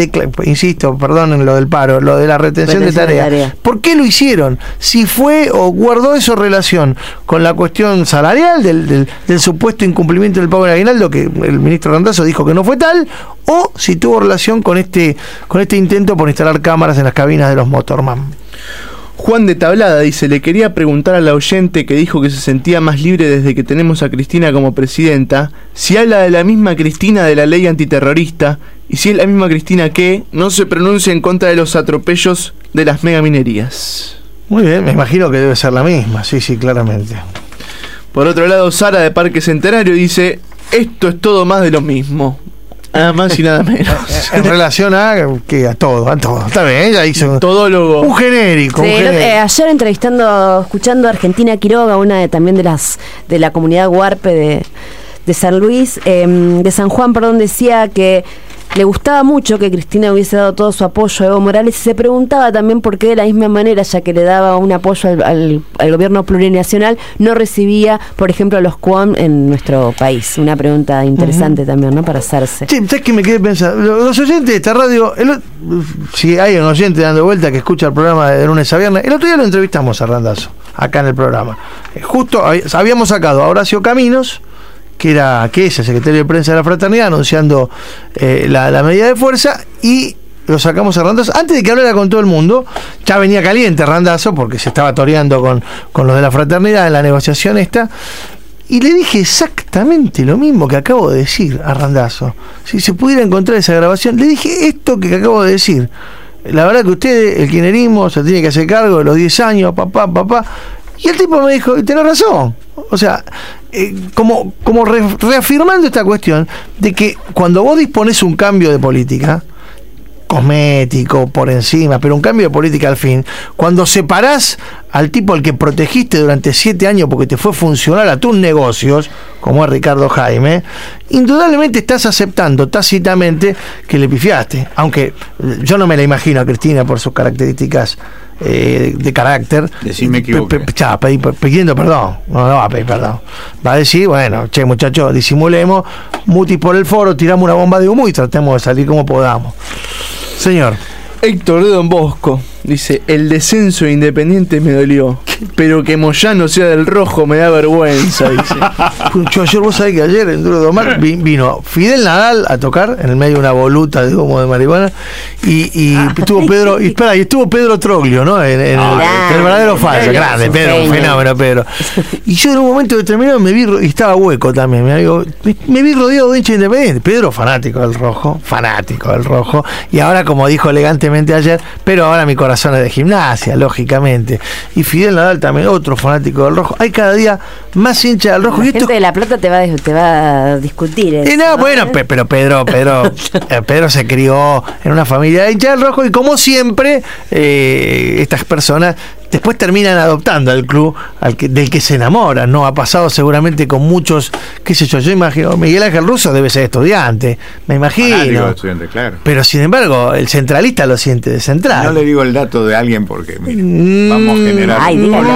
insisto, perdón en lo del paro, lo de la retención, de Retención de tarea. tarea. ¿Por qué lo hicieron? Si fue o guardó eso relación con la cuestión salarial del, del- del supuesto incumplimiento del pago del aguinaldo, que el ministro Randazo dijo que no fue tal, o si tuvo relación con este, con este intento por instalar cámaras en las cabinas de los motorman. Juan de Tablada dice, le quería preguntar a la oyente que dijo que se sentía más libre desde que tenemos a Cristina como presidenta, si habla de la misma Cristina de la ley antiterrorista y si es la misma Cristina que no se pronuncia en contra de los atropellos de las megaminerías. Muy bien, me imagino que debe ser la misma, sí, sí, claramente. Por otro lado, Sara de Parque Centenario dice, esto es todo más de lo mismo. Nada más y nada menos. En relación a, que a todo, a todo. Está bien, ella hizo Todólogo. un genérico. Sí, un genérico. eh, ayer entrevistando, escuchando a Argentina Quiroga, una de, también de las de la comunidad Huarpe de, de San Luis, eh, de San Juan, perdón, decía que le gustaba mucho que Cristina hubiese dado todo su apoyo a Evo Morales y se preguntaba también por qué de la misma manera, ya que le daba un apoyo al, al- al gobierno plurinacional, no recibía, por ejemplo, a los CUAM en nuestro país. Una pregunta interesante también, ¿no? Para hacerse. Sí, ¿sabes qué me quedé pensando? Los oyentes de esta radio, el si hay un oyente dando vuelta que escucha el programa de lunes a viernes, el otro día lo entrevistamos a Randazo, acá en el programa. Eh, Justo hab- habíamos sacado a Horacio Caminos, que era el secretario de prensa de la fraternidad, anunciando eh, la, la medida de fuerza, y lo sacamos a Randazo. Antes de que hablara con todo el mundo, ya venía caliente Randazo, porque se estaba toreando con, con los de la fraternidad en la negociación esta. Y le dije exactamente lo mismo que acabo de decir a Randazo. Si se pudiera encontrar esa grabación, le dije esto que acabo de decir. La verdad que usted, el kirchnerismo, se tiene que hacer cargo de los 10 años, papá, papá. Y el tipo me dijo, y tenés razón. O sea, eh, como, como re- reafirmando esta cuestión de que cuando vos dispones un cambio de política, cosmético por encima, pero un cambio de política al fin. Cuando separás al tipo al que protegiste durante siete años porque te fue funcional a tus negocios, como es Ricardo Jaime, indudablemente estás aceptando tácitamente que le pifiaste. Aunque eh, yo no me la imagino a Cristina por sus características eh, de carácter. Decime Pe- equivoqué. pe- ya, pedí- pe- pidiendo perdón. No, no va a pedir perdón. Va a decir, bueno, che, muchachos, disimulemos, mutis por el foro, tiramos una bomba de humo y tratemos de salir como podamos. Señor. Héctor de Don Bosco dice, el descenso de Independiente me dolió, pero que Moyano sea del rojo me da vergüenza, dice. Yo ayer, vos sabés que ayer en Duro de Omar vino Fidel Nadal a tocar en el medio de una voluta de humo de marihuana y, y estuvo Pedro, y espera, y estuvo Pedro Troglio, ¿no? En, en el, verdadero falso, Pedro, grande, Pedro, un fenómeno, Pedro. Y yo en un momento determinado me vi, y estaba hueco también, me, digo, me, me vi rodeado de hinchas independientes. Pedro, fanático del rojo, fanático del rojo. Y ahora, como dijo elegantemente ayer, pero ahora mi corazón es de gimnasia, lógicamente. Y Fidel Nadal también, otro fanático del rojo. Hay cada día más hinchas del rojo. La y esto gente de La Plata te va, a- te va a discutir. y eso, no, ¿no? bueno, pe- pero Pedro, Pedro, eh, Pedro se crió en una familia de hinchas del rojo y como siempre, eh, estas personas después terminan adoptando al club al que, del que se enamoran, ¿no? Ha pasado seguramente con muchos, qué sé yo, yo imagino, Miguel Ángel Russo debe ser estudiante, me imagino. de estudiante, claro. Pero sin embargo, el centralista lo siente de central. No le digo el dato de alguien porque mire, Mm. vamos a generar. Ay, dígalo,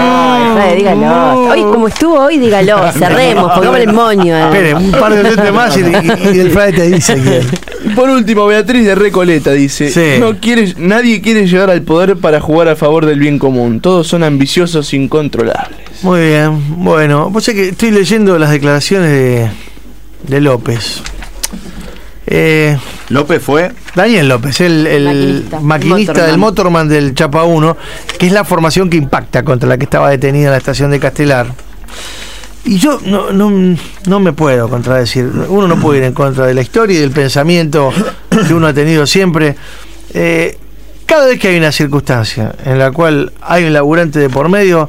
Fede, dígalo. Hoy, como estuvo hoy, dígalo. Cerremos, pongamos el moño. eh. Espere, un par de letras más y, y- y el Frade te dice quién. Y por último, Beatriz de Recoleta dice, Sí. no quiere, nadie quiere llegar al poder para jugar a favor del bien común, todos son ambiciosos incontrolables. Muy bien, bueno, pues que estoy leyendo las declaraciones de, de López. Eh, López fue Daniel López, el, el Maquinista, maquinista, Motorman. del Motorman del Chapa 1, que es la formación que impacta contra la que estaba detenida en la estación de Castelar. Y yo no, no, no me puedo contradecir. Uno no puede ir en contra de la historia y del pensamiento que uno ha tenido siempre. Eh, cada vez que hay una circunstancia en la cual hay un laburante de por medio,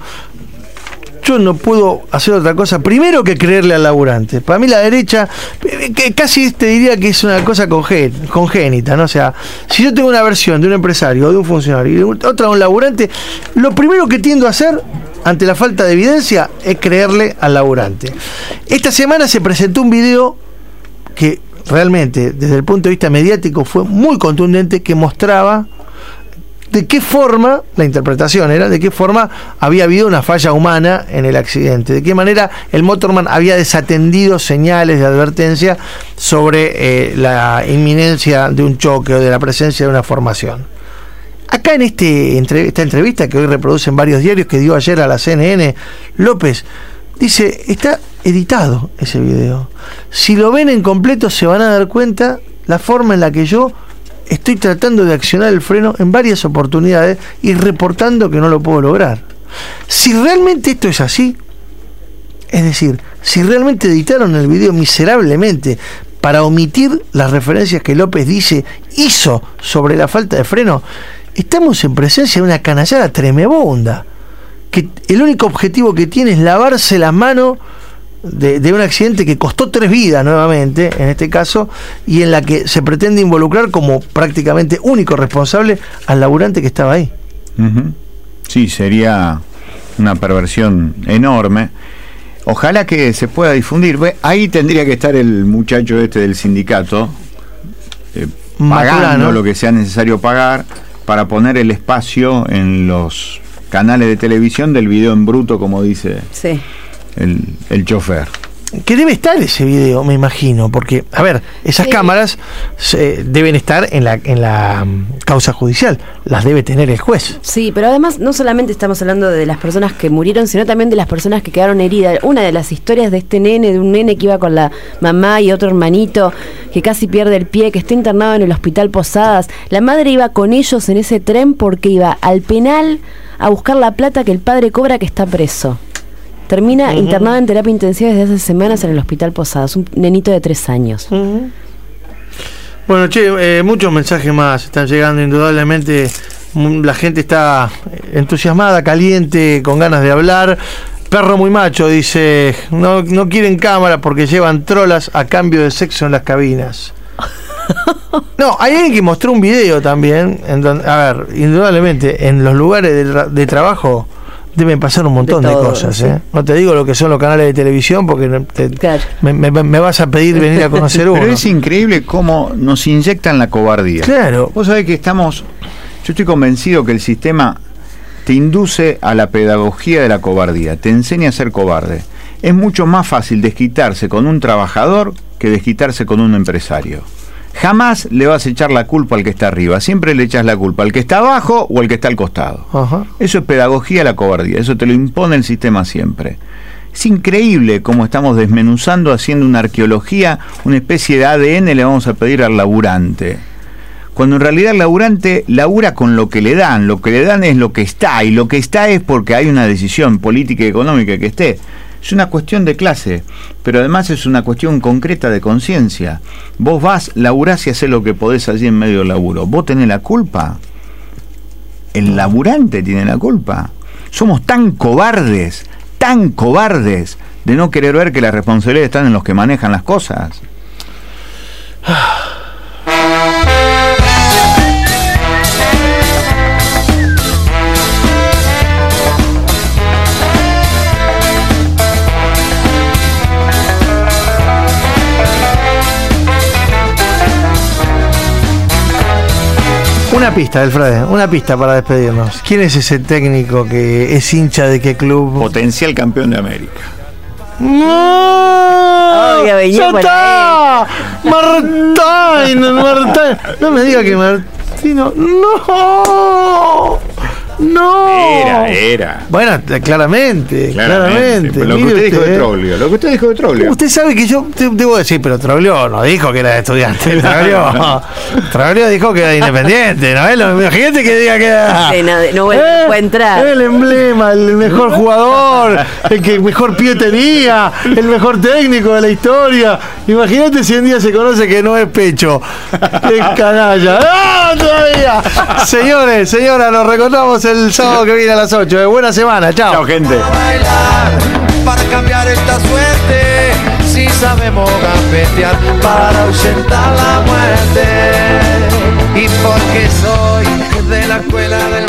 yo no puedo hacer otra cosa primero que creerle al laburante. Para mí la derecha, eh, que casi te diría que es una cosa congé- congénita, ¿no? O sea, si yo tengo una versión de un empresario o de un funcionario y otra de un laburante, lo primero que tiendo a hacer ante la falta de evidencia es creerle al laburante. Esta semana se presentó un video que realmente desde el punto de vista mediático fue muy contundente que mostraba de qué forma, la interpretación era de qué forma había habido una falla humana en el accidente, de qué manera el motorman había desatendido señales de advertencia sobre eh, la inminencia de un choque o de la presencia de una formación. Acá en este, esta entrevista que hoy reproducen varios diarios que dio ayer a la CNN, López dice, está editado ese video. Si lo ven en completo se van a dar cuenta la forma en la que yo estoy tratando de accionar el freno en varias oportunidades y reportando que no lo puedo lograr. Si realmente esto es así, es decir, si realmente editaron el video miserablemente para omitir las referencias que López dice hizo sobre la falta de freno, estamos en presencia de una canallada tremebunda, que el único objetivo que tiene es lavarse las manos de, de un accidente que costó tres vidas nuevamente, en este caso, y en la que se pretende involucrar como prácticamente único responsable al laburante que estaba ahí. Sí, sería una perversión enorme. Ojalá que se pueda difundir. Ahí tendría que estar el muchacho este del sindicato, eh, pagando Maturano. lo que sea necesario pagar para poner el espacio en los canales de televisión del video en bruto, como dice Sí. el, el chofer. Que debe estar ese video, me imagino, porque, a ver, esas Sí. cámaras se- deben estar en la, en la mm, causa judicial, las debe tener el juez. Sí, pero además no solamente estamos hablando de las personas que murieron, sino también de las personas que quedaron heridas. Una de las historias de este nene, de un nene que iba con la mamá y otro hermanito, que casi pierde el pie, que está internado en el hospital Posadas. La madre iba con ellos en ese tren porque iba al penal a buscar la plata que el padre cobra que está preso. Termina Ujú. internado en terapia intensiva desde hace semanas en el hospital Posadas, un nenito de tres años. Bueno, che, eh, muchos mensajes más están llegando, indudablemente. Mm, La gente está entusiasmada, caliente, con ganas de hablar. Perro muy macho dice, no, no quieren cámara porque llevan trolas a cambio de sexo en las cabinas. No, hay alguien que mostró un video también, en donde, a ver, indudablemente, en los lugares de, tra- de trabajo deben pasar un montón de, todo, cosas. sí. ¿eh? No te digo lo que son los canales de televisión porque no te- me, me- me vas a pedir venir a conocer uno. Pero es increíble cómo nos inyectan la cobardía. Claro. Vos sabés que estamos. Yo estoy convencido que el sistema te induce a la pedagogía de la cobardía, te enseña a ser cobarde. Es mucho más fácil desquitarse con un trabajador que desquitarse con un empresario. Jamás le vas a echar la culpa al que está arriba, siempre le echas la culpa al que está abajo o al que está al costado. Ajá. Eso es pedagogía de la cobardía, eso te lo impone el sistema siempre. Es increíble cómo estamos desmenuzando, haciendo una arqueología, una especie de ADN le vamos a pedir al laburante. Cuando en realidad el laburante labura con lo que le dan, lo que le dan es lo que está, y lo que está es porque hay una decisión política y económica que esté. Es una cuestión de clase, pero además es una cuestión concreta de conciencia. Vos vas, laburás y haces lo que podés allí en medio del laburo. ¿Vos tenés la culpa? El laburante tiene la culpa. Somos tan cobardes, tan cobardes de no querer ver que las responsabilidades están en los que manejan las cosas. Una pista, Alfredo, una pista para despedirnos. ¿Quién es ese técnico que es hincha de qué club? Potencial campeón de América. ¡No! ¡Ya está! ¡Martín! ¡Martín! No me diga que Martino. ¡No! No. Era, era. Bueno, claramente, claramente. Lo que usted dijo de. Troglio, lo que usted dijo de Troglio. Usted sabe que yo te- debo decir, pero Troglio no dijo que era estudiante. Troglio, Troglio dijo que era independiente, ¿no? Es lo- Imagínate que diga que era. Sí, no, no Eh, puede entrar. El emblema, el mejor jugador, el que mejor pie tenía, el mejor técnico de la historia. Imagínate si un día se conoce que no es pecho. ¡Qué canalla! ¡No, todavía! Señores, señoras, nos recordamos el sábado que viene a las 8. ¿eh? Buena semana, chao. Chao, gente. para cambiar esta suerte. Si sabemos gambetear para ahuyentar la muerte. Y porque soy de la escuela del.